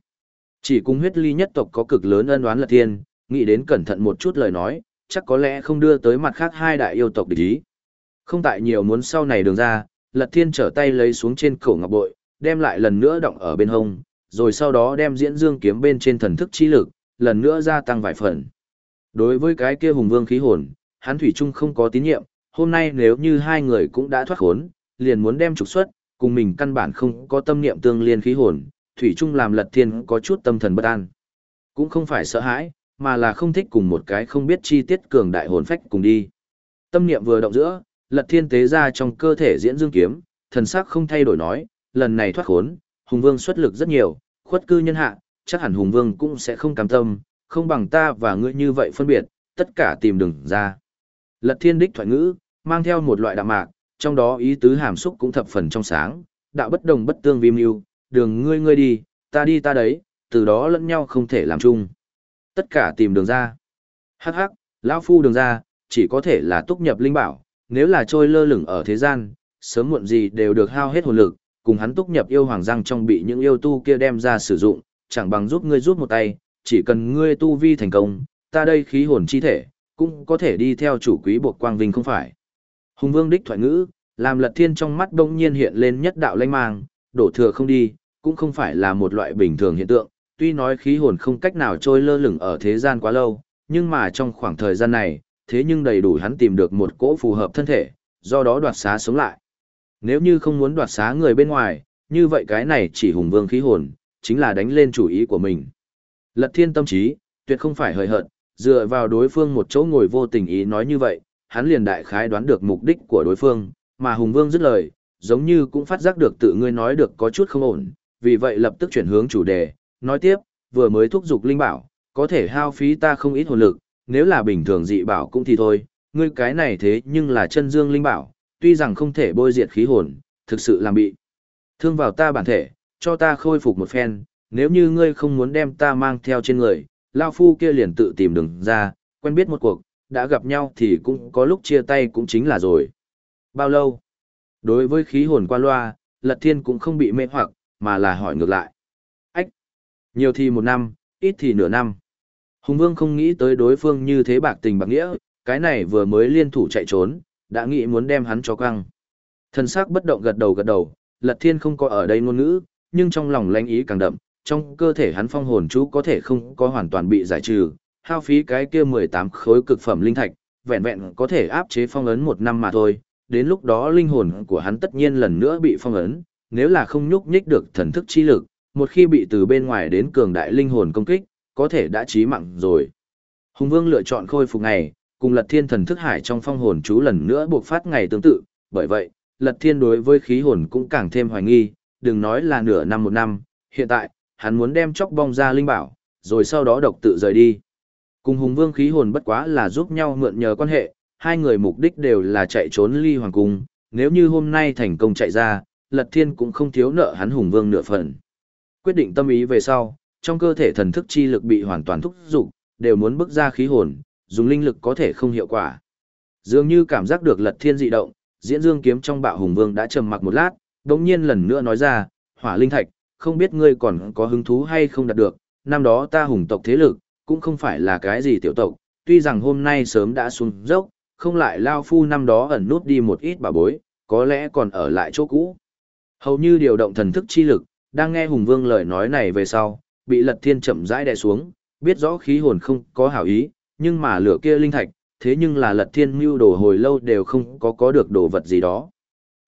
Chỉ cùng huyết ly nhất tộc có cực lớn ân oán Lật Thiên, nghĩ đến cẩn thận một chút lời nói, chắc có lẽ không đưa tới mặt khác hai đại yêu tộc địch ý. Không tại nhiều muốn sau này đường ra, Lật Thiên trở tay lấy xuống trên cổ ngọc bội, đem lại lần nữa động ở bên hông, rồi sau đó đem diễn dương kiếm bên trên thần thức chi lực, lần nữa gia tăng vài phần. Đối với cái kia hùng vương khí hồn, hắn thủy chung không có tín nhiệm, hôm nay nếu như hai người cũng đã thoát khốn, liền muốn đem trục xuất, cùng mình căn bản không có tâm niệm tương liên khí hồn, thủy chung làm lật thiên có chút tâm thần bất an. Cũng không phải sợ hãi, mà là không thích cùng một cái không biết chi tiết cường đại hồn phách cùng đi. Tâm niệm vừa động giữa, lật thiên tế ra trong cơ thể diễn dương kiếm, thần sắc không thay đổi nói, lần này thoát khốn, hùng vương xuất lực rất nhiều, khuất cư nhân hạ, chắc hẳn hùng vương cũng sẽ không cam tâm, không bằng ta và ngươi như vậy phân biệt, tất cả tìm đường ra. Lật thiên đích thoại ngữ, mang theo một loại đạm mạc, trong đó ý tứ hàm xúc cũng thập phần trong sáng, đạo bất đồng bất tương vi mưu, đường ngươi ngươi đi, ta đi ta đấy, từ đó lẫn nhau không thể làm chung. Tất cả tìm đường ra. Hắc hắc, lão phu đường ra, chỉ có thể là túc nhập linh bảo, nếu là trôi lơ lửng ở thế gian, sớm muộn gì đều được hao hết hồn lực, cùng hắn túc nhập yêu hoàng răng trong bị những yêu tu kia đem ra sử dụng, chẳng bằng giúp ngươi rút một tay, chỉ cần ngươi tu vi thành công, ta đây khí hồn chi thể, cũng có thể đi theo chủ quý bộ quang vinh không phải. Hùng vương đích thoại ngữ, làm lật thiên trong mắt đông nhiên hiện lên nhất đạo lanh mang, đổ thừa không đi, cũng không phải là một loại bình thường hiện tượng, tuy nói khí hồn không cách nào trôi lơ lửng ở thế gian quá lâu, nhưng mà trong khoảng thời gian này, thế nhưng đầy đủ hắn tìm được một cỗ phù hợp thân thể, do đó đoạt xá sống lại. Nếu như không muốn đoạt xá người bên ngoài, như vậy cái này chỉ hùng vương khí hồn, chính là đánh lên chủ ý của mình. Lật thiên tâm trí, tuyệt không phải hời hợt, dựa vào đối phương một chỗ ngồi vô tình ý nói như vậy, hắn liền đại khái đoán được mục đích của đối phương, mà hùng vương dứt lời, giống như cũng phát giác được tự ngươi nói được có chút không ổn, vì vậy lập tức chuyển hướng chủ đề, nói tiếp, vừa mới thúc giục linh bảo, có thể hao phí ta không ít hồn lực, nếu là bình thường dị bảo cũng thì thôi, ngươi cái này thế nhưng là chân dương linh bảo, tuy rằng không thể bôi diệt khí hồn, thực sự làm bị. Thương vào ta bản thể, cho ta khôi phục một phen, nếu như ngươi không muốn đem ta mang theo trên người, Lao Phu kia liền tự tìm đường ra, quen biết một cuộc, đã gặp nhau thì cũng có lúc chia tay cũng chính là rồi. Bao lâu? Đối với khí hồn qua loa, Lật Thiên cũng không bị mê hoặc, mà là hỏi ngược lại. Ách! Nhiều thì một năm, ít thì nửa năm. Hùng Vương không nghĩ tới đối phương như thế bạc tình bạc nghĩa, cái này vừa mới liên thủ chạy trốn, đã nghĩ muốn đem hắn cho căng. Thần sắc bất động gật đầu gật đầu, Lật Thiên không có ở đây ngôn ngữ, nhưng trong lòng lãnh ý càng đậm, trong cơ thể hắn phong hồn chú có thể không có hoàn toàn bị giải trừ, hao phí cái kia 18 khối cực phẩm linh thạch, vẹn vẹn có thể áp chế phong ấn một năm mà thôi, đến lúc đó linh hồn của hắn tất nhiên lần nữa bị phong ấn, nếu là không nhúc nhích được thần thức chi lực, một khi bị từ bên ngoài đến cường đại linh hồn công kích, có thể đã chí mạng rồi. Hùng Vương lựa chọn khôi phục ngày, cùng Lật Thiên thần thức hải trong phong hồn chú lần nữa buộc phát ngày tương tự, bởi vậy, Lật Thiên đối với khí hồn cũng càng thêm hoài nghi, đừng nói là nửa năm một năm, hiện tại, hắn muốn đem chóc bong ra linh bảo, rồi sau đó độc tự rời đi. Cùng Hùng Vương khí hồn bất quá là giúp nhau mượn nhờ quan hệ, hai người mục đích đều là chạy trốn ly hoàng cung, nếu như hôm nay thành công chạy ra, Lật Thiên cũng không thiếu nợ hắn Hùng Vương nửa phần. Quyết định tâm ý về sau, trong cơ thể thần thức chi lực bị hoàn toàn thúc dục, đều muốn bức ra khí hồn, dùng linh lực có thể không hiệu quả. Dường như cảm giác được Lật Thiên dị động, Diễn Dương kiếm trong bạo Hùng Vương đã trầm mặc một lát, đống nhiên lần nữa nói ra, hỏa linh thạch, không biết ngươi còn có hứng thú hay không đạt được, năm đó ta hùng tộc thế lực, cũng không phải là cái gì tiểu tộc, tuy rằng hôm nay sớm đã xuống dốc, không lại lao phu năm đó ẩn nút đi một ít bà bối, có lẽ còn ở lại chỗ cũ. Hầu như điều động thần thức chi lực, đang nghe Hùng Vương lời nói này về sau, bị Lật Thiên chậm rãi đè xuống, biết rõ khí hồn không có hảo ý, nhưng mà lửa kia linh thạch, thế nhưng là Lật Thiên mưu đồ hồi lâu đều không có có được đồ vật gì đó.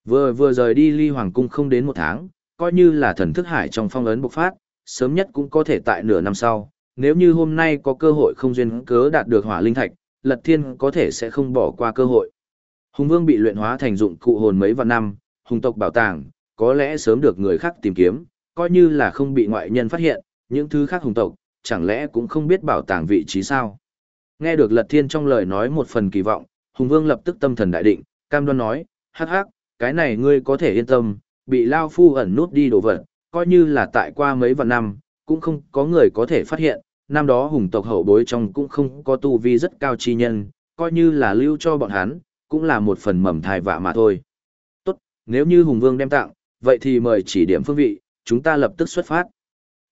Vừa vừa rời đi Ly Hoàng cung không đến một tháng, coi như là thần thức hải trong phong ấn bộc phát, sớm nhất cũng có thể tại nửa năm sau, nếu như hôm nay có cơ hội không duyên cớ đạt được hỏa linh thạch, Lật Thiên có thể sẽ không bỏ qua cơ hội. Hùng Vương bị luyện hóa thành dụng cụ hồn mấy vạn năm, hùng tộc bảo tàng, có lẽ sớm được người khác tìm kiếm, coi như là không bị ngoại nhân phát hiện, những thứ khác hùng tộc, chẳng lẽ cũng không biết bảo tàng vị trí sao? Nghe được Lật Thiên trong lời nói một phần kỳ vọng, Hùng Vương lập tức tâm thần đại định, cam đoan nói, hắc hắc, cái này ngươi có thể yên tâm, bị Lao Phu ẩn nút đi đồ vật, coi như là tại qua mấy vạn năm, cũng không có người có thể phát hiện, năm đó hùng tộc hậu bối trong cũng không có tu vi rất cao chi nhân, coi như là lưu cho bọn hắn, cũng là một phần mầm thai vạ mà thôi. Tốt, nếu như hùng vương đem tặng, vậy thì mời chỉ điểm phương vị, chúng ta lập tức xuất phát.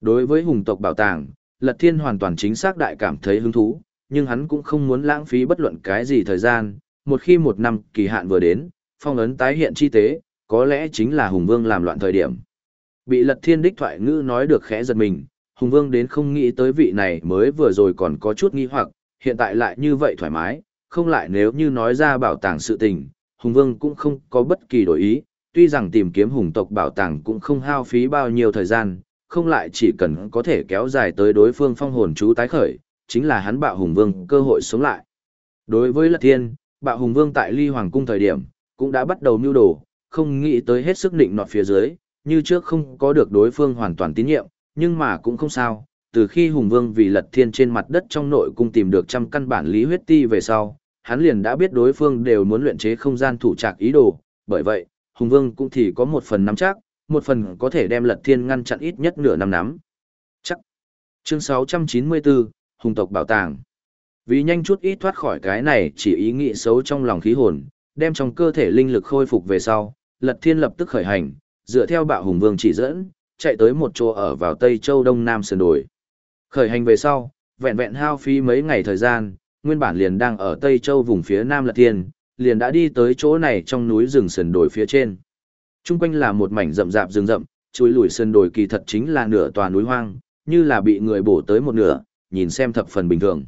Đối với hùng tộc bảo tàng, Lật Thiên hoàn toàn chính xác đại cảm thấy hứng thú, nhưng hắn cũng không muốn lãng phí bất luận cái gì thời gian, một khi một năm kỳ hạn vừa đến, phong ấn tái hiện chi tế, có lẽ chính là Hùng Vương làm loạn thời điểm. Bị Lật Thiên đích thoại ngữ nói được khẽ giật mình, Hùng Vương đến không nghĩ tới vị này mới vừa rồi còn có chút nghi hoặc, hiện tại lại như vậy thoải mái, không lại nếu như nói ra bảo tàng sự tình, Hùng Vương cũng không có bất kỳ đổi ý, tuy rằng tìm kiếm hùng tộc bảo tàng cũng không hao phí bao nhiêu thời gian, không lại chỉ cần có thể kéo dài tới đối phương phong hồn chú tái khởi, chính là hắn bạo hùng vương cơ hội sống lại. Đối với Lật Thiên, bạo hùng vương tại ly hoàng cung thời điểm, cũng đã bắt đầu mưu đồ, không nghĩ tới hết sức định nọt phía dưới, như trước không có được đối phương hoàn toàn tín nhiệm, nhưng mà cũng không sao, từ khi Hùng Vương vì lật thiên trên mặt đất trong nội cung tìm được trăm căn bản lý huyết ti về sau, hắn liền đã biết đối phương đều muốn luyện chế không gian thủ trạc ý đồ, bởi vậy, Hùng Vương cũng thì có một phần nắm chắc, một phần có thể đem lật thiên ngăn chặn ít nhất nửa năm nắm. Chắc. Chương 694, Hùng tộc bảo tàng. Vì nhanh chút ít thoát khỏi cái này chỉ ý nghĩ xấu trong lòng khí hồn, đem trong cơ thể linh lực khôi phục về sau, Lật Thiên lập tức khởi hành, dựa theo Bạo Hùng Vương chỉ dẫn, chạy tới một chỗ ở vào Tây Châu Đông Nam sườn đồi. Khởi hành về sau, vẹn vẹn hao phí mấy ngày thời gian, nguyên bản liền đang ở Tây Châu vùng phía Nam Lật Thiên, liền đã đi tới chỗ này trong núi rừng sườn đồi phía trên. Trung quanh là một mảnh rậm rạp rừng rậm, chuối lùi sườn đồi kỳ thật chính là nửa tòa núi hoang, như là bị người bổ tới một nửa, nhìn xem thập phần bình thường.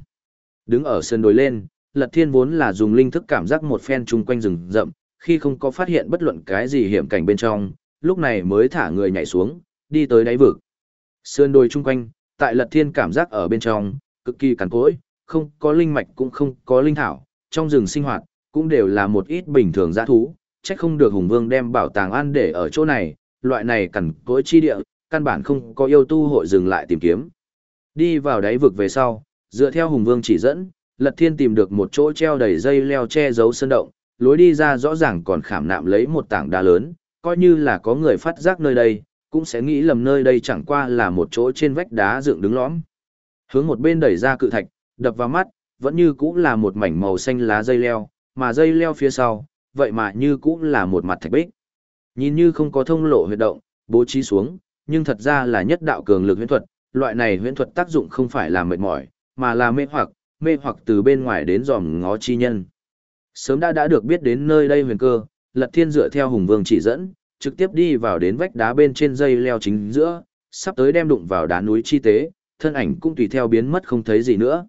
Đứng ở sườn đồi lên, Lật Thiên vốn là dùng linh thức cảm giác một phen chung quanh rừng rậm, khi không có phát hiện bất luận cái gì hiểm cảnh bên trong, lúc này mới thả người nhảy xuống, đi tới đáy vực. Sườn đồi chung quanh, tại Lật Thiên cảm giác ở bên trong, cực kỳ cằn cỗi, không có linh mạch cũng không có linh thảo, trong rừng sinh hoạt, cũng đều là một ít bình thường giã thú, chắc không được Hùng Vương đem bảo tàng ăn để ở chỗ này, loại này cằn cỗi chi địa, căn bản không có yêu tu hội dừng lại tìm kiếm. Đi vào đáy vực về sau, dựa theo Hùng Vương chỉ dẫn, Lật Thiên tìm được một chỗ treo đầy dây leo che giấu sơn động, lối đi ra rõ ràng còn khảm nạm lấy một tảng đá lớn, coi như là có người phát giác nơi đây, cũng sẽ nghĩ lầm nơi đây chẳng qua là một chỗ trên vách đá dựng đứng lõm. Hướng một bên đẩy ra cự thạch, đập vào mắt, vẫn như cũng là một mảnh màu xanh lá dây leo, mà dây leo phía sau, vậy mà như cũng là một mặt thạch bích. Nhìn như không có thông lộ huyệt động, bố trí xuống, nhưng thật ra là nhất đạo cường lực huyễn thuật, loại này huyễn thuật tác dụng không phải là mệt mỏi, mà là mê hoặc, mê hoặc từ bên ngoài đến dòm ngó chi nhân. Sớm đã đã được biết đến nơi đây huyền cơ, Lật Thiên dựa theo Hùng Vương chỉ dẫn, trực tiếp đi vào đến vách đá bên trên dây leo chính giữa, sắp tới đem đụng vào đá núi chi tế, thân ảnh cũng tùy theo biến mất không thấy gì nữa.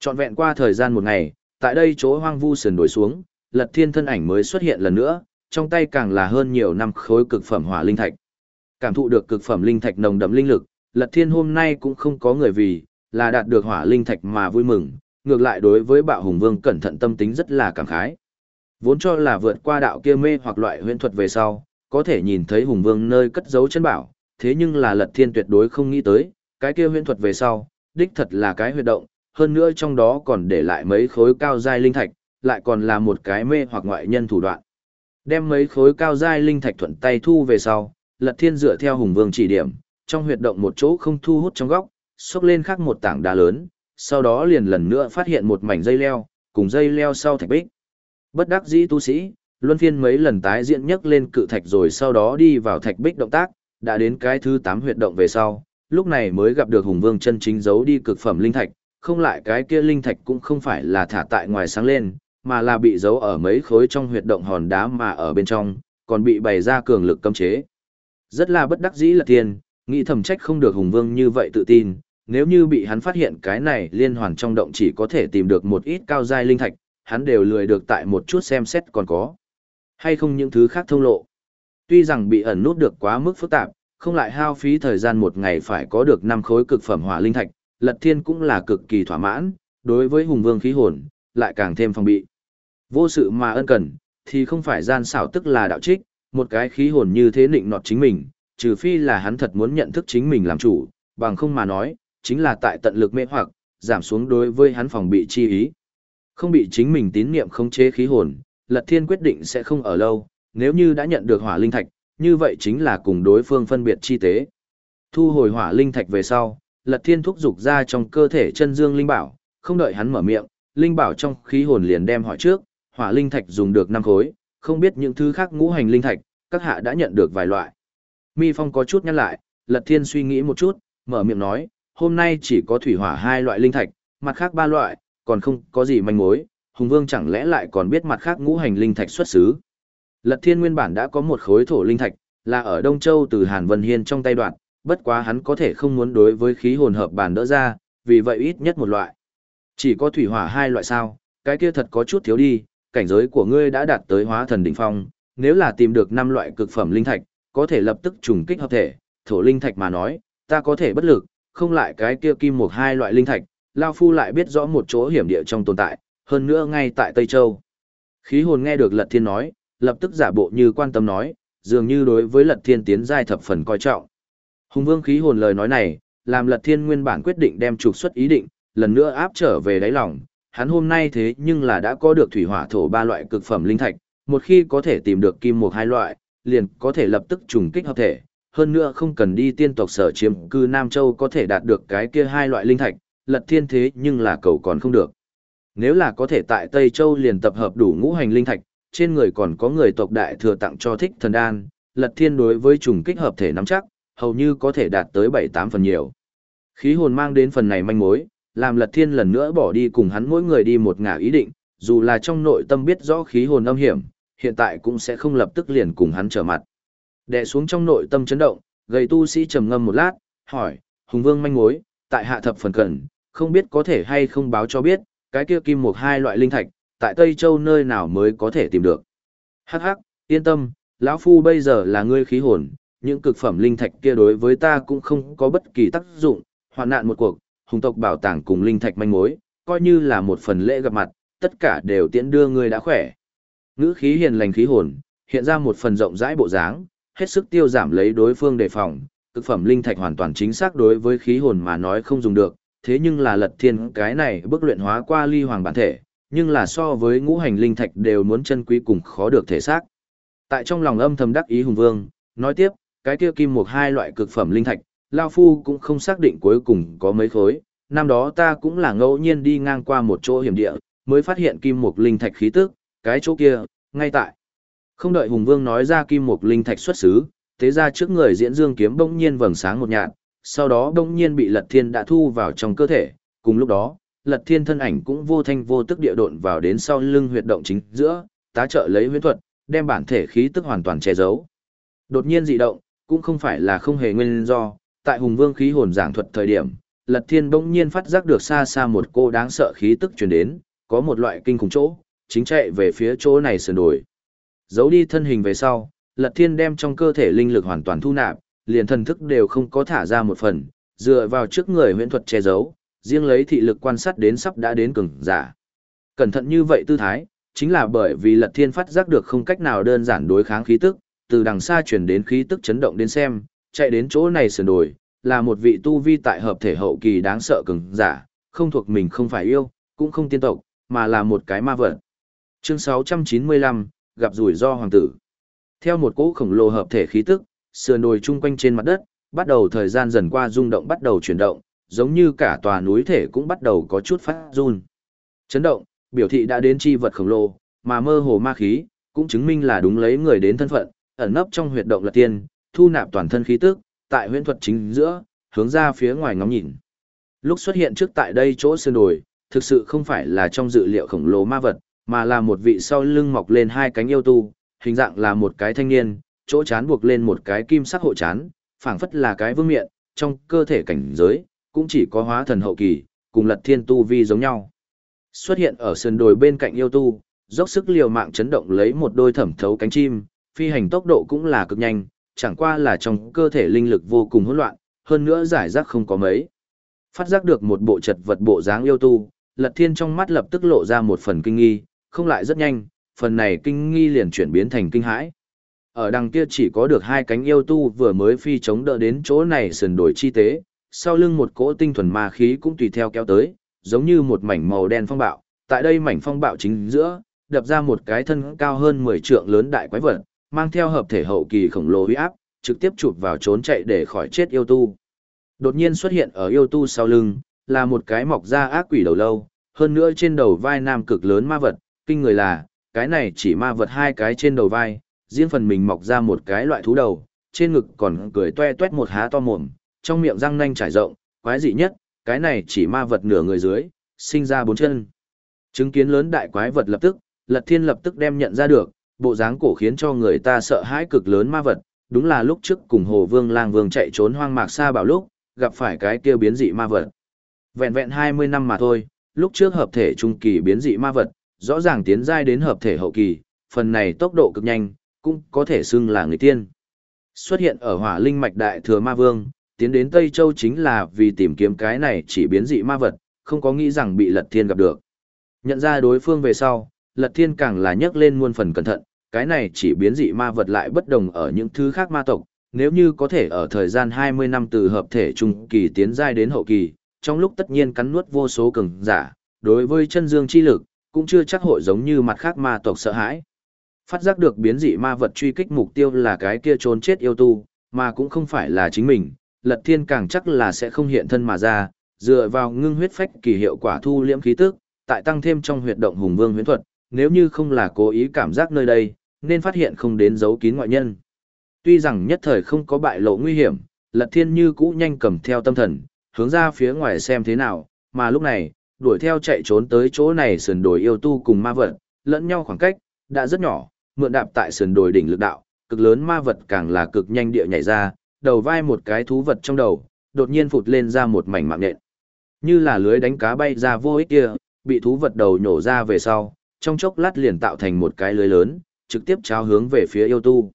Trọn vẹn qua thời gian một ngày, tại đây chỗ hoang vu sườn đổi xuống, lật thiên thân ảnh mới xuất hiện lần nữa, trong tay càng là hơn nhiều năm khối cực phẩm hỏa linh thạch. Cảm thụ được cực phẩm linh thạch nồng đậm linh lực, lật thiên hôm nay cũng không có người vì, là đạt được hỏa linh thạch mà vui mừng, ngược lại đối với bạo hùng vương cẩn thận tâm tính rất là cảm khái. Vốn cho là vượt qua đạo kia mê hoặc loại huyễn thuật về sau, có thể nhìn thấy hùng vương nơi cất giấu chân bảo, thế nhưng là lật thiên tuyệt đối không nghĩ tới, cái kia huyễn thuật về sau, đích thật là cái huyệt động, hơn nữa trong đó còn để lại mấy khối cao giai linh thạch, lại còn là một cái mê hoặc ngoại nhân thủ đoạn. Đem mấy khối cao giai linh thạch thuận tay thu về sau, Lật Thiên dựa theo Hùng Vương chỉ điểm, trong huyệt động một chỗ không thu hút trong góc, xốc lên khác một tảng đá lớn, sau đó liền lần nữa phát hiện một mảnh dây leo, cùng dây leo sau thạch bích. Bất đắc dĩ tu sĩ, luân phiên mấy lần tái diễn nhấc lên cự thạch rồi sau đó đi vào thạch bích động tác, đã đến cái thứ 8 huyệt động về sau, lúc này mới gặp được Hùng Vương chân chính giấu đi cực phẩm linh thạch, không lại cái kia linh thạch cũng không phải là thả tại ngoài sáng lên, mà là bị giấu ở mấy khối trong huyệt động hòn đá mà ở bên trong, còn bị bày ra cường lực cấm chế. Rất là bất đắc dĩ là tiền, nghĩ thầm trách không được Hùng Vương như vậy tự tin, nếu như bị hắn phát hiện cái này liên hoàn trong động chỉ có thể tìm được một ít cao giai linh thạch, hắn đều lười được tại một chút xem xét còn có. Hay không những thứ khác thông lộ. Tuy rằng bị ẩn nút được quá mức phức tạp, không lại hao phí thời gian một ngày phải có được năm khối cực phẩm hỏa linh thạch, Lật Thiên cũng là cực kỳ thỏa mãn, đối với hùng vương khí hồn, lại càng thêm phòng bị. Vô sự mà ân cần, thì không phải gian xảo tức là đạo trích, một cái khí hồn như thế nịnh nọt chính mình, trừ phi là hắn thật muốn nhận thức chính mình làm chủ, bằng không mà nói, chính là tại tận lực mê hoặc, giảm xuống đối với hắn phòng bị chi ý. Không bị chính mình tín niệm khống chế khí hồn, Lật Thiên quyết định sẽ không ở lâu, nếu như đã nhận được hỏa linh thạch, như vậy chính là cùng đối phương phân biệt chi tế. Thu hồi hỏa linh thạch về sau, Lật Thiên thúc dục ra trong cơ thể chân dương linh bảo, không đợi hắn mở miệng, linh bảo trong khí hồn liền đem hỏi trước, hỏa linh thạch dùng được năm khối, không biết những thứ khác ngũ hành linh thạch, các hạ đã nhận được vài loại. Mi Phong có chút nhăn lại, Lật Thiên suy nghĩ một chút, mở miệng nói, hôm nay chỉ có thủy hỏa hai loại linh thạch, mặt khác ba loại, còn không có gì manh mối, Hùng Vương chẳng lẽ lại còn biết mặt khác ngũ hành linh thạch xuất xứ. Lật Thiên nguyên bản đã có một khối thổ linh thạch, là ở Đông Châu từ Hàn Vân Hiên trong tay đoạn, bất quá hắn có thể không muốn đối với khí hồn hợp bàn đỡ ra, vì vậy ít nhất một loại. Chỉ có thủy hỏa hai loại sao, cái kia thật có chút thiếu đi, cảnh giới của ngươi đã đạt tới hóa thần đỉnh phong, nếu là tìm được năm loại cực phẩm linh thạch, có thể lập tức trùng kích hợp thể, thổ linh thạch mà nói, ta có thể bất lực, không lại cái kia kim một hai loại linh thạch, Lao Phu lại biết rõ một chỗ hiểm địa trong tồn tại, hơn nữa ngay tại Tây Châu. Khí hồn nghe được Lật Thiên nói, lập tức giả bộ như quan tâm nói, dường như đối với Lật Thiên tiến giai thập phần coi trọng. Hùng Vương khí hồn lời nói này, làm Lật Thiên nguyên bản quyết định đem trục xuất ý định, lần nữa áp trở về đáy lòng, hắn hôm nay thế nhưng là đã có được thủy hỏa thổ ba loại cực phẩm linh thạch, một khi có thể tìm được kim một hai loại, liền có thể lập tức trùng kích hợp thể, hơn nữa không cần đi tiên tộc sở chiếm cư Nam Châu có thể đạt được cái kia hai loại linh thạch, Lật Thiên thế nhưng là cầu còn không được. Nếu là có thể tại Tây Châu liền tập hợp đủ ngũ hành linh thạch, trên người còn có người tộc đại thừa tặng cho thích thần đan, Lật Thiên đối với trùng kích hợp thể nắm chắc, hầu như có thể đạt tới 7-8 phần nhiều. Khí hồn mang đến phần này manh mối, làm Lật Thiên lần nữa bỏ đi cùng hắn mỗi người đi một ngả ý định, dù là trong nội tâm biết rõ khí hồn âm hiểm, hiện tại cũng sẽ không lập tức liền cùng hắn trở mặt. Đè xuống trong nội tâm chấn động, gầy tu sĩ trầm ngâm một lát, hỏi, Hùng Vương manh mối, tại hạ thập phần cần, không biết có thể hay không báo cho biết, cái kia kim một hai loại linh thạch, tại Tây Châu nơi nào mới có thể tìm được. Hắc hắc, yên tâm, lão phu bây giờ là ngươi khí hồn, những cực phẩm linh thạch kia đối với ta cũng không có bất kỳ tác dụng, hoạn nạn một cuộc, hùng tộc bảo tàng cùng linh thạch manh mối, coi như là một phần lễ gặp mặt, tất cả đều tiễn đưa ngươi đã khỏe. Ngữ khí hiền lành khí hồn, hiện ra một phần rộng rãi bộ dáng, hết sức tiêu giảm lấy đối phương đề phòng, cực phẩm linh thạch hoàn toàn chính xác đối với khí hồn mà nói không dùng được, thế nhưng là lật thiên cái này bước luyện hóa qua ly hoàng bản thể, nhưng là so với ngũ hành linh thạch đều muốn chân quý cùng khó được thể xác. Tại trong lòng âm thầm đắc ý hùng vương, nói tiếp, cái kia kim một hai loại cực phẩm linh thạch, Lao Phu cũng không xác định cuối cùng có mấy khối, năm đó ta cũng là ngẫu nhiên đi ngang qua một chỗ hiểm địa, mới phát hiện kim một linh thạch khí tức, cái chỗ kia, ngay tại. Không đợi Hùng Vương nói ra kim một linh thạch xuất xứ, thế ra trước người diễn dương kiếm bỗng nhiên vầng sáng một nhạt, sau đó đông nhiên bị Lật Thiên đã thu vào trong cơ thể, cùng lúc đó, Lật Thiên thân ảnh cũng vô thanh vô tức địa độn vào đến sau lưng huyệt động chính giữa, tá trợ lấy huyễn thuật, đem bản thể khí tức hoàn toàn che giấu. Đột nhiên dị động, cũng không phải là không hề nguyên do, tại hùng vương khí hồn giảng thuật thời điểm, Lật Thiên bỗng nhiên phát giác được xa xa một cô đáng sợ khí tức truyền đến, có một loại kinh khủng chỗ, chính chạy về phía chỗ này sườn đồi. Giấu đi thân hình về sau, Lật Thiên đem trong cơ thể linh lực hoàn toàn thu nạp, liền thần thức đều không có thả ra một phần, dựa vào trước người huyễn thuật che giấu, riêng lấy thị lực quan sát đến sắp đã đến cường giả. Cẩn thận như vậy tư thái, chính là bởi vì Lật Thiên phát giác được không cách nào đơn giản đối kháng khí tức, từ đằng xa chuyển đến khí tức chấn động đến xem, chạy đến chỗ này sườn đồi, là một vị tu vi tại hợp thể hậu kỳ đáng sợ cường giả, không thuộc mình không phải yêu, cũng không tiên tộc, mà là một cái ma vật. Chương 695, gặp rủi ro hoàng tử. Theo một cỗ khổng lồ hợp thể khí tức, sườn đồi chung quanh trên mặt đất, bắt đầu thời gian dần qua rung động bắt đầu chuyển động, giống như cả tòa núi thể cũng bắt đầu có chút phát run. Chấn động, biểu thị đã đến chi vật khổng lồ, mà mơ hồ ma khí, cũng chứng minh là đúng lấy người đến thân phận, ẩn nấp trong huyệt động là tiên, thu nạp toàn thân khí tức, tại huyễn thuật chính giữa, hướng ra phía ngoài ngắm nhìn. Lúc xuất hiện trước tại đây chỗ sơn đồi, thực sự không phải là trong dự liệu khổng lồ ma vật, mà là một vị sau lưng mọc lên hai cánh yêu tu, hình dạng là một cái thanh niên, chỗ chán buộc lên một cái kim sắc hộ chán, phảng phất là cái vương miện, trong cơ thể cảnh giới, cũng chỉ có hóa thần hậu kỳ, cùng lật thiên tu vi giống nhau. Xuất hiện ở sườn đồi bên cạnh yêu tu, dốc sức liều mạng chấn động lấy một đôi thẩm thấu cánh chim, phi hành tốc độ cũng là cực nhanh, chẳng qua là trong cơ thể linh lực vô cùng hỗn loạn, hơn nữa giải rác không có mấy. Phát giác được một bộ trật vật bộ dáng yêu tu, Lật Thiên trong mắt lập tức lộ ra một phần kinh nghi, không lại rất nhanh, phần này kinh nghi liền chuyển biến thành kinh hãi. Ở đằng kia chỉ có được hai cánh yêu tu vừa mới phi chống đỡ đến chỗ này sườn đổi chi tế, sau lưng một cỗ tinh thuần ma khí cũng tùy theo kéo tới, giống như một mảnh màu đen phong bạo, tại đây mảnh phong bạo chính giữa, đập ra một cái thân cao hơn 10 trượng lớn đại quái vật, mang theo hợp thể hậu kỳ khổng lồ uy áp, trực tiếp chụp vào trốn chạy để khỏi chết yêu tu. Đột nhiên xuất hiện ở yêu tu sau lưng, là một cái mọc ra ác quỷ đầu lâu, hơn nữa trên đầu vai nam cực lớn ma vật, kinh người là, cái này chỉ ma vật hai cái trên đầu vai, riêng phần mình mọc ra một cái loại thú đầu, trên ngực còn cười toe toét một há to mồm, trong miệng răng nanh trải rộng, quái dị nhất, cái này chỉ ma vật nửa người dưới, sinh ra bốn chân. Chứng kiến lớn đại quái vật lập tức, Lật Thiên lập tức đem nhận ra được, bộ dáng cổ khiến cho người ta sợ hãi cực lớn ma vật, đúng là lúc trước cùng Hồ Vương Lang Vương chạy trốn hoang mạc xa bảo lúc, gặp phải cái kia biến dị ma vật. Vẹn vẹn 20 năm mà thôi, lúc trước hợp thể trung kỳ biến dị ma vật, rõ ràng tiến giai đến hợp thể hậu kỳ, phần này tốc độ cực nhanh, cũng có thể xưng là người tiên. Xuất hiện ở hỏa linh mạch đại thừa ma vương, tiến đến Tây Châu chính là vì tìm kiếm cái này chỉ biến dị ma vật, không có nghĩ rằng bị lật thiên gặp được. Nhận ra đối phương về sau, lật thiên càng là nhấc lên muôn phần cẩn thận, cái này chỉ biến dị ma vật lại bất đồng ở những thứ khác ma tộc, nếu như có thể ở thời gian 20 năm từ hợp thể trung kỳ tiến giai đến hậu kỳ, trong lúc tất nhiên cắn nuốt vô số cường giả, đối với chân dương chi lực, cũng chưa chắc hội giống như mặt khác ma tộc sợ hãi. Phát giác được biến dị ma vật truy kích mục tiêu là cái kia trốn chết yêu tu, mà cũng không phải là chính mình, lật thiên càng chắc là sẽ không hiện thân mà ra, dựa vào ngưng huyết phách kỳ hiệu quả thu liễm khí tức, tại tăng thêm trong huyệt động hùng vương huyễn thuật, nếu như không là cố ý cảm giác nơi đây, nên phát hiện không đến dấu kín ngoại nhân. Tuy rằng nhất thời không có bại lộ nguy hiểm, lật thiên như cũ nhanh cầm theo tâm thần, hướng ra phía ngoài xem thế nào, mà lúc này, đuổi theo chạy trốn tới chỗ này sườn đồi yêu tu cùng ma vật, lẫn nhau khoảng cách, đã rất nhỏ, mượn đạp tại sườn đồi đỉnh lực đạo, cực lớn ma vật càng là cực nhanh địa nhảy ra, đầu vai một cái thú vật trong đầu, đột nhiên phụt lên ra một mảnh mạng nhện. Như là lưới đánh cá bay ra vô ích kia, bị thú vật đầu nhổ ra về sau, trong chốc lát liền tạo thành một cái lưới lớn, trực tiếp trao hướng về phía yêu tu.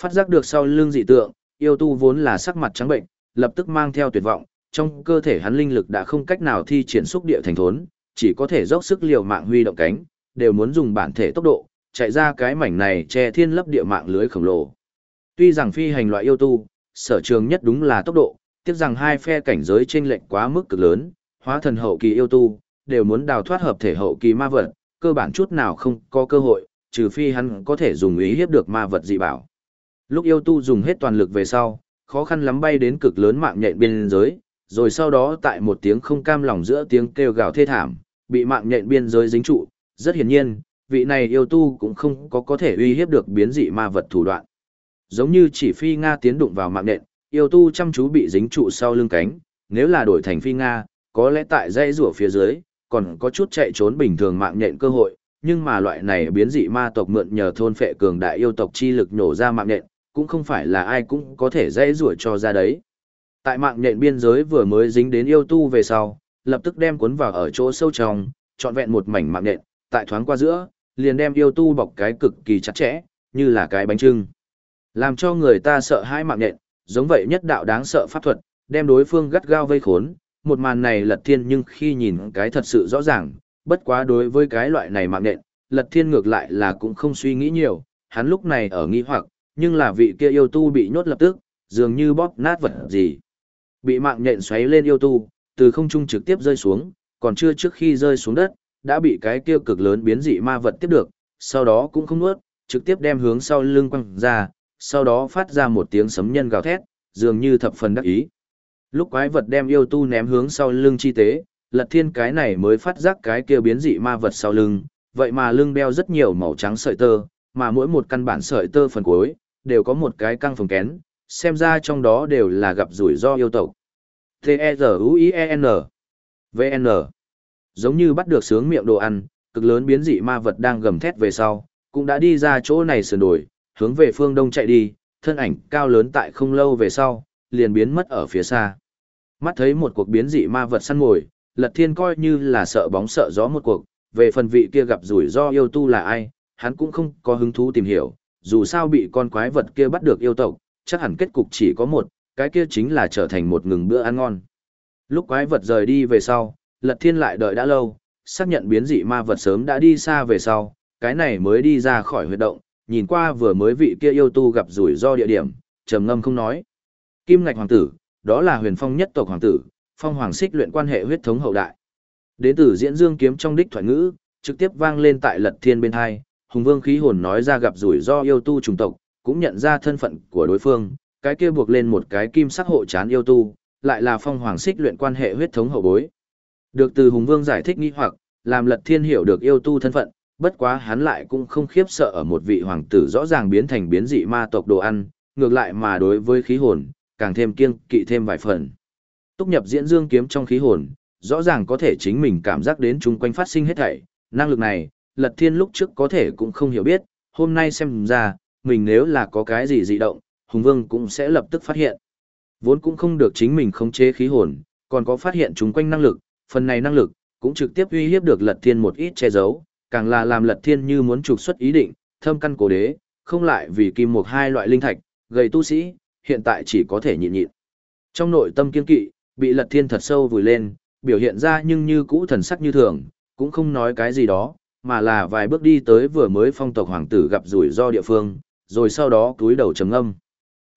Phát giác được sau lưng dị tượng, yêu tu vốn là sắc mặt trắng bệnh, lập tức mang theo tuyệt vọng, trong cơ thể hắn linh lực đã không cách nào thi triển xúc địa thành thốn, chỉ có thể dốc sức liều mạng huy động cánh, đều muốn dùng bản thể tốc độ, chạy ra cái mảnh này che thiên lấp địa mạng lưới khổng lồ. Tuy rằng phi hành loại yêu tu, sở trường nhất đúng là tốc độ, tiếc rằng hai phe cảnh giới chênh lệch quá mức cực lớn, hóa thần hậu kỳ yêu tu, đều muốn đào thoát hợp thể hậu kỳ ma vật, cơ bản chút nào không có cơ hội, trừ phi hắn có thể dùng ý hiếp được ma vật dị bảo. Lúc yêu tu dùng hết toàn lực về sau, khó khăn lắm bay đến cực lớn mạng nhện biên giới, rồi sau đó tại một tiếng không cam lòng giữa tiếng kêu gào thê thảm, bị mạng nhện biên giới dính trụ, rất hiển nhiên, vị này yêu tu cũng không có có thể uy hiếp được biến dị ma vật thủ đoạn. Giống như chỉ phi Nga tiến đụng vào mạng nện yêu tu chăm chú bị dính trụ sau lưng cánh, nếu là đổi thành phi Nga, có lẽ tại dây rùa phía dưới, còn có chút chạy trốn bình thường mạng nện cơ hội, nhưng mà loại này biến dị ma tộc mượn nhờ thôn phệ cường đại yêu tộc chi lực nổ ra mạng nện cũng không phải là ai cũng có thể dây rùa cho ra đấy. Tại mạng nhện biên giới vừa mới dính đến yêu tu về sau, lập tức đem cuốn vào ở chỗ sâu trong, trọn vẹn một mảnh mạng nhện, tại thoáng qua giữa, liền đem yêu tu bọc cái cực kỳ chặt chẽ, như là cái bánh trưng. Làm cho người ta sợ hãi mạng nhện, giống vậy nhất đạo đáng sợ pháp thuật, đem đối phương gắt gao vây khốn, một màn này lật thiên nhưng khi nhìn cái thật sự rõ ràng, bất quá đối với cái loại này mạng nhện, lật thiên ngược lại là cũng không suy nghĩ nhiều, hắn lúc này ở nghi hoặc, nhưng là vị kia yêu tu bị nhốt lập tức, dường như bóp nát vật gì. Bị mạng nhện xoáy lên yêu tu, từ không trung trực tiếp rơi xuống, còn chưa trước khi rơi xuống đất, đã bị cái kia cực lớn biến dị ma vật tiếp được, sau đó cũng không nuốt, trực tiếp đem hướng sau lưng quăng ra, sau đó phát ra một tiếng sấm nhân gào thét, dường như thập phần đắc ý. Lúc quái vật đem yêu tu ném hướng sau lưng chi tế, lật thiên cái này mới phát giác cái kia biến dị ma vật sau lưng, vậy mà lưng đeo rất nhiều màu trắng sợi tơ, mà mỗi một căn bản sợi tơ phần cuối, đều có một cái căng phồng kén, xem ra trong đó đều là gặp rủi ro yêu tộc. T-E-Z-U-I-E-N V-N Giống như bắt được sướng miệng đồ ăn, cực lớn biến dị ma vật đang gầm thét về sau, cũng đã đi ra chỗ này sườn đổi, hướng về phương đông chạy đi, thân ảnh cao lớn tại không lâu về sau, liền biến mất ở phía xa. Mắt thấy một cuộc biến dị ma vật săn mồi, Lật Thiên coi như là sợ bóng sợ gió một cuộc, về phần vị kia gặp rủi ro yêu tu là ai, hắn cũng không có hứng thú tìm hiểu, dù sao bị con quái vật kia bắt được yêu tộc, chắc hẳn kết cục chỉ có một, cái kia chính là trở thành một ngừng bữa ăn ngon. Lúc quái vật rời đi về sau, Lật Thiên lại đợi đã lâu, xác nhận biến dị ma vật sớm đã đi xa về sau, cái này mới đi ra khỏi huyệt động, nhìn qua vừa mới vị kia yêu tu gặp rủi ro địa điểm, trầm ngâm không nói. Kim Ngạch Hoàng tử, đó là huyền phong nhất tộc hoàng tử, phong hoàng xích luyện quan hệ huyết thống hậu đại. Đến từ diễn dương kiếm trong đích thoại ngữ, trực tiếp vang lên tại lật thiên bên hai, hùng vương khí hồn nói ra gặp rủi ro yêu tu trùng tộc, cũng nhận ra thân phận của đối phương, cái kia buộc lên một cái kim sắc hộ chán yêu tu, lại là phong hoàng xích luyện quan hệ huyết thống hậu bối. Được từ hùng vương giải thích nghi hoặc, làm lật thiên hiểu được yêu tu thân phận, bất quá hắn lại cũng không khiếp sợ ở một vị hoàng tử rõ ràng biến thành biến dị ma tộc đồ ăn, ngược lại mà đối với khí hồn, càng thêm kiêng kỵ thêm vài phần. Túc nhập diễn dương kiếm trong khí hồn, rõ ràng có thể chính mình cảm giác đến chung quanh phát sinh hết thảy, năng lực này, Lật Thiên lúc trước có thể cũng không hiểu biết, hôm nay xem ra, mình nếu là có cái gì dị động, Hùng Vương cũng sẽ lập tức phát hiện. Vốn cũng không được chính mình khống chế khí hồn, còn có phát hiện chung quanh năng lực, phần này năng lực, cũng trực tiếp uy hiếp được Lật Thiên một ít che giấu, càng là làm Lật Thiên như muốn trục xuất ý định, thâm căn cổ đế, không lại vì kim một hai loại linh thạch, gầy tu sĩ, hiện tại chỉ có thể nhịn nhịn. Trong nội tâm kiên kỵ, bị Lật Thiên thật sâu vùi lên, biểu hiện ra nhưng như cũ thần sắc như thường, cũng không nói cái gì đó, mà là vài bước đi tới vừa mới phong tộc hoàng tử gặp rủi ro địa phương, rồi sau đó túi đầu trầm âm.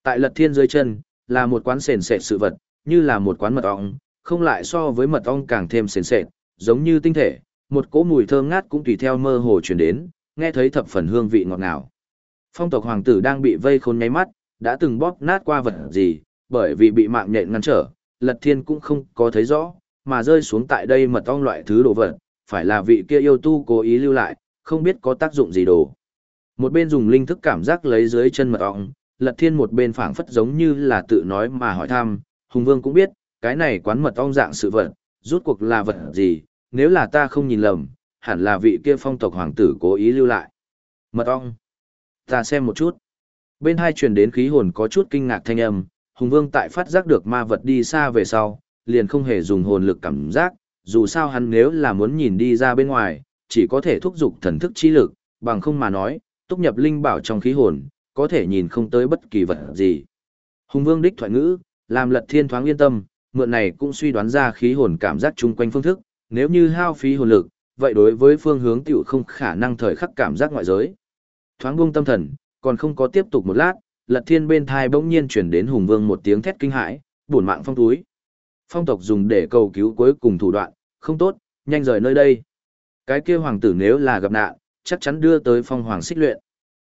Tại Lật Thiên dưới chân, là một quán sền sệt sự vật, như là một quán mật ong, không lại so với mật ong càng thêm sền sệt, giống như tinh thể, một cỗ mùi thơm ngát cũng tùy theo mơ hồ truyền đến, nghe thấy thập phần hương vị ngọt ngào. Phong tộc hoàng tử đang bị vây khốn nháy mắt, đã từng bóp nát qua vật gì, bởi vì bị mạng nhện ngăn trở, Lật Thiên cũng không có thấy rõ, mà rơi xuống tại đây mật ong loại thứ đồ vật, phải là vị kia yêu tu cố ý lưu lại, không biết có tác dụng gì đồ. Một bên dùng linh thức cảm giác lấy dưới chân mật ong, Lật Thiên một bên phảng phất giống như là tự nói mà hỏi thăm, Hùng Vương cũng biết, cái này quán mật ong dạng sự vật, rút cuộc là vật gì, nếu là ta không nhìn lầm, hẳn là vị kia phong tộc hoàng tử cố ý lưu lại. Mật ong. Ta xem một chút. Bên hai truyền đến khí hồn có chút kinh ngạc thanh âm, Hùng Vương tại phát giác được ma vật đi xa về sau, liền không hề dùng hồn lực cảm giác, dù sao hắn nếu là muốn nhìn đi ra bên ngoài, chỉ có thể thúc giục thần thức chi lực, bằng không mà nói, túc nhập linh bảo trong khí hồn, có thể nhìn không tới bất kỳ vật gì. Hùng Vương đích thoại ngữ, làm Lật Thiên thoáng yên tâm, mượn này cũng suy đoán ra khí hồn cảm giác chung quanh phương thức, nếu như hao phí hồn lực, vậy đối với phương hướng tiểu không khả năng thời khắc cảm giác ngoại giới. Thoáng buông tâm thần, còn không có tiếp tục một lát, Lật Thiên bên thai bỗng nhiên chuyển đến Hùng Vương một tiếng thét kinh hãi, buồn mạng phong túi. Phong tộc dùng để cầu cứu cuối cùng thủ đoạn, không tốt, nhanh rời nơi đây. Cái kia hoàng tử nếu là gặp nạn, chắc chắn đưa tới phong hoàng xích luyện.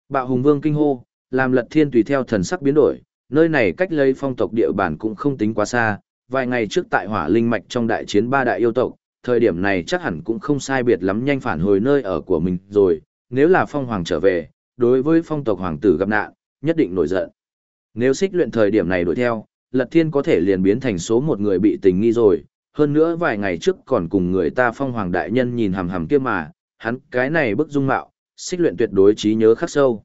Bạo Hùng Vương kinh hô, làm Lật Thiên tùy theo thần sắc biến đổi, nơi này cách lấy phong tộc địa bàn cũng không tính quá xa, vài ngày trước tại hỏa linh mạch trong đại chiến ba đại yêu tộc, thời điểm này chắc hẳn cũng không sai biệt lắm nhanh phản hồi nơi ở của mình rồi, nếu là phong hoàng trở về, đối với phong tộc hoàng tử gặp nạn, nhất định nổi giận. Nếu xích luyện thời điểm này đuổi theo, Lật Thiên có thể liền biến thành số một người bị tình nghi rồi, hơn nữa vài ngày trước còn cùng người ta phong hoàng đại nhân nhìn hầm hầm kia mà, hắn cái này bức dung mạo, xích luyện tuyệt đối trí nhớ khắc sâu.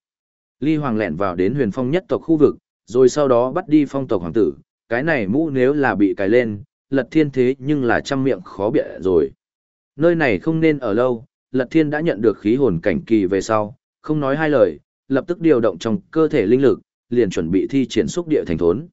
Ly Hoàng lẻn vào đến huyền phong nhất tộc khu vực, rồi sau đó bắt đi phong tộc hoàng tử, cái này mũ nếu là bị cài lên, lật thiên thế nhưng là trăm miệng khó bịa rồi. Nơi này không nên ở lâu, lật thiên đã nhận được khí hồn cảnh kỳ về sau, không nói hai lời, lập tức điều động trong cơ thể linh lực, liền chuẩn bị thi triển xúc địa thành thốn.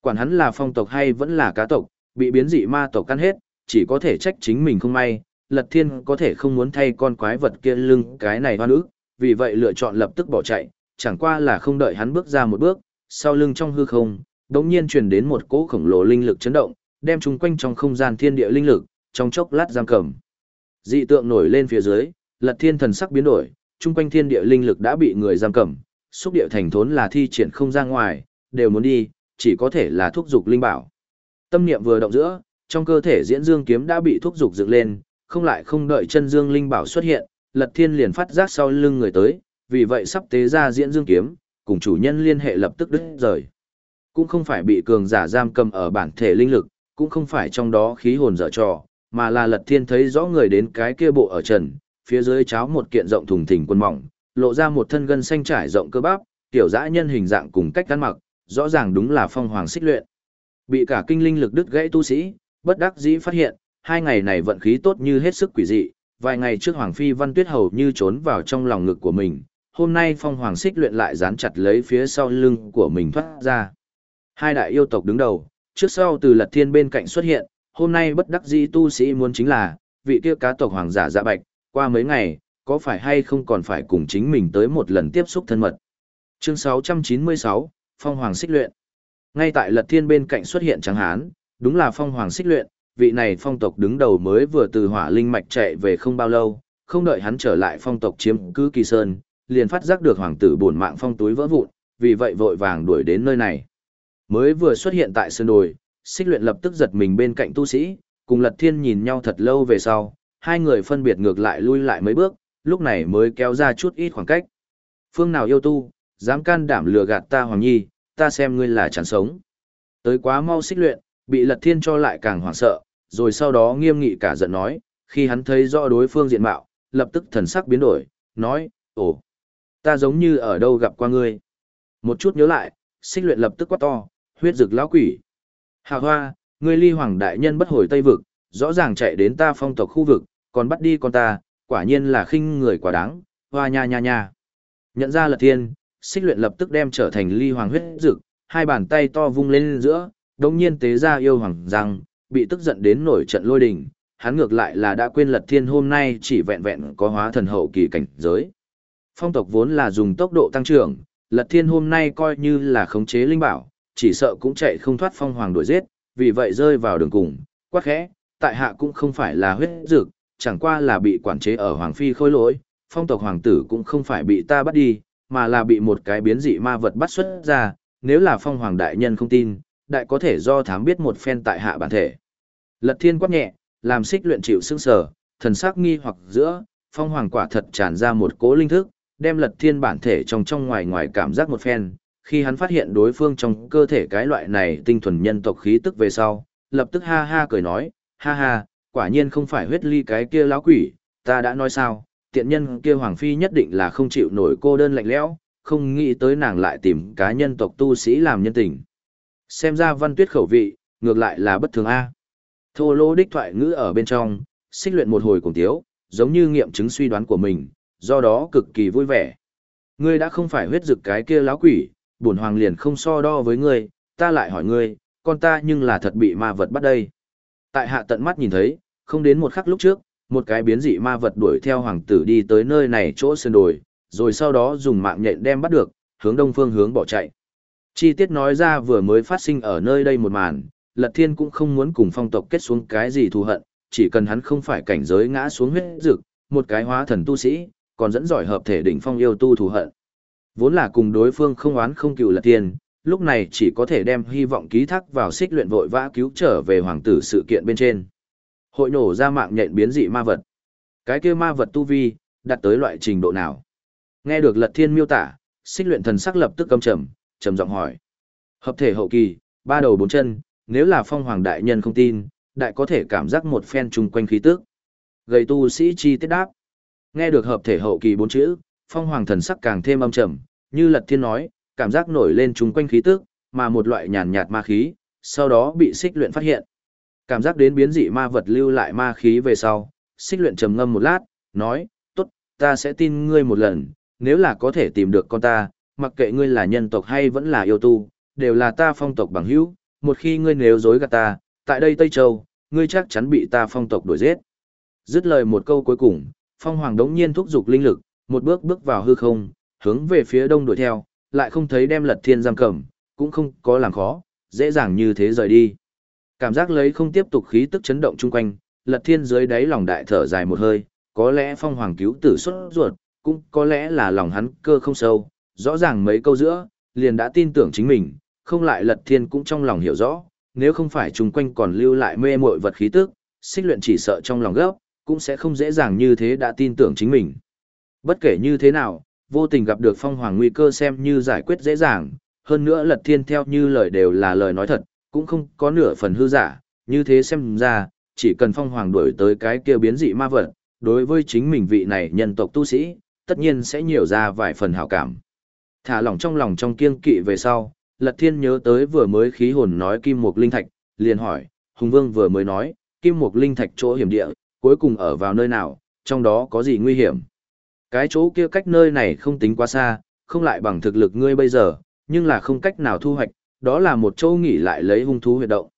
Quản hắn là phong tộc hay vẫn là cá tộc, bị biến dị ma tộc căn hết, chỉ có thể trách chính mình không may, Lật Thiên có thể không muốn thay con quái vật kia lưng cái này hoa nữ, vì vậy lựa chọn lập tức bỏ chạy, chẳng qua là không đợi hắn bước ra một bước, sau lưng trong hư không, đột nhiên truyền đến một cỗ khổng lồ linh lực chấn động, đem chúng quanh trong không gian thiên địa linh lực, trong chốc lát giam cầm. Dị tượng nổi lên phía dưới, Lật Thiên thần sắc biến đổi, chung quanh thiên địa linh lực đã bị người giam cầm, xúc địa thành thốn là thi triển không ra ngoài, đều muốn đi, chỉ có thể là thúc dục linh bảo. Tâm niệm vừa động giữa, trong cơ thể diễn dương kiếm đã bị thúc dục dựng lên, không lại không đợi chân dương linh bảo xuất hiện, Lật Thiên liền phát giác sau lưng người tới, vì vậy sắp tế ra diễn dương kiếm, cùng chủ nhân liên hệ lập tức đứt rời. Cũng không phải bị cường giả giam cầm ở bản thể linh lực, cũng không phải trong đó khí hồn dở trò, mà là Lật Thiên thấy rõ người đến cái kia bộ ở trần, phía dưới cháo một kiện rộng thùng thình quần mỏng, lộ ra một thân gân xanh trải rộng cơ bắp, tiểu dã nhân hình dạng cùng cách ăn mặc, rõ ràng đúng là phong hoàng xích luyện. Bị cả kinh linh lực đứt gãy tu sĩ, bất đắc dĩ phát hiện, hai ngày này vận khí tốt như hết sức quỷ dị, vài ngày trước Hoàng Phi Văn Tuyết hầu như trốn vào trong lòng ngực của mình, hôm nay phong hoàng xích luyện lại dán chặt lấy phía sau lưng của mình thoát ra. Hai đại yêu tộc đứng đầu, trước sau từ lật thiên bên cạnh xuất hiện, hôm nay bất đắc dĩ tu sĩ muốn chính là, vị kia cá tộc hoàng giả dạ bạch, qua mấy ngày, có phải hay không còn phải cùng chính mình tới một lần tiếp xúc thân mật. Chương 696, Phong Hoàng Xích Luyện Ngay tại lật thiên bên cạnh xuất hiện trắng hán, đúng là Phong Hoàng Xích Luyện, vị này phong tộc đứng đầu mới vừa từ hỏa linh mạch chạy về không bao lâu, không đợi hắn trở lại phong tộc chiếm cứ kỳ sơn, liền phát giác được hoàng tử buồn mạng phong túi vỡ vụn, vì vậy vội vàng đuổi đến nơi này. Mới vừa xuất hiện tại sơn đồi, xích luyện lập tức giật mình bên cạnh tu sĩ, cùng lật thiên nhìn nhau thật lâu về sau, hai người phân biệt ngược lại lui lại mấy bước, lúc này mới kéo ra chút ít khoảng cách. Phương nào yêu tu, dám can đảm lừa gạt ta hoàng nhi, ta xem ngươi là chẳng sống. Tới quá mau xích luyện, bị lật thiên cho lại càng hoảng sợ, rồi sau đó nghiêm nghị cả giận nói, khi hắn thấy rõ đối phương diện mạo, lập tức thần sắc biến đổi, nói, ồ, ta giống như ở đâu gặp qua ngươi. Một chút nhớ lại, xích luyện lập tức quát to, huyết rực lão quỷ. Hà hoa, ngươi ly hoàng đại nhân bất hồi Tây Vực, rõ ràng chạy đến ta phong tộc khu vực, còn bắt đi con ta, quả nhiên là khinh người quá đáng, hoa nha nha nha. Nhận ra lật thiên, xích luyện lập tức đem trở thành ly hoàng huyết rực, hai bàn tay to vung lên giữa, đồng nhiên tế ra yêu hoàng rằng, bị tức giận đến nổi trận lôi đình, hắn ngược lại là đã quên lật thiên hôm nay chỉ vẹn vẹn có hóa thần hậu kỳ cảnh giới. Phong tộc vốn là dùng tốc độ tăng trưởng, lật thiên hôm nay coi như là khống chế linh bảo, chỉ sợ cũng chạy không thoát phong hoàng đuổi giết, vì vậy rơi vào đường cùng, quát khẽ, tại hạ cũng không phải là huyết dược, chẳng qua là bị quản chế ở hoàng phi khôi lỗi, phong tộc hoàng tử cũng không phải bị ta bắt đi, mà là bị một cái biến dị ma vật bắt xuất ra, nếu là phong hoàng đại nhân không tin, đại có thể do thám biết một phen tại hạ bản thể. Lật thiên quát nhẹ, làm xích luyện chịu sưng sở, thần sắc nghi hoặc giữa, phong hoàng quả thật tràn ra một cố linh thức, đem lật thiên bản thể trong trong ngoài ngoài cảm giác một phen. Khi hắn phát hiện đối phương trong cơ thể cái loại này tinh thuần nhân tộc khí tức về sau, lập tức ha ha cười nói, ha ha, quả nhiên không phải huyết ly cái kia lão quỷ, ta đã nói sao, tiện nhân kia hoàng phi nhất định là không chịu nổi cô đơn lạnh lẽo, không nghĩ tới nàng lại tìm cá nhân tộc tu sĩ làm nhân tình. Xem ra văn tuyết khẩu vị, ngược lại là bất thường A. Thô lô đích thoại ngữ ở bên trong, xích luyện một hồi cùng tiếu, giống như nghiệm chứng suy đoán của mình, do đó cực kỳ vui vẻ. Ngươi đã không phải huyết dực cái kia lão quỷ, bổn hoàng liền không so đo với ngươi, ta lại hỏi ngươi, con ta nhưng là thật bị ma vật bắt đây. Tại hạ tận mắt nhìn thấy, không đến một khắc lúc trước, một cái biến dị ma vật đuổi theo hoàng tử đi tới nơi này chỗ sơn đồi, rồi sau đó dùng mạng nhện đem bắt được, hướng đông phương hướng bỏ chạy. Chi tiết nói ra vừa mới phát sinh ở nơi đây một màn, Lật Thiên cũng không muốn cùng phong tộc kết xuống cái gì thù hận, chỉ cần hắn không phải cảnh giới ngã xuống huyết dực, một cái hóa thần tu sĩ, còn dẫn giỏi hợp thể đỉnh phong yêu tu thù hận. Vốn là cùng đối phương không oán không cựu Lật Thiên, lúc này chỉ có thể đem hy vọng ký thác vào xích luyện vội vã cứu trở về hoàng tử sự kiện bên trên. Hội nổ ra mạng nhện biến dị ma vật. Cái kia ma vật tu vi, đạt tới loại trình độ nào? Nghe được Lật Thiên miêu tả, xích luyện thần sắc lập tức căm trầm, trầm giọng hỏi. Hợp thể hậu kỳ, ba đầu bốn chân, nếu là phong hoàng đại nhân không tin, đại có thể cảm giác một phen chung quanh khí tức. Gầy tu sĩ chi tiết đáp. Nghe được hợp thể hậu kỳ bốn chữ, phong hoàng thần sắc càng thêm âm trầm, Như Lật Thiên nói, cảm giác nổi lên chúng quanh khí tức, mà một loại nhàn nhạt ma khí, sau đó bị xích luyện phát hiện. Cảm giác đến biến dị ma vật lưu lại ma khí về sau, xích luyện trầm ngâm một lát, nói, tốt, ta sẽ tin ngươi một lần, nếu là có thể tìm được con ta, mặc kệ ngươi là nhân tộc hay vẫn là yêu tu, đều là ta phong tộc bằng hữu, một khi ngươi nếu dối gạt ta, tại đây Tây Châu, ngươi chắc chắn bị ta phong tộc đuổi giết. Dứt lời một câu cuối cùng, phong hoàng đống nhiên thúc giục linh lực, một bước bước vào hư không, hướng về phía đông đuổi theo, lại không thấy đem lật thiên giam cầm, cũng không có làm khó, dễ dàng như thế rời đi. Cảm giác lấy không tiếp tục khí tức chấn động chung quanh, lật thiên dưới đáy lòng đại thở dài một hơi, có lẽ phong hoàng cứu tử xuất ruột, cũng có lẽ là lòng hắn cơ không sâu, rõ ràng mấy câu giữa, liền đã tin tưởng chính mình, không lại lật thiên cũng trong lòng hiểu rõ, nếu không phải chung quanh còn lưu lại mê muội vật khí tức, xích luyện chỉ sợ trong lòng gấp, cũng sẽ không dễ dàng như thế đã tin tưởng chính mình. Bất kể như thế nào, vô tình gặp được phong hoàng nguy cơ xem như giải quyết dễ dàng, hơn nữa lật thiên theo như lời đều là lời nói thật, cũng không có nửa phần hư giả, như thế xem ra, chỉ cần phong hoàng đuổi tới cái kia biến dị ma vật, đối với chính mình vị này nhân tộc tu sĩ, tất nhiên sẽ nhiều ra vài phần hảo cảm. Thả lỏng trong lòng trong kiên kỵ về sau, Lật Thiên nhớ tới vừa mới khí hồn nói kim mục linh thạch, liền hỏi, Hùng Vương vừa mới nói, kim mục linh thạch chỗ hiểm địa, cuối cùng ở vào nơi nào, trong đó có gì nguy hiểm. Cái chỗ kia cách nơi này không tính quá xa, không lại bằng thực lực ngươi bây giờ, nhưng là không cách nào thu hoạch, đó là một chỗ nghỉ lại lấy hung thú huyệt động.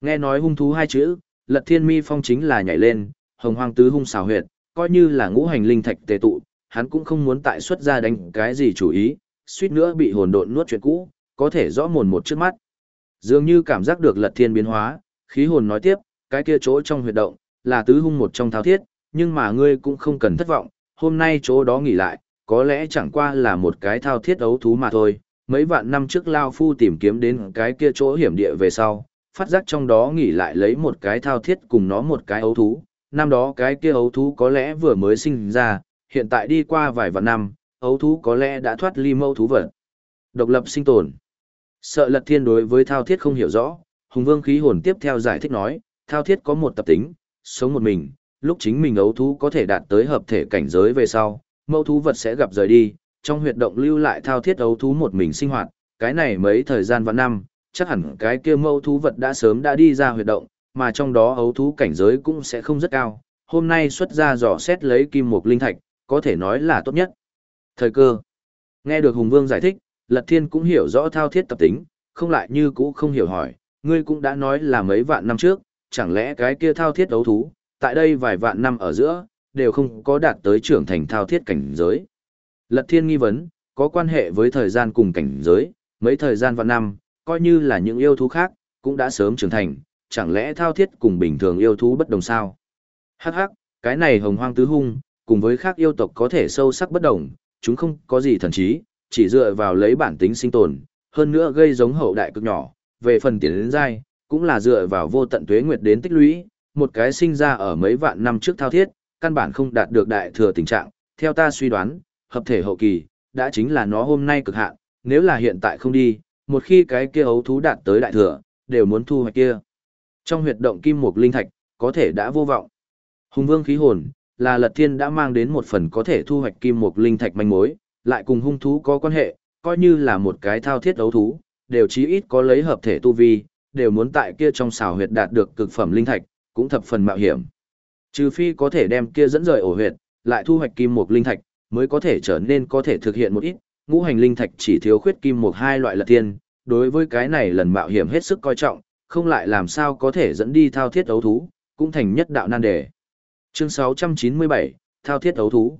Nghe nói hung thú hai chữ, Lật Thiên Mi Phong chính là nhảy lên, hồng hoang tứ hung xào huyệt, coi như là ngũ hành linh thạch tề tụ, hắn cũng không muốn tại xuất ra đánh cái gì chủ ý, suýt nữa bị hồn độn nuốt chuyện cũ, có thể rõ mồn một trước mắt. Dường như cảm giác được lật thiên biến hóa, khí hồn nói tiếp, cái kia chỗ trong huyệt động, là tứ hung một trong thao thiết, nhưng mà ngươi cũng không cần thất vọng, hôm nay chỗ đó nghỉ lại, có lẽ chẳng qua là một cái thao thiết ấu thú mà thôi. Mấy vạn năm trước Lao Phu tìm kiếm đến cái kia chỗ hiểm địa về sau, phát giác trong đó nghỉ lại lấy một cái thao thiết cùng nó một cái ấu thú. Năm đó cái kia ấu thú có lẽ vừa mới sinh ra, hiện tại đi qua vài vạn năm, ấu thú có lẽ đã thoát ly mâu thú vật. Độc lập sinh tồn. Sợ lật thiên đối với thao thiết không hiểu rõ, hùng vương khí hồn tiếp theo giải thích nói, thao thiết có một tập tính, sống một mình, lúc chính mình ấu thú có thể đạt tới hợp thể cảnh giới về sau, mâu thú vật sẽ gặp rời đi, trong huyệt động lưu lại thao thiết ấu thú một mình sinh hoạt, cái này mấy thời gian vạn năm, chắc hẳn cái kia mâu thú vật đã sớm đã đi ra huyệt động, mà trong đó ấu thú cảnh giới cũng sẽ không rất cao. Hôm nay xuất ra dò xét lấy kim mục linh thạch, có thể nói là tốt nhất. Thời cơ. Nghe được Hùng Vương giải thích, Lật Thiên cũng hiểu rõ thao thiết tập tính, không lại như cũ không hiểu hỏi, ngươi cũng đã nói là mấy vạn năm trước, chẳng lẽ cái kia thao thiết đấu thú, tại đây vài vạn năm ở giữa, đều không có đạt tới trưởng thành thao thiết cảnh giới. Lật Thiên nghi vấn, có quan hệ với thời gian cùng cảnh giới, mấy thời gian vạn năm, coi như là những yêu thú khác, cũng đã sớm trưởng thành, chẳng lẽ thao thiết cùng bình thường yêu thú bất đồng sao? Hắc hắc, cái này hồng hoang tứ hung, cùng với khác yêu tộc có thể sâu sắc bất đồng, chúng không có gì thần trí, chỉ dựa vào lấy bản tính sinh tồn, hơn nữa gây giống hậu đại cực nhỏ, về phần tiến đến dai, cũng là dựa vào vô tận tuế nguyệt đến tích lũy, một cái sinh ra ở mấy vạn năm trước thao thiết, căn bản không đạt được đại thừa tình trạng, theo ta suy đoán, hợp thể hậu kỳ, đã chính là nó hôm nay cực hạn, nếu là hiện tại không đi, một khi cái kia ấu thú đạt tới đại thừa, đều muốn thu hoạch kia. Trong huyệt động kim mục linh thạch, có thể đã vô vọng. Hùng vương khí hồn, là lật thiên đã mang đến một phần có thể thu hoạch kim mục linh thạch manh mối, lại cùng hung thú có quan hệ, coi như là một cái thao thiết đấu thú, đều chí ít có lấy hợp thể tu vi, đều muốn tại kia trong xào huyệt đạt được cực phẩm linh thạch, cũng thập phần mạo hiểm. Trừ phi có thể đem kia dẫn rời ổ huyệt, lại thu hoạch kim mục linh thạch, mới có thể trở nên có thể thực hiện một ít, ngũ hành linh thạch chỉ thiếu khuyết kim mục hai loại lật thiên, đối với cái này lần mạo hiểm hết sức coi trọng, không lại làm sao có thể dẫn đi thao thiết đấu thú, cũng thành nhất đạo nan đề. Chương 697, Thao thiết ấu thú.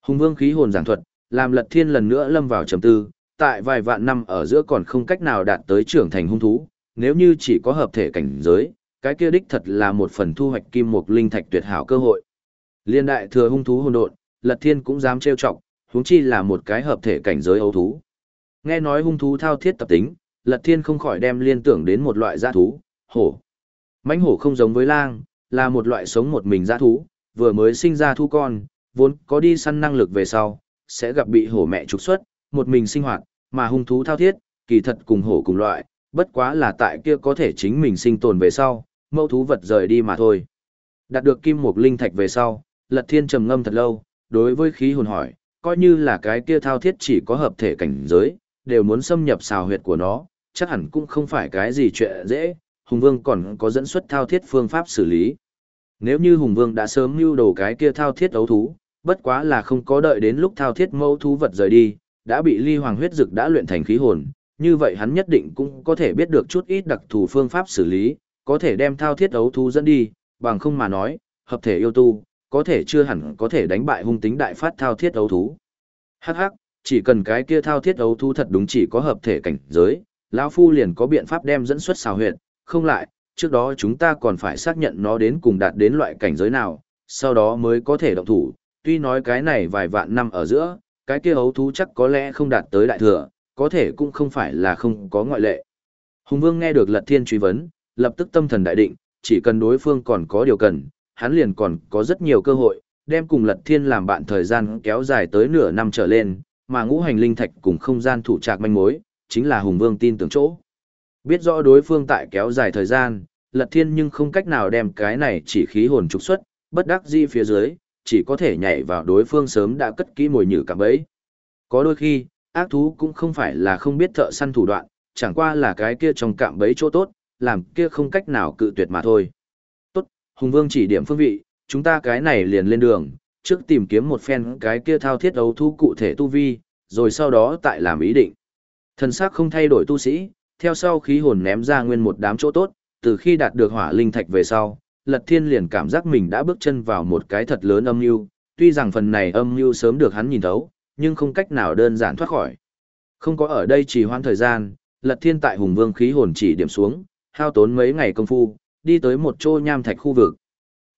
Hùng Vương khí hồn giảng thuật, làm Lật Thiên lần nữa lâm vào trầm tư, tại vài vạn năm ở giữa còn không cách nào đạt tới trưởng thành hung thú, nếu như chỉ có hợp thể cảnh giới, cái kia đích thật là một phần thu hoạch kim mục linh thạch tuyệt hảo cơ hội. Liên đại thừa hung thú hồn độn, Lật Thiên cũng dám trêu chọc, huống chi là một cái hợp thể cảnh giới ấu thú. Nghe nói hung thú thao thiết tập tính, Lật Thiên không khỏi đem liên tưởng đến một loại dã thú, hổ. Mãnh hổ không giống với lang, là một loại sống một mình dã thú, vừa mới sinh ra thu con, vốn có đi săn năng lực về sau, sẽ gặp bị hổ mẹ trục xuất, một mình sinh hoạt, mà hung thú thao thiết, kỳ thật cùng hổ cùng loại, bất quá là tại kia có thể chính mình sinh tồn về sau, mẫu thú vật rời đi mà thôi. Đạt được kim mục linh thạch về sau, Lật Thiên trầm ngâm thật lâu, đối với khí hồn hỏi, coi như là cái kia thao thiết chỉ có hợp thể cảnh giới, đều muốn xâm nhập xào huyệt của nó, chắc hẳn cũng không phải cái gì chuyện dễ, Hùng Vương còn có dẫn xuất thao thiết phương pháp xử lý. Nếu như Hùng Vương đã sớm mưu đồ cái kia thao thiết ấu thú, bất quá là không có đợi đến lúc thao thiết mẫu thú vật rời đi, đã bị ly hoàng huyết dực đã luyện thành khí hồn, như vậy hắn nhất định cũng có thể biết được chút ít đặc thù phương pháp xử lý, có thể đem thao thiết ấu thú dẫn đi, bằng không mà nói, hợp thể yêu tu, có thể chưa hẳn có thể đánh bại hung tính đại phát thao thiết ấu thú. Hắc hắc, chỉ cần cái kia thao thiết ấu thú thật đúng chỉ có hợp thể cảnh giới, lão phu liền có biện pháp đem dẫn xuất xào huyệt, không lại, trước đó chúng ta còn phải xác nhận nó đến cùng đạt đến loại cảnh giới nào, sau đó mới có thể động thủ, tuy nói cái này vài vạn năm ở giữa, cái kia ấu thú chắc có lẽ không đạt tới đại thừa, có thể cũng không phải là không có ngoại lệ. Hùng Vương nghe được Lật Thiên truy vấn, lập tức tâm thần đại định, chỉ cần đối phương còn có điều cần, hắn liền còn có rất nhiều cơ hội, đem cùng Lật Thiên làm bạn thời gian kéo dài tới nửa năm trở lên, mà ngũ hành linh thạch cùng không gian thủ trạc manh mối, chính là Hùng Vương tin tưởng chỗ. Biết rõ đối phương tại kéo dài thời gian, Lật Thiên nhưng không cách nào đem cái này chỉ khí hồn trục xuất, bất đắc di phía dưới, chỉ có thể nhảy vào đối phương sớm đã cất kỹ mồi nhử cả bấy. Có đôi khi, ác thú cũng không phải là không biết thợ săn thủ đoạn, chẳng qua là cái kia trong cạm bấy chỗ tốt, làm kia không cách nào cự tuyệt mà thôi. Tốt, Hùng Vương chỉ điểm phương vị, chúng ta cái này liền lên đường, trước tìm kiếm một phen cái kia thao thiết đấu thú cụ thể tu vi, rồi sau đó tại làm ý định. Thần sắc không thay đổi tu sĩ, theo sau khí hồn ném ra nguyên một đám chỗ tốt, từ khi đạt được hỏa linh thạch về sau, Lật Thiên liền cảm giác mình đã bước chân vào một cái thật lớn âm mưu, tuy rằng phần này âm mưu sớm được hắn nhìn thấu, nhưng không cách nào đơn giản thoát khỏi. Không có ở đây chỉ hoãn thời gian, Lật Thiên tại Hùng Vương khí hồn chỉ điểm xuống, hao tốn mấy ngày công phu, đi tới một chỗ nham thạch khu vực.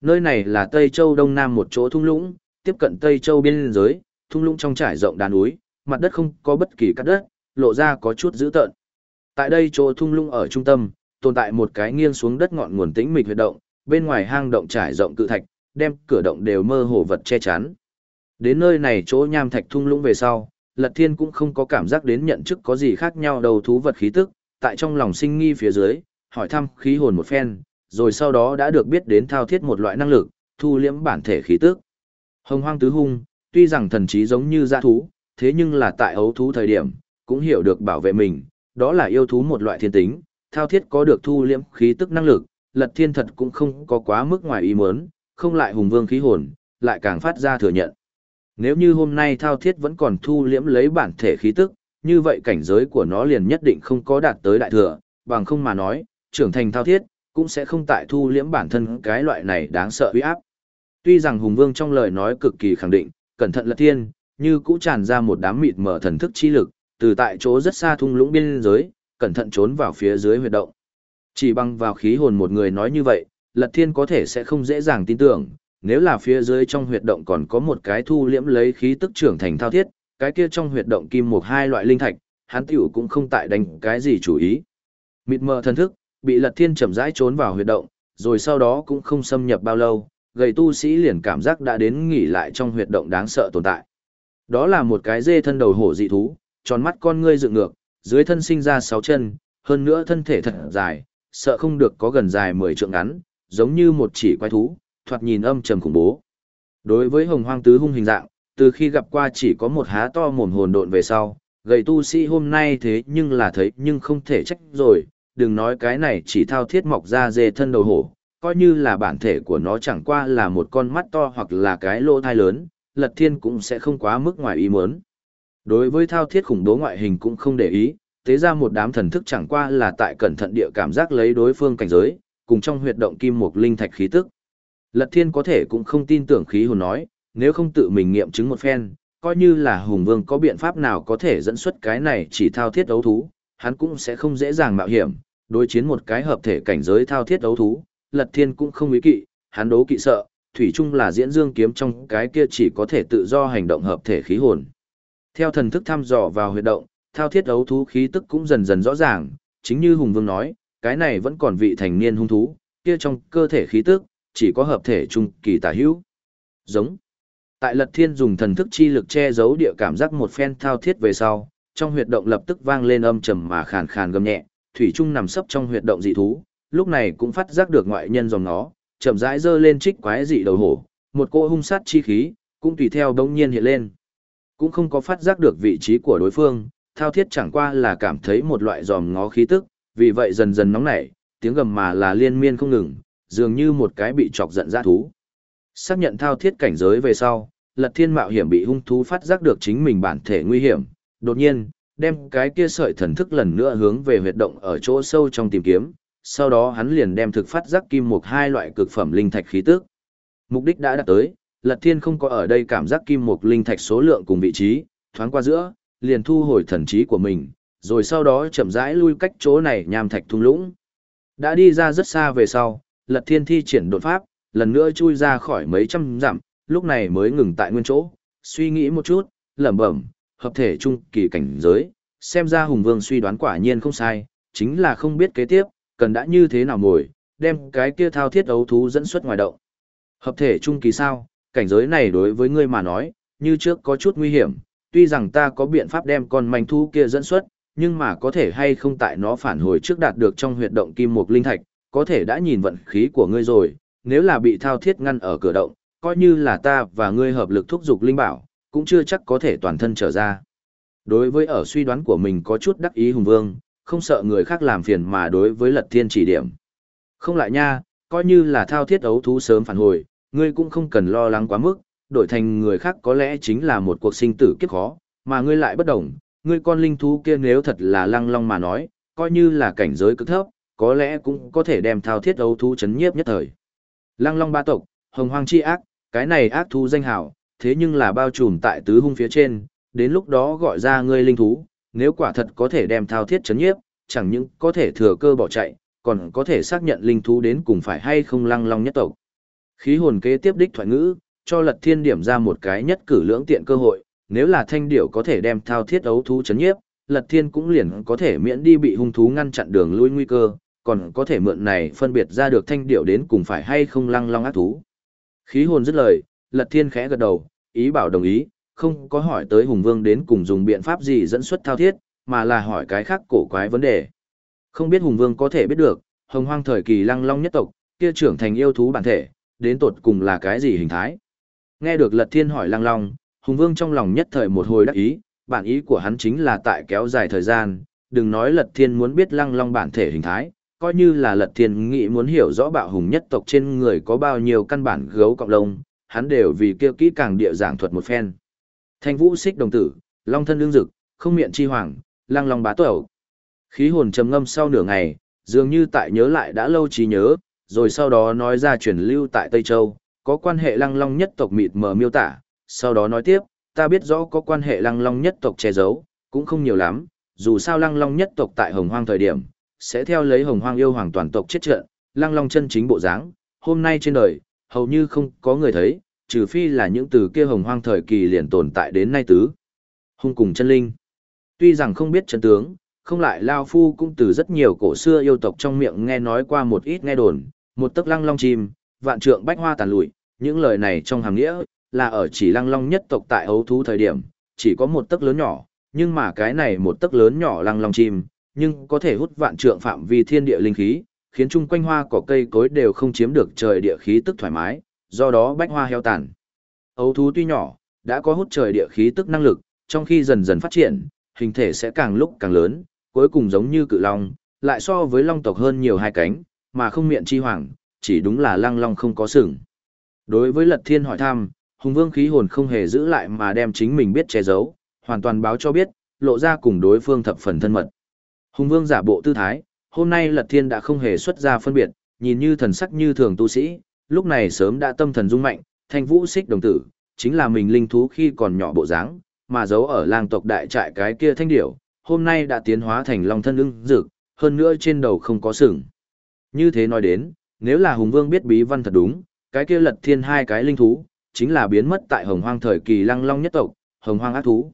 Nơi này là Tây Châu Đông Nam một chỗ thung lũng, tiếp cận Tây Châu biên giới, thung lũng trong trải rộng đá núi, mặt đất không có bất kỳ cắt đất, lộ ra có chút dữ tợn. Tại đây chỗ thung lũng ở trung tâm, tồn tại một cái nghiêng xuống đất ngọn nguồn tĩnh mịch huyệt động, bên ngoài hang động trải rộng cự thạch, đem cửa động đều mơ hồ vật che chắn. Đến nơi này chỗ nham thạch thung lũng về sau, Lật Thiên cũng không có cảm giác đến nhận chức có gì khác nhau đầu thú vật khí tức, tại trong lòng sinh nghi phía dưới, hỏi thăm khí hồn một phen, rồi sau đó đã được biết đến thao thiết một loại năng lực, thu liễm bản thể khí tức. Hồng hoang tứ hung, tuy rằng thần trí giống như dã thú, thế nhưng là tại ấu thú thời điểm, cũng hiểu được bảo vệ mình, đó là yêu thú một loại thiên tính, thao thiết có được thu liễm khí tức năng lực, lật thiên thật cũng không có quá mức ngoài ý muốn, không lại hùng vương khí hồn, lại càng phát ra thừa nhận. Nếu như hôm nay thao thiết vẫn còn thu liễm lấy bản thể khí tức, như vậy cảnh giới của nó liền nhất định không có đạt tới đại thừa, bằng không mà nói, trưởng thành thao thiết, cũng sẽ không tại thu liễm bản thân cái loại này đáng sợ uy áp. Tuy rằng Hùng Vương trong lời nói cực kỳ khẳng định, cẩn thận lật thiên, như cũ tràn ra một đám mịt mở thần thức chi lực, từ tại chỗ rất xa thung lũng biên giới, cẩn thận trốn vào phía dưới huyệt động. Chỉ bằng vào khí hồn một người nói như vậy, Lật Thiên có thể sẽ không dễ dàng tin tưởng, nếu là phía dưới trong huyệt động còn có một cái thu liễm lấy khí tức trưởng thành thao thiết, cái kia trong huyệt động kim một hai loại linh thạch, hắn tiểu cũng không tại đánh cái gì chủ ý. Mịt mờ thần thức, bị Lật Thiên chậm rãi trốn vào huyệt động, rồi sau đó cũng không xâm nhập bao lâu, gầy tu sĩ liền cảm giác đã đến nghỉ lại trong huyệt động đáng sợ tồn tại. Đó là một cái dê thân đầu hổ dị thú, tròn mắt con ngươi dựng ngược, dưới thân sinh ra sáu chân, hơn nữa thân thể thật dài, sợ không được có gần dài mười trượng ngắn, giống như một chỉ quái thú, thoạt nhìn âm trầm khủng bố. Đối với hồng hoang tứ hung hình dạng, từ khi gặp qua chỉ có một há to mồm hồn độn về sau, gầy tu sĩ hôm nay thế nhưng là thấy nhưng không thể trách rồi, đừng nói cái này chỉ thao thiết mọc ra dê thân đầu hổ, coi như là bản thể của nó chẳng qua là một con mắt to hoặc là cái lỗ thai lớn, lật thiên cũng sẽ không quá mức ngoài ý muốn. Đối với thao thiết khủng bố ngoại hình cũng không để ý, tế ra một đám thần thức chẳng qua là tại cẩn thận địa cảm giác lấy đối phương cảnh giới, cùng trong huyệt động kim một linh thạch khí tức. Lật thiên có thể cũng không tin tưởng khí hồn nói, nếu không tự mình nghiệm chứng một phen, coi như là hùng vương có biện pháp nào có thể dẫn xuất cái này chỉ thao thiết đấu thú, hắn cũng sẽ không dễ dàng mạo hiểm, đối chiến một cái hợp thể cảnh giới thao thiết đấu thú, lật thiên cũng không ý kỵ, hắn đấu kỵ sợ, thủy chung là diễn dương kiếm trong cái kia chỉ có thể tự do hành động hợp thể khí hồn. Theo thần thức thăm dò vào huyệt động, thao thiết đấu thú khí tức cũng dần dần rõ ràng, chính như Hùng Vương nói, cái này vẫn còn vị thành niên hung thú, kia trong cơ thể khí tức, chỉ có hợp thể trung kỳ tả hữu. Giống. Tại Lật Thiên dùng thần thức chi lực che giấu địa cảm giác một phen thao thiết về sau, trong huyệt động lập tức vang lên âm trầm mà khàn khàn gầm nhẹ, thủy trung nằm sấp trong huyệt động dị thú, lúc này cũng phát giác được ngoại nhân dòng nó, chậm rãi giơ lên trích quái dị đầu hổ, một cỗ hung sát chi khí, cũng tùy theo đống nhiên hiện lên. Cũng không có phát giác được vị trí của đối phương, thao thiết chẳng qua là cảm thấy một loại giòm ngó khí tức, vì vậy dần dần nóng nảy, tiếng gầm mà là liên miên không ngừng, dường như một cái bị chọc giận dã thú. Xác nhận thao thiết cảnh giới về sau, Lật Thiên mạo hiểm bị hung thú phát giác được chính mình bản thể nguy hiểm, đột nhiên, đem cái kia sợi thần thức lần nữa hướng về huyệt động ở chỗ sâu trong tìm kiếm, sau đó hắn liền đem thực phát giác kim mục hai loại cực phẩm linh thạch khí tức. Mục đích đã đạt tới, Lật Thiên không có ở đây cảm giác kim mục linh thạch số lượng cùng vị trí, thoáng qua giữa, liền thu hồi thần trí của mình, rồi sau đó chậm rãi lui cách chỗ này nham thạch thung lũng. Đã đi ra rất xa về sau, Lật Thiên thi triển đột pháp, lần nữa chui ra khỏi mấy trăm dặm, lúc này mới ngừng tại nguyên chỗ, suy nghĩ một chút, lẩm bẩm, hợp thể trung kỳ cảnh giới, xem ra Hùng Vương suy đoán quả nhiên không sai, chính là không biết kế tiếp, cần đã như thế nào ngồi, đem cái kia thao thiết ấu thú dẫn xuất ngoài động. Hợp thể trung kỳ sao, cảnh giới này đối với ngươi mà nói, như trước có chút nguy hiểm, tuy rằng ta có biện pháp đem con manh thú kia dẫn xuất, nhưng mà có thể hay không tại nó phản hồi trước đạt được trong huyệt động kim mục linh thạch, có thể đã nhìn vận khí của ngươi rồi, nếu là bị thao thiết ngăn ở cửa động, coi như là ta và ngươi hợp lực thúc giục linh bảo, cũng chưa chắc có thể toàn thân trở ra. Đối với ở suy đoán của mình có chút đắc ý hùng vương, không sợ người khác làm phiền mà đối với lật thiên chỉ điểm. Không lại nha, coi như là thao thiết ấu thú sớm phản hồi, ngươi cũng không cần lo lắng quá mức, đổi thành người khác có lẽ chính là một cuộc sinh tử kiếp khó, mà ngươi lại bất đồng, ngươi con linh thú kia nếu thật là lăng long mà nói, coi như là cảnh giới cực thấp, có lẽ cũng có thể đem thao thiết ấu thú chấn nhiếp nhất thời. Lăng long ba tộc, hồng hoang chi ác, cái này ác thú danh hào thế nhưng là bao trùm tại tứ hung phía trên, đến lúc đó gọi ra ngươi linh thú, nếu quả thật có thể đem thao thiết chấn nhiếp, chẳng những có thể thừa cơ bỏ chạy, còn có thể xác nhận linh thú đến cùng phải hay không lăng long nhất tộc. Khí hồn kế tiếp đích thoại ngữ, cho lật thiên điểm ra một cái nhất cử lưỡng tiện cơ hội, nếu là thanh điểu có thể đem thao thiết ấu thú chấn nhiếp, lật thiên cũng liền có thể miễn đi bị hung thú ngăn chặn đường lui nguy cơ, còn có thể mượn này phân biệt ra được thanh điểu đến cùng phải hay không lăng long ác thú. Khí hồn dứt lời, lật thiên khẽ gật đầu, ý bảo đồng ý, không có hỏi tới hùng vương đến cùng dùng biện pháp gì dẫn xuất thao thiết, mà là hỏi cái khác cổ quái vấn đề. Không biết hùng vương có thể biết được, hồng hoang thời kỳ lăng long nhất tộc, kia trưởng thành yêu thú bản thể, đến tột cùng là cái gì hình thái. Nghe được lật thiên hỏi lăng long, hùng vương trong lòng nhất thời một hồi đắc ý, bản ý của hắn chính là tại kéo dài thời gian, đừng nói lật thiên muốn biết lăng long bản thể hình thái, coi như là lật thiên nghĩ muốn hiểu rõ bạo hùng nhất tộc trên người có bao nhiêu căn bản gấu cộng lông, hắn đều vì kia kỹ càng địa giảng thuật một phen. Thanh vũ xích đồng tử, long thân lương dực, không miệng chi hoàng, lang long bá tuẩu. Khí hồn trầm ngâm sau nửa ngày, dường như tại nhớ lại đã lâu trí nhớ, rồi sau đó nói ra truyền lưu tại Tây Châu, có quan hệ lăng long nhất tộc mịt mờ miêu tả, sau đó nói tiếp, ta biết rõ có quan hệ lăng long nhất tộc che giấu, cũng không nhiều lắm, dù sao lăng long nhất tộc tại hồng hoang thời điểm, sẽ theo lấy hồng hoang yêu hoàng toàn tộc chết trận, lăng long chân chính bộ dáng, hôm nay trên đời, hầu như không có người thấy, trừ phi là những từ kia hồng hoang thời kỳ liền tồn tại đến nay tứ. Hung cùng chân linh. Tuy rằng không biết chân tướng, không lại Lao Phu cũng từ rất nhiều cổ xưa yêu tộc trong miệng nghe nói qua một ít nghe đồn, một tấc lăng long chim, vạn trượng bách hoa tàn lụi, những lời này trong hàng nghĩa, là ở chỉ lăng long nhất tộc tại ấu thú thời điểm, chỉ có một tấc lớn nhỏ, nhưng mà cái này một tấc lớn nhỏ lăng long chim, nhưng có thể hút vạn trượng phạm vi thiên địa linh khí, khiến chung quanh hoa cỏ cây cối đều không chiếm được trời địa khí tức thoải mái, do đó bách hoa heo tàn. Ấu thú tuy nhỏ, đã có hút trời địa khí tức năng lực, trong khi dần dần phát triển, hình thể sẽ càng lúc càng lớn, cuối cùng giống như cự long, lại so với long tộc hơn nhiều hai cánh, mà không miệng chi hoàng, chỉ đúng là lăng long không có sừng. Đối với lật thiên hỏi thăm, hùng vương khí hồn không hề giữ lại mà đem chính mình biết che giấu, hoàn toàn báo cho biết, lộ ra cùng đối phương thập phần thân mật. Hùng vương giả bộ tư thái, hôm nay lật thiên đã không hề xuất ra phân biệt, nhìn như thần sắc như thường tu sĩ, lúc này sớm đã tâm thần rung mạnh, thanh vũ xích đồng tử, chính là mình linh thú khi còn nhỏ bộ dáng, mà giấu ở lang tộc đại trại cái kia thanh điểu, hôm nay đã tiến hóa thành long thân ưng dực, hơn nữa trên đầu không có sừng. Như thế nói đến, nếu là hùng vương biết bí văn thật đúng, cái kia lật thiên hai cái linh thú, chính là biến mất tại hồng hoang thời kỳ lăng long nhất tộc, hồng hoang ác thú.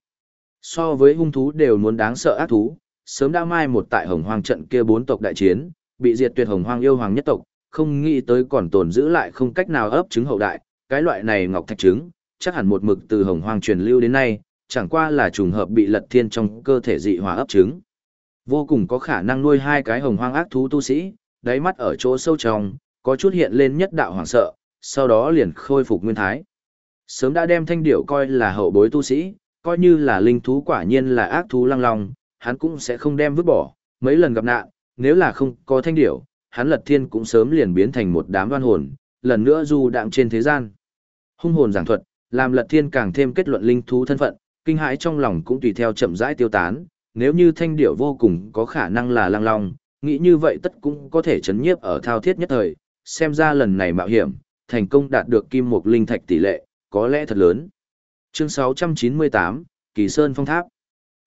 So với hung thú đều muốn đáng sợ ác thú, sớm đã mai một tại hồng hoang trận kia bốn tộc đại chiến, bị diệt tuyệt hồng hoang yêu hoàng nhất tộc, không nghĩ tới còn tồn giữ lại không cách nào ấp trứng hậu đại, cái loại này ngọc thạch trứng, chắc hẳn một mực từ hồng hoang truyền lưu đến nay, chẳng qua là trùng hợp bị lật thiên trong cơ thể dị hòa ấp trứng. Vô cùng có khả năng nuôi hai cái hồng hoang ác thú tu sĩ, đáy mắt ở chỗ sâu trong, có chút hiện lên nhất đạo hoàng sợ, sau đó liền khôi phục nguyên thái. Sớm đã đem thanh điểu coi là hậu bối tu sĩ, coi như là linh thú quả nhiên là ác thú lăng long, hắn cũng sẽ không đem vứt bỏ, mấy lần gặp nạn, nếu là không có thanh điểu, hắn lật thiên cũng sớm liền biến thành một đám đoan hồn, lần nữa du đạng trên thế gian. Hung hồn giảng thuật, làm lật thiên càng thêm kết luận linh thú thân phận, kinh hãi trong lòng cũng tùy theo chậm rãi tiêu tán, nếu như thanh điểu vô cùng có khả năng là lang long, nghĩ như vậy tất cũng có thể chấn nhiếp ở thao thiết nhất thời, xem ra lần này mạo hiểm, thành công đạt được kim mục linh thạch tỷ lệ, có lẽ thật lớn. Chương 698, Kỳ Sơn Phong Tháp.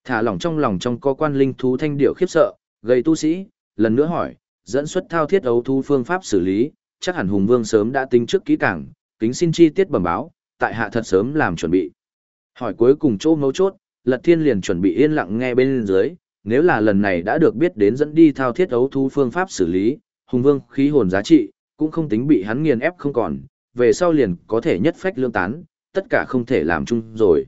Thả lỏng trong lòng trong có quan linh thú thanh điệu khiếp sợ, gây tu sĩ, lần nữa hỏi, dẫn xuất thao thiết ấu thu phương pháp xử lý, chắc hẳn Hùng Vương sớm đã tính trước kỹ càng, kính xin chi tiết bẩm báo, tại hạ thật sớm làm chuẩn bị. Hỏi cuối cùng chỗ mấu chốt, Lật Thiên liền chuẩn bị yên lặng nghe bên dưới, nếu là lần này đã được biết đến dẫn đi thao thiết ấu thu phương pháp xử lý, Hùng Vương khí hồn giá trị, cũng không tính bị hắn nghiền ép không còn, về sau liền có thể nhất phách lương tán, tất cả không thể làm chung rồi.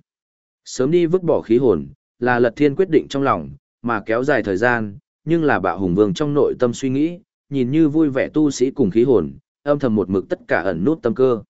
Sớm đi vứt bỏ khí hồn, là lật thiên quyết định trong lòng, mà kéo dài thời gian, nhưng là bạo hùng vương trong nội tâm suy nghĩ, nhìn như vui vẻ tu sĩ cùng khí hồn, âm thầm một mực tất cả ẩn nút tâm cơ.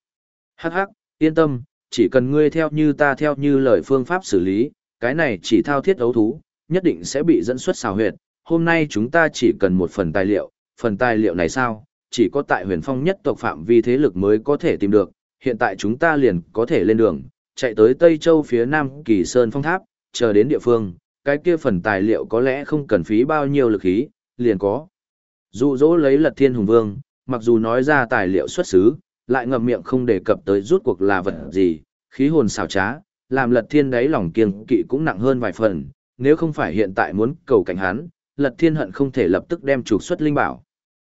Hắc hắc, yên tâm, chỉ cần ngươi theo như ta theo như lời phương pháp xử lý, cái này chỉ thao thiết ấu thú, nhất định sẽ bị dẫn xuất xào huyệt. Hôm nay chúng ta chỉ cần một phần tài liệu, phần tài liệu này sao, chỉ có tại huyền phong nhất tộc phạm vi thế lực mới có thể tìm được, hiện tại chúng ta liền có thể lên đường, chạy tới Tây Châu phía Nam Kỳ Sơn Phong Tháp, chờ đến địa phương, cái kia phần tài liệu có lẽ không cần phí bao nhiêu lực khí, liền có. Dụ dỗ lấy lật thiên hùng vương, mặc dù nói ra tài liệu xuất xứ, lại ngậm miệng không đề cập tới rút cuộc là vật gì, khí hồn xảo trá, làm lật thiên đáy lòng kiêng kỵ cũng nặng hơn vài phần, nếu không phải hiện tại muốn cầu cảnh hắn, lật thiên hận không thể lập tức đem trục xuất linh bảo.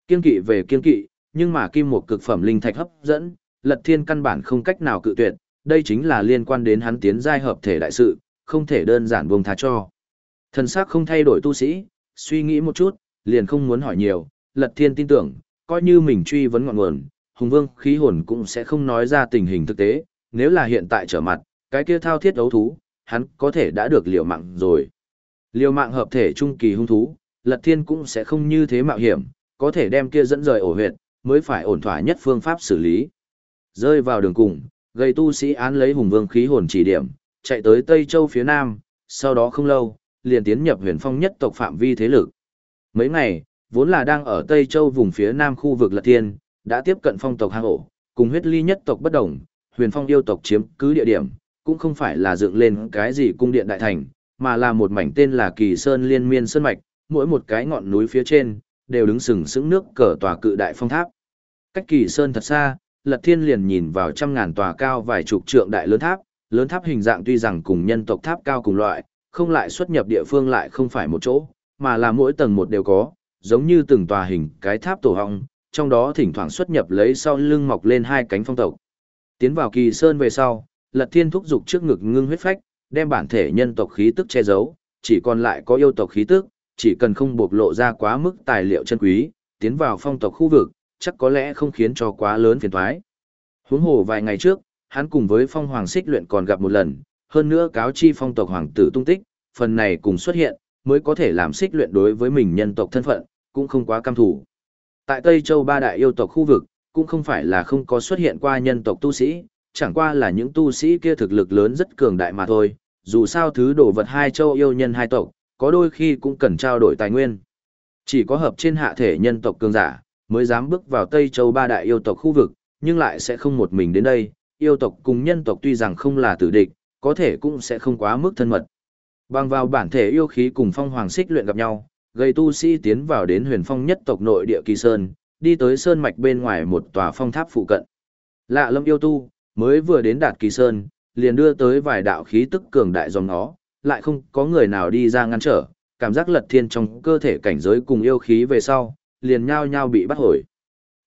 Kiêng kỵ về kiêng kỵ, nhưng mà kim một cực phẩm linh thạch hấp dẫn, lật thiên căn bản không cách nào cự tuyệt, đây chính là liên quan đến hắn tiến giai hợp thể đại sự, không thể đơn giản buông tha cho. Thần sắc không thay đổi tu sĩ, suy nghĩ một chút, liền không muốn hỏi nhiều, lật thiên tin tưởng, coi như mình truy vấn ngọn nguồn, hùng vương khí hồn cũng sẽ không nói ra tình hình thực tế, nếu là hiện tại trở mặt, cái kia thao thiết đấu thú, hắn có thể đã được liều mạng rồi. Liều mạng hợp thể trung kỳ hung thú, lật thiên cũng sẽ không như thế mạo hiểm, có thể đem kia dẫn rời ổ huyệt, mới phải ổn thỏa nhất phương pháp xử lý. Rơi vào đường cùng, gây tu sĩ án lấy hùng vương khí hồn chỉ điểm, chạy tới Tây Châu phía Nam, sau đó không lâu, liền tiến nhập huyền phong nhất tộc phạm vi thế lực. Mấy ngày, vốn là đang ở Tây Châu vùng phía Nam khu vực Lật Thiên, đã tiếp cận phong tộc hang ổ, cùng huyết ly nhất tộc bất đồng, huyền phong yêu tộc chiếm cứ địa điểm, cũng không phải là dựng lên cái gì cung điện đại thành, mà là một mảnh tên là Kỳ Sơn Liên Miên Sơn Mạch, mỗi một cái ngọn núi phía trên, đều đứng sừng sững nước cờ tòa cự đại phong tháp. Cách Kỳ Sơn thật xa, Lật Thiên liền nhìn vào trăm ngàn tòa cao vài chục trượng đại lớn tháp, lớn tháp hình dạng tuy rằng cùng nhân tộc tháp cao cùng loại, không lại xuất nhập địa phương lại không phải một chỗ, mà là mỗi tầng một đều có, giống như từng tòa hình cái tháp tổ hong, trong đó thỉnh thoảng xuất nhập lấy sau lưng mọc lên hai cánh phong tộc. Tiến vào kỳ sơn về sau, Lật Thiên thúc dục trước ngực ngưng huyết phách, đem bản thể nhân tộc khí tức che giấu, chỉ còn lại có yêu tộc khí tức, chỉ cần không bộc lộ ra quá mức tài liệu chân quý, tiến vào phong tộc khu vực, chắc có lẽ không khiến cho quá lớn phiền toái. Huống hồ vài ngày trước, hắn cùng với phong hoàng xích luyện còn gặp một lần, hơn nữa cáo chi phong tộc hoàng tử tung tích, phần này cùng xuất hiện, mới có thể làm xích luyện đối với mình nhân tộc thân phận, cũng không quá cam thủ. Tại Tây Châu ba đại yêu tộc khu vực, cũng không phải là không có xuất hiện qua nhân tộc tu sĩ, chẳng qua là những tu sĩ kia thực lực lớn rất cường đại mà thôi, dù sao thứ đồ vật hai châu yêu nhân hai tộc, có đôi khi cũng cần trao đổi tài nguyên. Chỉ có hợp trên hạ thể nhân tộc cường giả, mới dám bước vào Tây Châu ba đại yêu tộc khu vực, nhưng lại sẽ không một mình đến đây, yêu tộc cùng nhân tộc tuy rằng không là tử địch, có thể cũng sẽ không quá mức thân mật. Bằng vào bản thể yêu khí cùng phong hoàng xích luyện gặp nhau, gây tu sĩ tiến vào đến huyền phong nhất tộc nội địa kỳ sơn, đi tới sơn mạch bên ngoài một tòa phong tháp phụ cận. Lạ lâm yêu tu, mới vừa đến đạt kỳ sơn, liền đưa tới vài đạo khí tức cường đại dòng nó, lại không có người nào đi ra ngăn trở, cảm giác lật thiên trong cơ thể cảnh giới cùng yêu khí về sau, liền nhao nhao bị bắt hồi.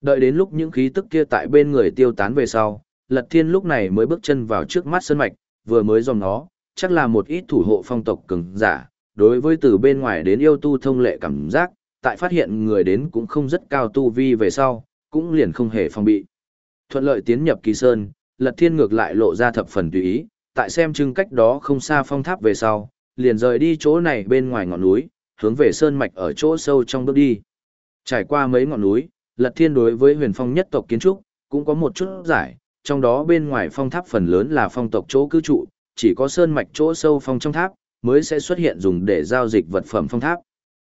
Đợi đến lúc những khí tức kia tại bên người tiêu tán về sau, Lật Thiên lúc này mới bước chân vào trước mắt sơn mạch, vừa mới dòng nó, chắc là một ít thủ hộ phong tộc cường giả, đối với từ bên ngoài đến yêu tu thông lệ cảm giác, tại phát hiện người đến cũng không rất cao tu vi về sau, cũng liền không hề phong bị. Thuận lợi tiến nhập kỳ sơn, Lật Thiên ngược lại lộ ra thập phần tùy ý, tại xem chừng cách đó không xa phong tháp về sau, liền rời đi chỗ này bên ngoài ngọn núi, hướng về sơn mạch ở chỗ sâu trong bước đi. Trải qua mấy ngọn núi, Lật Thiên đối với huyền phong nhất tộc kiến trúc, cũng có một chút giải, trong đó bên ngoài phong tháp phần lớn là phong tộc chỗ cư trụ, chỉ có sơn mạch chỗ sâu phong trong tháp, mới sẽ xuất hiện dùng để giao dịch vật phẩm phong tháp.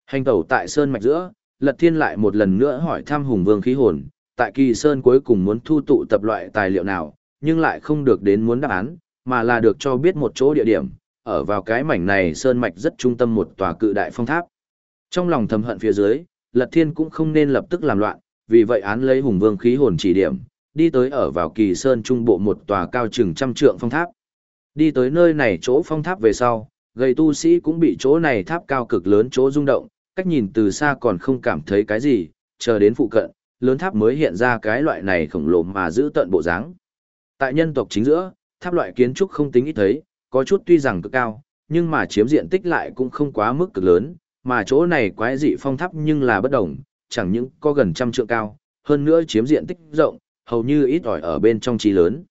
Hành tẩu tại sơn mạch giữa, Lật Thiên lại một lần nữa hỏi thăm Hùng Vương khí hồn, tại Kỳ Sơn cuối cùng muốn thu tụ tập loại tài liệu nào, nhưng lại không được đến muốn đáp án, mà là được cho biết một chỗ địa điểm, ở vào cái mảnh này sơn mạch rất trung tâm một tòa cự đại phong tháp. Trong lòng thầm hận phía dưới, Lật Thiên cũng không nên lập tức làm loạn, vì vậy án lấy Hùng Vương khí hồn chỉ điểm, đi tới ở vào Kỳ Sơn trung bộ một tòa cao chừng trăm trượng phong tháp. Đi tới nơi này chỗ phong tháp về sau, gầy tu sĩ cũng bị chỗ này tháp cao cực lớn chỗ rung động, cách nhìn từ xa còn không cảm thấy cái gì, chờ đến phụ cận, lớn tháp mới hiện ra cái loại này khổng lồ mà giữ tận bộ dáng. Tại nhân tộc chính giữa, tháp loại kiến trúc không tính ít thấy, có chút tuy rằng cực cao, nhưng mà chiếm diện tích lại cũng không quá mức cực lớn, mà chỗ này quái dị phong tháp nhưng là bất đồng, chẳng những có gần trăm trượng cao, hơn nữa chiếm diện tích rộng, hầu như ít ỏi ở bên trong trí lớn.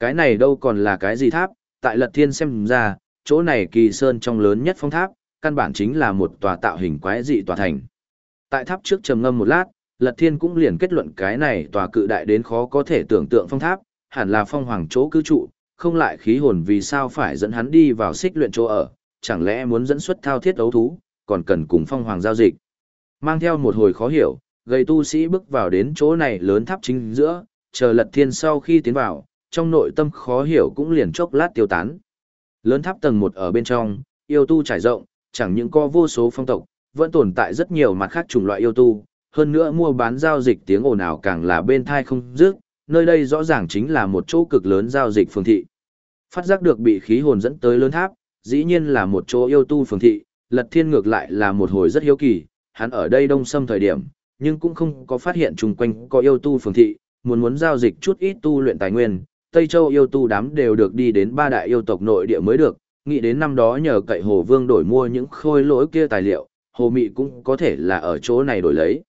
Cái này đâu còn là cái gì tháp, tại lật thiên xem ra, chỗ này kỳ sơn trong lớn nhất phong tháp, căn bản chính là một tòa tạo hình quái dị tòa thành. Tại tháp trước trầm ngâm một lát, Lật Thiên cũng liền kết luận cái này tòa cự đại đến khó có thể tưởng tượng phong tháp, hẳn là phong hoàng chỗ cư trụ, không lại khí hồn vì sao phải dẫn hắn đi vào xích luyện chỗ ở, chẳng lẽ muốn dẫn xuất thao thiết đấu thú, còn cần cùng phong hoàng giao dịch. Mang theo một hồi khó hiểu, gầy tu sĩ bước vào đến chỗ này lớn tháp chính giữa, chờ Lật Thiên sau khi tiến vào, trong nội tâm khó hiểu cũng liền chốc lát tiêu tán. Lớn tháp tầng một ở bên trong, yêu tu trải rộng, chẳng những có vô số phong tộc, vẫn tồn tại rất nhiều mặt khác chủng loại yêu tu, hơn nữa mua bán giao dịch tiếng ồn ào càng là bên thai không dứt, nơi đây rõ ràng chính là một chỗ cực lớn giao dịch phường thị. Phát giác được bị khí hồn dẫn tới lớn tháp, dĩ nhiên là một chỗ yêu tu phường thị, Lật Thiên ngược lại là một hồi rất hiếu kỳ, hắn ở đây đông xâm thời điểm, nhưng cũng không có phát hiện chung quanh có yêu tu phường thị, muốn muốn giao dịch chút ít tu luyện tài nguyên, Tây Châu yêu tu đám đều được đi đến ba đại yêu tộc nội địa mới được, nghĩ đến năm đó nhờ cậy Hồ Vương đổi mua những khôi lỗi kia tài liệu, Hồ Mị cũng có thể là ở chỗ này đổi lấy.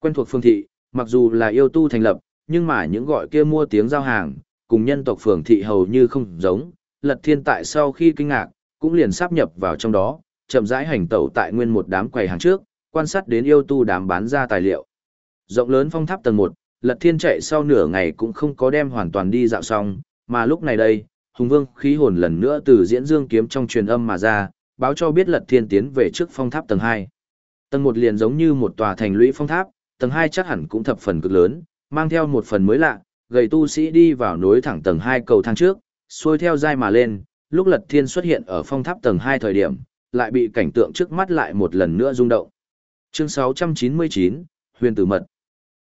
Quen thuộc phương thị, mặc dù là yêu tu thành lập, nhưng mà những gọi kia mua tiếng giao hàng, cùng nhân tộc phường thị hầu như không giống, lật thiên tại sau khi kinh ngạc, cũng liền sáp nhập vào trong đó, chậm rãi hành tẩu tại nguyên một đám quầy hàng trước, quan sát đến yêu tu đám bán ra tài liệu. Rộng lớn phong tháp tầng 1, lật thiên chạy sau nửa ngày cũng không có đem hoàn toàn đi dạo xong, mà lúc này đây, hùng vương khí hồn lần nữa từ diễn dương kiếm trong truyền âm mà ra, báo cho biết lật thiên tiến về trước phong tháp tầng 2. Tầng 1 liền giống như một tòa thành lũy phong tháp, tầng 2 chắc hẳn cũng thập phần cực lớn, mang theo một phần mới lạ, gầy tu sĩ đi vào nối thẳng tầng 2 cầu thang trước, xuôi theo dai mà lên, lúc lật thiên xuất hiện ở phong tháp tầng 2 thời điểm, lại bị cảnh tượng trước mắt lại một lần nữa rung động. Chương 699, Huyền Tử Mật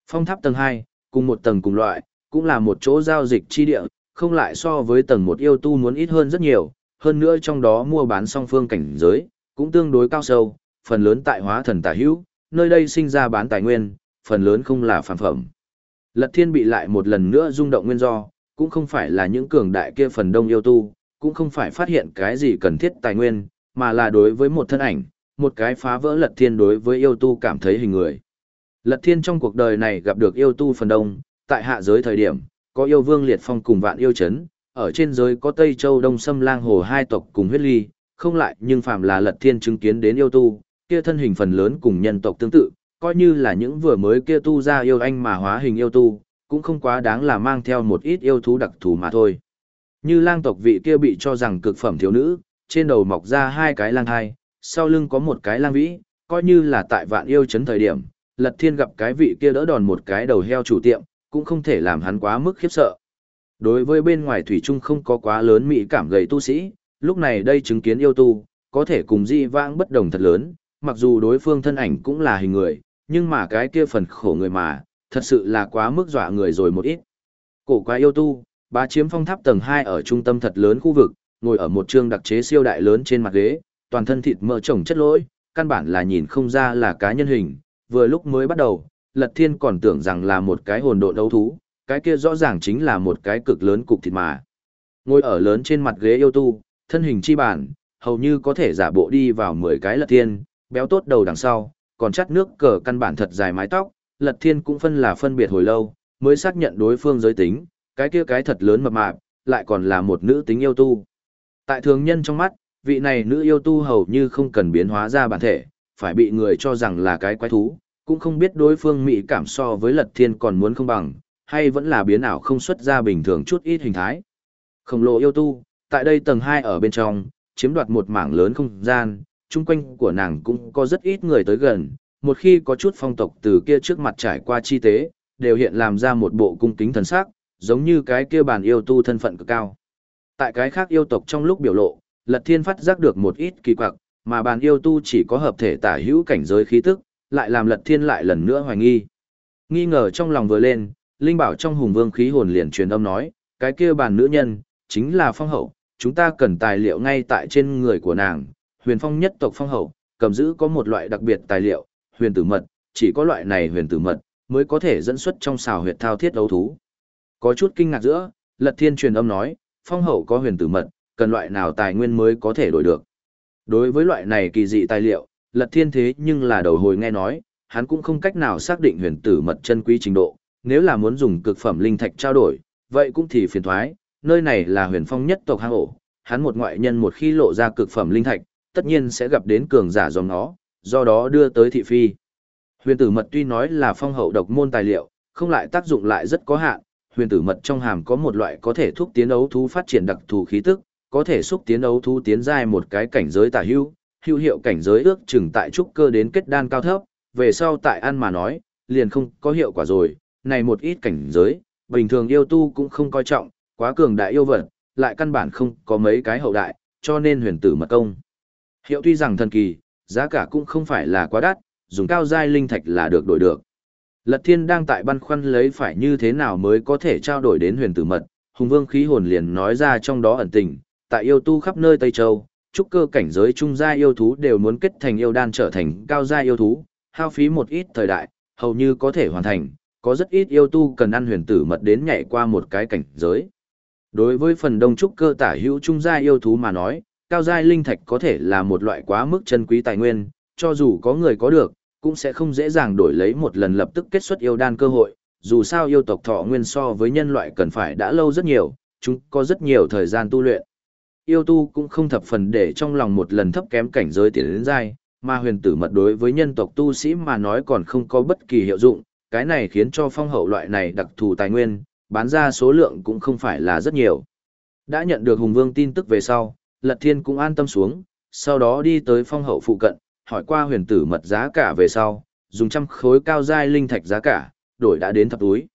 Phong tháp tầng 2, cùng một tầng cùng loại, cũng là một chỗ giao dịch chi địa, không lại so với tầng 1 yêu tu muốn ít hơn rất nhiều, hơn nữa trong đó mua bán song phương cảnh giới, cũng tương đối cao sâu, phần lớn tại hóa thần tả hữu, nơi đây sinh ra bán tài nguyên, phần lớn không là phản phẩm. Lật thiên bị lại một lần nữa rung động nguyên do, cũng không phải là những cường đại kia phần đông yêu tu, cũng không phải phát hiện cái gì cần thiết tài nguyên, mà là đối với một thân ảnh, một cái phá vỡ lật thiên đối với yêu tu cảm thấy hình người. Lật thiên trong cuộc đời này gặp được yêu tu phần đông, tại hạ giới thời điểm, có yêu vương liệt phong cùng vạn yêu chấn, ở trên giới có Tây Châu Đông Sâm Lang Hồ hai tộc cùng huyết ly, không lại nhưng phàm là lật thiên chứng kiến đến yêu tu, kia thân hình phần lớn cùng nhân tộc tương tự, coi như là những vừa mới kia tu ra yêu anh mà hóa hình yêu tu, cũng không quá đáng là mang theo một ít yêu thú đặc thù mà thôi. Như lang tộc vị kia bị cho rằng cực phẩm thiếu nữ, trên đầu mọc ra hai cái lang hai, sau lưng có một cái lang vĩ, coi như là tại vạn yêu chấn thời điểm, lật thiên gặp cái vị kia đỡ đòn một cái đầu heo chủ tiệm, cũng không thể làm hắn quá mức khiếp sợ. Đối với bên ngoài thủy trung không có quá lớn mỹ cảm gầy tu sĩ, lúc này đây chứng kiến yêu tu, có thể cùng di vãng bất đồng thật lớn, mặc dù đối phương thân ảnh cũng là hình người, nhưng mà cái kia phần khổ người mà, thật sự là quá mức dọa người rồi một ít. Cổ quái yêu tu, bá chiếm phong tháp tầng 2 ở trung tâm thật lớn khu vực, ngồi ở một trường đặc chế siêu đại lớn trên mặt ghế, toàn thân thịt mỡ chồng chất lỗi, căn bản là nhìn không ra là cá nhân hình, vừa lúc mới bắt đầu, Lật Thiên còn tưởng rằng là một cái hồn độn đấu thú, cái kia rõ ràng chính là một cái cực lớn cục thịt mà. Ngồi ở lớn trên mặt ghế yêu tu, thân hình chi bản, hầu như có thể giả bộ đi vào 10 cái Lật Thiên, béo tốt đầu đằng sau, còn chắt nước cờ căn bản thật dài mái tóc, Lật Thiên cũng phân là phân biệt hồi lâu, mới xác nhận đối phương giới tính, cái kia cái thật lớn mập mạp, lại còn là một nữ tính yêu tu. Tại thường nhân trong mắt, vị này nữ yêu tu hầu như không cần biến hóa ra bản thể, phải bị người cho rằng là cái quái thú, cũng không biết đối phương mỹ cảm so với Lật Thiên còn muốn không bằng, hay vẫn là biến ảo không xuất ra bình thường chút ít hình thái. Khổng lồ yêu tu, Tại đây tầng 2 ở bên trong, chiếm đoạt một mảng lớn không gian, chung quanh của nàng cũng có rất ít người tới gần, một khi có chút phong tộc từ kia trước mặt trải qua chi tế, đều hiện làm ra một bộ cung kính thần sắc, giống như cái kia bàn yêu tu thân phận cực cao. Tại cái khác yêu tộc trong lúc biểu lộ, Lật Thiên phát giác được một ít kỳ quặc, mà bàn yêu tu chỉ có hợp thể tả hữu cảnh giới khí tức, lại làm Lật Thiên lại lần nữa hoài nghi. Nghi ngờ trong lòng vừa lên, Linh Bảo trong hùng vương khí hồn liền truyền âm nói, cái kia bàn nữ nhân, chính là phong hậu, chúng ta cần tài liệu ngay tại trên người của nàng, huyền phong nhất tộc phong hậu, cầm giữ có một loại đặc biệt tài liệu, huyền tử mật, chỉ có loại này huyền tử mật, mới có thể dẫn xuất trong xào huyệt thao thiết đấu thú. Có chút kinh ngạc giữa, Lật Thiên truyền âm nói, phong hậu có huyền tử mật, cần loại nào tài nguyên mới có thể đổi được. Đối với loại này kỳ dị tài liệu, Lật Thiên thế nhưng là đầu hồi nghe nói, hắn cũng không cách nào xác định huyền tử mật chân quý trình độ, nếu là muốn dùng cực phẩm linh thạch trao đổi, vậy cũng thì phiền thoái, nơi này là huyền phong nhất tộc hang ổ, hắn một ngoại nhân một khi lộ ra cực phẩm linh thạch, tất nhiên sẽ gặp đến cường giả dòng nó, do đó đưa tới thị phi. Huyền tử mật tuy nói là phong hậu độc môn tài liệu, không lại tác dụng lại rất có hạn, huyền tử mật trong hàm có một loại có thể thúc tiến ấu thú phát triển đặc thù khí tức, có thể xúc tiến ấu thú tiến giai một cái cảnh giới tả hưu, hưu hiệu cảnh giới ước chừng tại trúc cơ đến kết đan cao thấp, về sau tại ăn mà nói, liền không có hiệu quả rồi, này một ít cảnh giới, bình thường yêu tu cũng không coi trọng, quá cường đại yêu vật, lại căn bản không có mấy cái hậu đại, cho nên huyền tử mật công. Hiệu tuy rằng thần kỳ, giá cả cũng không phải là quá đắt, dùng cao giai linh thạch là được đổi được. Lật Thiên đang tại băn khoăn lấy phải như thế nào mới có thể trao đổi đến huyền tử mật, Hùng Vương khí hồn liền nói ra trong đó ẩn tình, tại yêu tu khắp nơi Tây Châu, trúc cơ cảnh giới trung gia yêu thú đều muốn kết thành yêu đan trở thành cao gia yêu thú, hao phí một ít thời đại, hầu như có thể hoàn thành, có rất ít yêu tu cần ăn huyền tử mật đến nhảy qua một cái cảnh giới. Đối với phần đông trúc cơ tả hữu trung gia yêu thú mà nói, cao giai linh thạch có thể là một loại quá mức chân quý tài nguyên, cho dù có người có được, cũng sẽ không dễ dàng đổi lấy một lần lập tức kết xuất yêu đan cơ hội, dù sao yêu tộc thọ nguyên so với nhân loại cần phải đã lâu rất nhiều, chúng có rất nhiều thời gian tu luyện. Yêu tu cũng không thập phần để trong lòng một lần thấp kém cảnh giới tiến đến dai, mà huyền tử mật đối với nhân tộc tu sĩ mà nói còn không có bất kỳ hiệu dụng, cái này khiến cho phong hậu loại này đặc thù tài nguyên, bán ra số lượng cũng không phải là rất nhiều. Đã nhận được Hùng Vương tin tức về sau, Lật Thiên cũng an tâm xuống, sau đó đi tới phong hậu phụ cận, hỏi qua huyền tử mật giá cả về sau, dùng trăm khối cao dai linh thạch giá cả, đổi đã đến thập túi.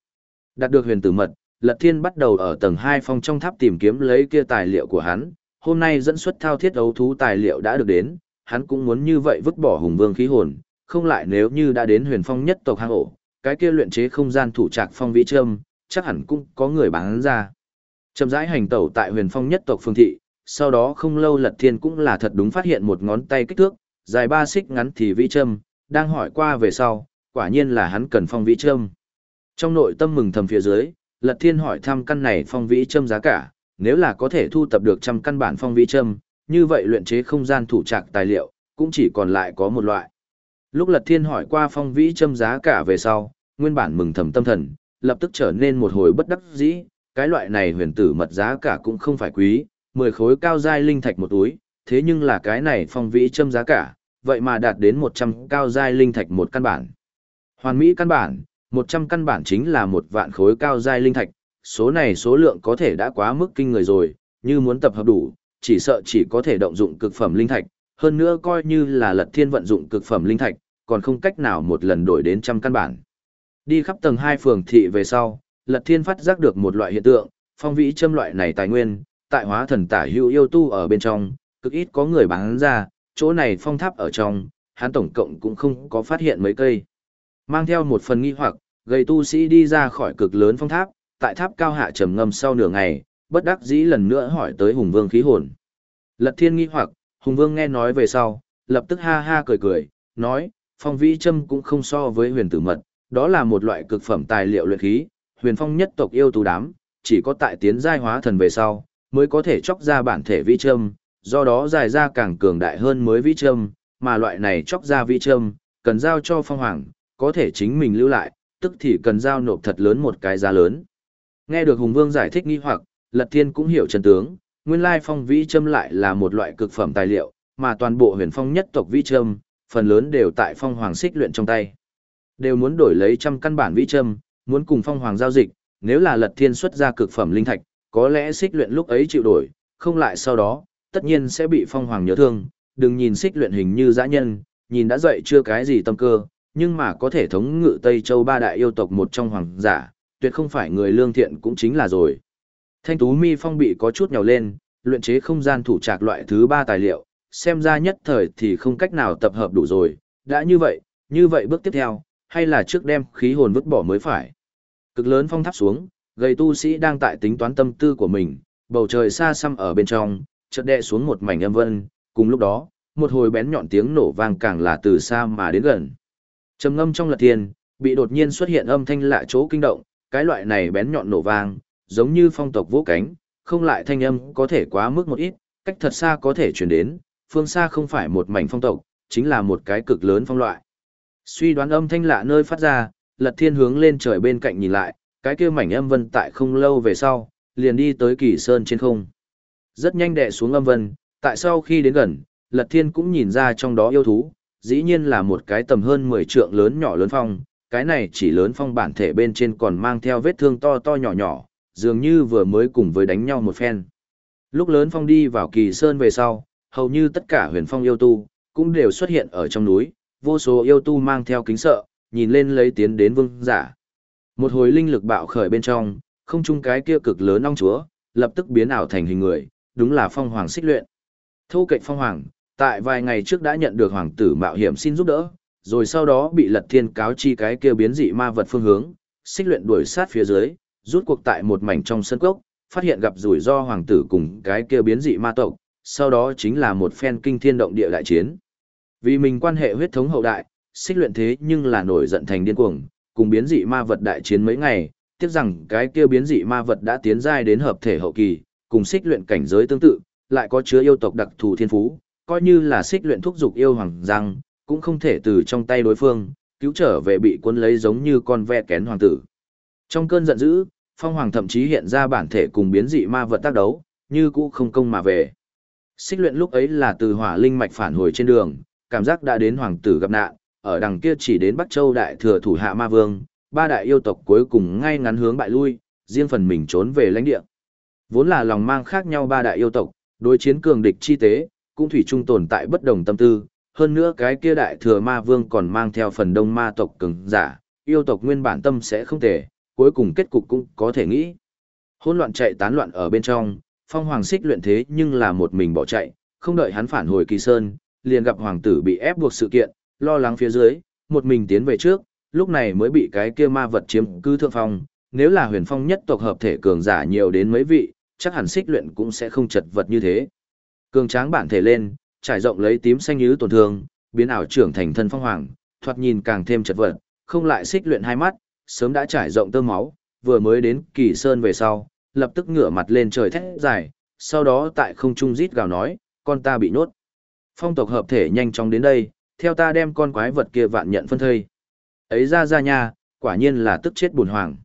Đạt được huyền tử mật, Lật Thiên bắt đầu ở tầng 2 phong trong tháp tìm kiếm lấy kia tài liệu của hắn, hôm nay dẫn xuất thao thiết ấu thú tài liệu đã được đến, hắn cũng muốn như vậy vứt bỏ hùng vương khí hồn, không lại nếu như đã đến huyền phong nhất tộc hang ổ, cái kia luyện chế không gian thủ trạc phong vĩ trâm, chắc hẳn cũng có người bán ra. Chậm rãi hành tẩu tại huyền phong nhất tộc phương thị, sau đó không lâu lật thiên cũng là thật đúng phát hiện một ngón tay kích thước, dài ba xích ngắn thì vĩ trâm, đang hỏi qua về sau, quả nhiên là hắn cần phong vĩ trâm. Trong nội tâm mừng thầm phía dưới, lật thiên hỏi thăm căn này phong vĩ trâm giá cả, nếu là có thể thu tập được trăm căn bản phong vĩ trâm, như vậy luyện chế không gian thủ trạc tài liệu, cũng chỉ còn lại có một loại. Lúc lật thiên hỏi qua phong vĩ trâm giá cả về sau, nguyên bản mừng thầm tâm thần, lập tức trở nên một hồi bất đắc dĩ, cái loại này huyền tử mật giá cả cũng không phải quý, 10 khối cao giai linh thạch một túi, thế nhưng là cái này phong vĩ châm giá cả, vậy mà đạt đến 100 cao giai linh thạch một căn bản. Hoàn mỹ căn bản, 100 căn bản chính là một vạn khối cao giai linh thạch, số này số lượng có thể đã quá mức kinh người rồi, như muốn tập hợp đủ, chỉ sợ chỉ có thể động dụng cực phẩm linh thạch, hơn nữa coi như là lật thiên vận dụng cực phẩm linh thạch, còn không cách nào một lần đổi đến trăm căn bản. Đi khắp tầng 2 phường thị về sau, Lật Thiên phát giác được một loại hiện tượng, phong vĩ châm loại này tài nguyên, tại hóa thần tả hữu yêu tu ở bên trong, cực ít có người bán ra, chỗ này phong tháp ở trong, hắn tổng cộng cũng không có phát hiện mấy cây. Mang theo một phần nghi hoặc, gầy tu sĩ đi ra khỏi cực lớn phong tháp, tại tháp cao hạ trầm ngâm sau nửa ngày, bất đắc dĩ lần nữa hỏi tới Hùng Vương khí hồn. Lật Thiên nghi hoặc, Hùng Vương nghe nói về sau, lập tức ha ha cười cười, nói, phong vĩ châm cũng không so với huyền tử mật, đó là một loại cực phẩm tài liệu luyện khí, huyền phong nhất tộc yêu tú đám, chỉ có tại tiến giai hóa thần về sau, mới có thể chóc ra bản thể vĩ châm, do đó dài ra càng cường đại hơn mới vĩ châm, mà loại này chóc ra vĩ châm, cần giao cho phong hoàng, có thể chính mình lưu lại, tức thì cần giao nộp thật lớn một cái giá lớn. Nghe được Hùng Vương giải thích nghi hoặc, Lật Thiên cũng hiểu chân tướng, nguyên lai phong vĩ châm lại là một loại cực phẩm tài liệu, mà toàn bộ huyền phong nhất tộc vĩ châm, phần lớn đều tại phong hoàng xích luyện trong tay. Đều muốn đổi lấy trăm căn bản vĩ châm, muốn cùng phong hoàng giao dịch, nếu là lật thiên xuất ra cực phẩm linh thạch, có lẽ xích luyện lúc ấy chịu đổi, không lại sau đó, tất nhiên sẽ bị phong hoàng nhớ thương, đừng nhìn xích luyện hình như dã nhân, nhìn đã dậy chưa cái gì tâm cơ, nhưng mà có thể thống ngự Tây Châu ba đại yêu tộc một trong hoàng giả, tuyệt không phải người lương thiện cũng chính là rồi. Thanh tú mi phong bị có chút nhào lên, luyện chế không gian thủ trạc loại thứ ba tài liệu, xem ra nhất thời thì không cách nào tập hợp đủ rồi, đã như vậy, như vậy bước tiếp theo, hay là trước đem khí hồn vứt bỏ mới phải. Cực lớn phong tháp xuống, gầy tu sĩ đang tại tính toán tâm tư của mình, bầu trời xa xăm ở bên trong, chợt đè xuống một mảnh âm vân, cùng lúc đó, một hồi bén nhọn tiếng nổ vang càng là từ xa mà đến gần. Trầm ngâm trong lật thiên bị đột nhiên xuất hiện âm thanh lạ chỗ kinh động, cái loại này bén nhọn nổ vang, giống như phong tộc vỗ cánh, không lại thanh âm có thể quá mức một ít, cách thật xa có thể truyền đến, phương xa không phải một mảnh phong tộc, chính là một cái cực lớn phong loại. Suy đoán âm thanh lạ nơi phát ra, lật thiên hướng lên trời bên cạnh nhìn lại, cái kia mảnh âm vân tại không lâu về sau, liền đi tới kỳ sơn trên không. Rất nhanh đè xuống âm vân, tại sau khi đến gần, lật thiên cũng nhìn ra trong đó yêu thú, dĩ nhiên là một cái tầm hơn 10 trượng lớn nhỏ lớn phong, cái này chỉ lớn phong bản thể bên trên còn mang theo vết thương to to nhỏ nhỏ, dường như vừa mới cùng với đánh nhau một phen. Lúc lớn phong đi vào kỳ sơn về sau, hầu như tất cả huyền phong yêu tu, cũng đều xuất hiện ở trong núi, vô số yêu tu mang theo kính sợ, nhìn lên lấy tiến đến vương giả. Một hồi linh lực bạo khởi bên trong, không chung cái kia cực lớn ong chúa, lập tức biến ảo thành hình người, đúng là phong hoàng xích luyện. Thu cạnh phong hoàng, tại vài ngày trước đã nhận được hoàng tử mạo hiểm xin giúp đỡ, rồi sau đó bị lật thiên cáo chi cái kia biến dị ma vật phương hướng, xích luyện đuổi sát phía dưới, rút cuộc tại một mảnh trong sân cốc, phát hiện gặp rủi ro hoàng tử cùng cái kia biến dị ma tộc, sau đó chính là một phen kinh thiên động địa đại chiến. Vì mình quan hệ huyết thống hậu đại, xích luyện thế nhưng là nổi giận thành điên cuồng, cùng biến dị ma vật đại chiến mấy ngày, tiếc rằng cái kia biến dị ma vật đã tiến giai đến hợp thể hậu kỳ, cùng xích luyện cảnh giới tương tự, lại có chứa yêu tộc đặc thù thiên phú, coi như là xích luyện thúc dục yêu hoàng răng, cũng không thể từ trong tay đối phương, cứu trở về bị cuốn lấy giống như con ve kén hoàng tử. Trong cơn giận dữ, phong hoàng thậm chí hiện ra bản thể cùng biến dị ma vật tác đấu, như cũ không công mà về. Xích luyện lúc ấy là từ hỏa linh mạch phản hồi trên đường, cảm giác đã đến hoàng tử gặp nạn, ở đằng kia chỉ đến Bắc Châu đại thừa thủ hạ ma vương, ba đại yêu tộc cuối cùng ngay ngắn hướng bại lui, riêng phần mình trốn về lãnh địa. Vốn là lòng mang khác nhau ba đại yêu tộc, đối chiến cường địch chi tế, cũng thủy chung tồn tại bất đồng tâm tư, hơn nữa cái kia đại thừa ma vương còn mang theo phần đông ma tộc cường giả, yêu tộc nguyên bản tâm sẽ không thể, cuối cùng kết cục cũng có thể nghĩ. Hỗn loạn chạy tán loạn ở bên trong, phong hoàng xích luyện thế nhưng là một mình bỏ chạy, không đợi hắn phản hồi kỳ sơn, liền gặp hoàng tử bị ép buộc sự kiện, lo lắng phía dưới, một mình tiến về trước, lúc này mới bị cái kia ma vật chiếm cứ thượng phong, nếu là huyền phong nhất tộc hợp thể cường giả nhiều đến mấy vị, chắc hẳn xích luyện cũng sẽ không chật vật như thế. Cường tráng bản thể lên, trải rộng lấy tím xanh như tổn thương, biến ảo trưởng thành thân phong hoàng, thoạt nhìn càng thêm chật vật, không lại xích luyện hai mắt, sớm đã trải rộng tơ máu, vừa mới đến kỳ sơn về sau, lập tức ngửa mặt lên trời thét dài, sau đó tại không trung rít gào nói, con ta bị nhốt. Phong tộc hợp thể nhanh chóng đến đây, theo ta đem con quái vật kia vạn nhận phân thây. Ấy ra ra nha, quả nhiên là tức chết buồn hoàng.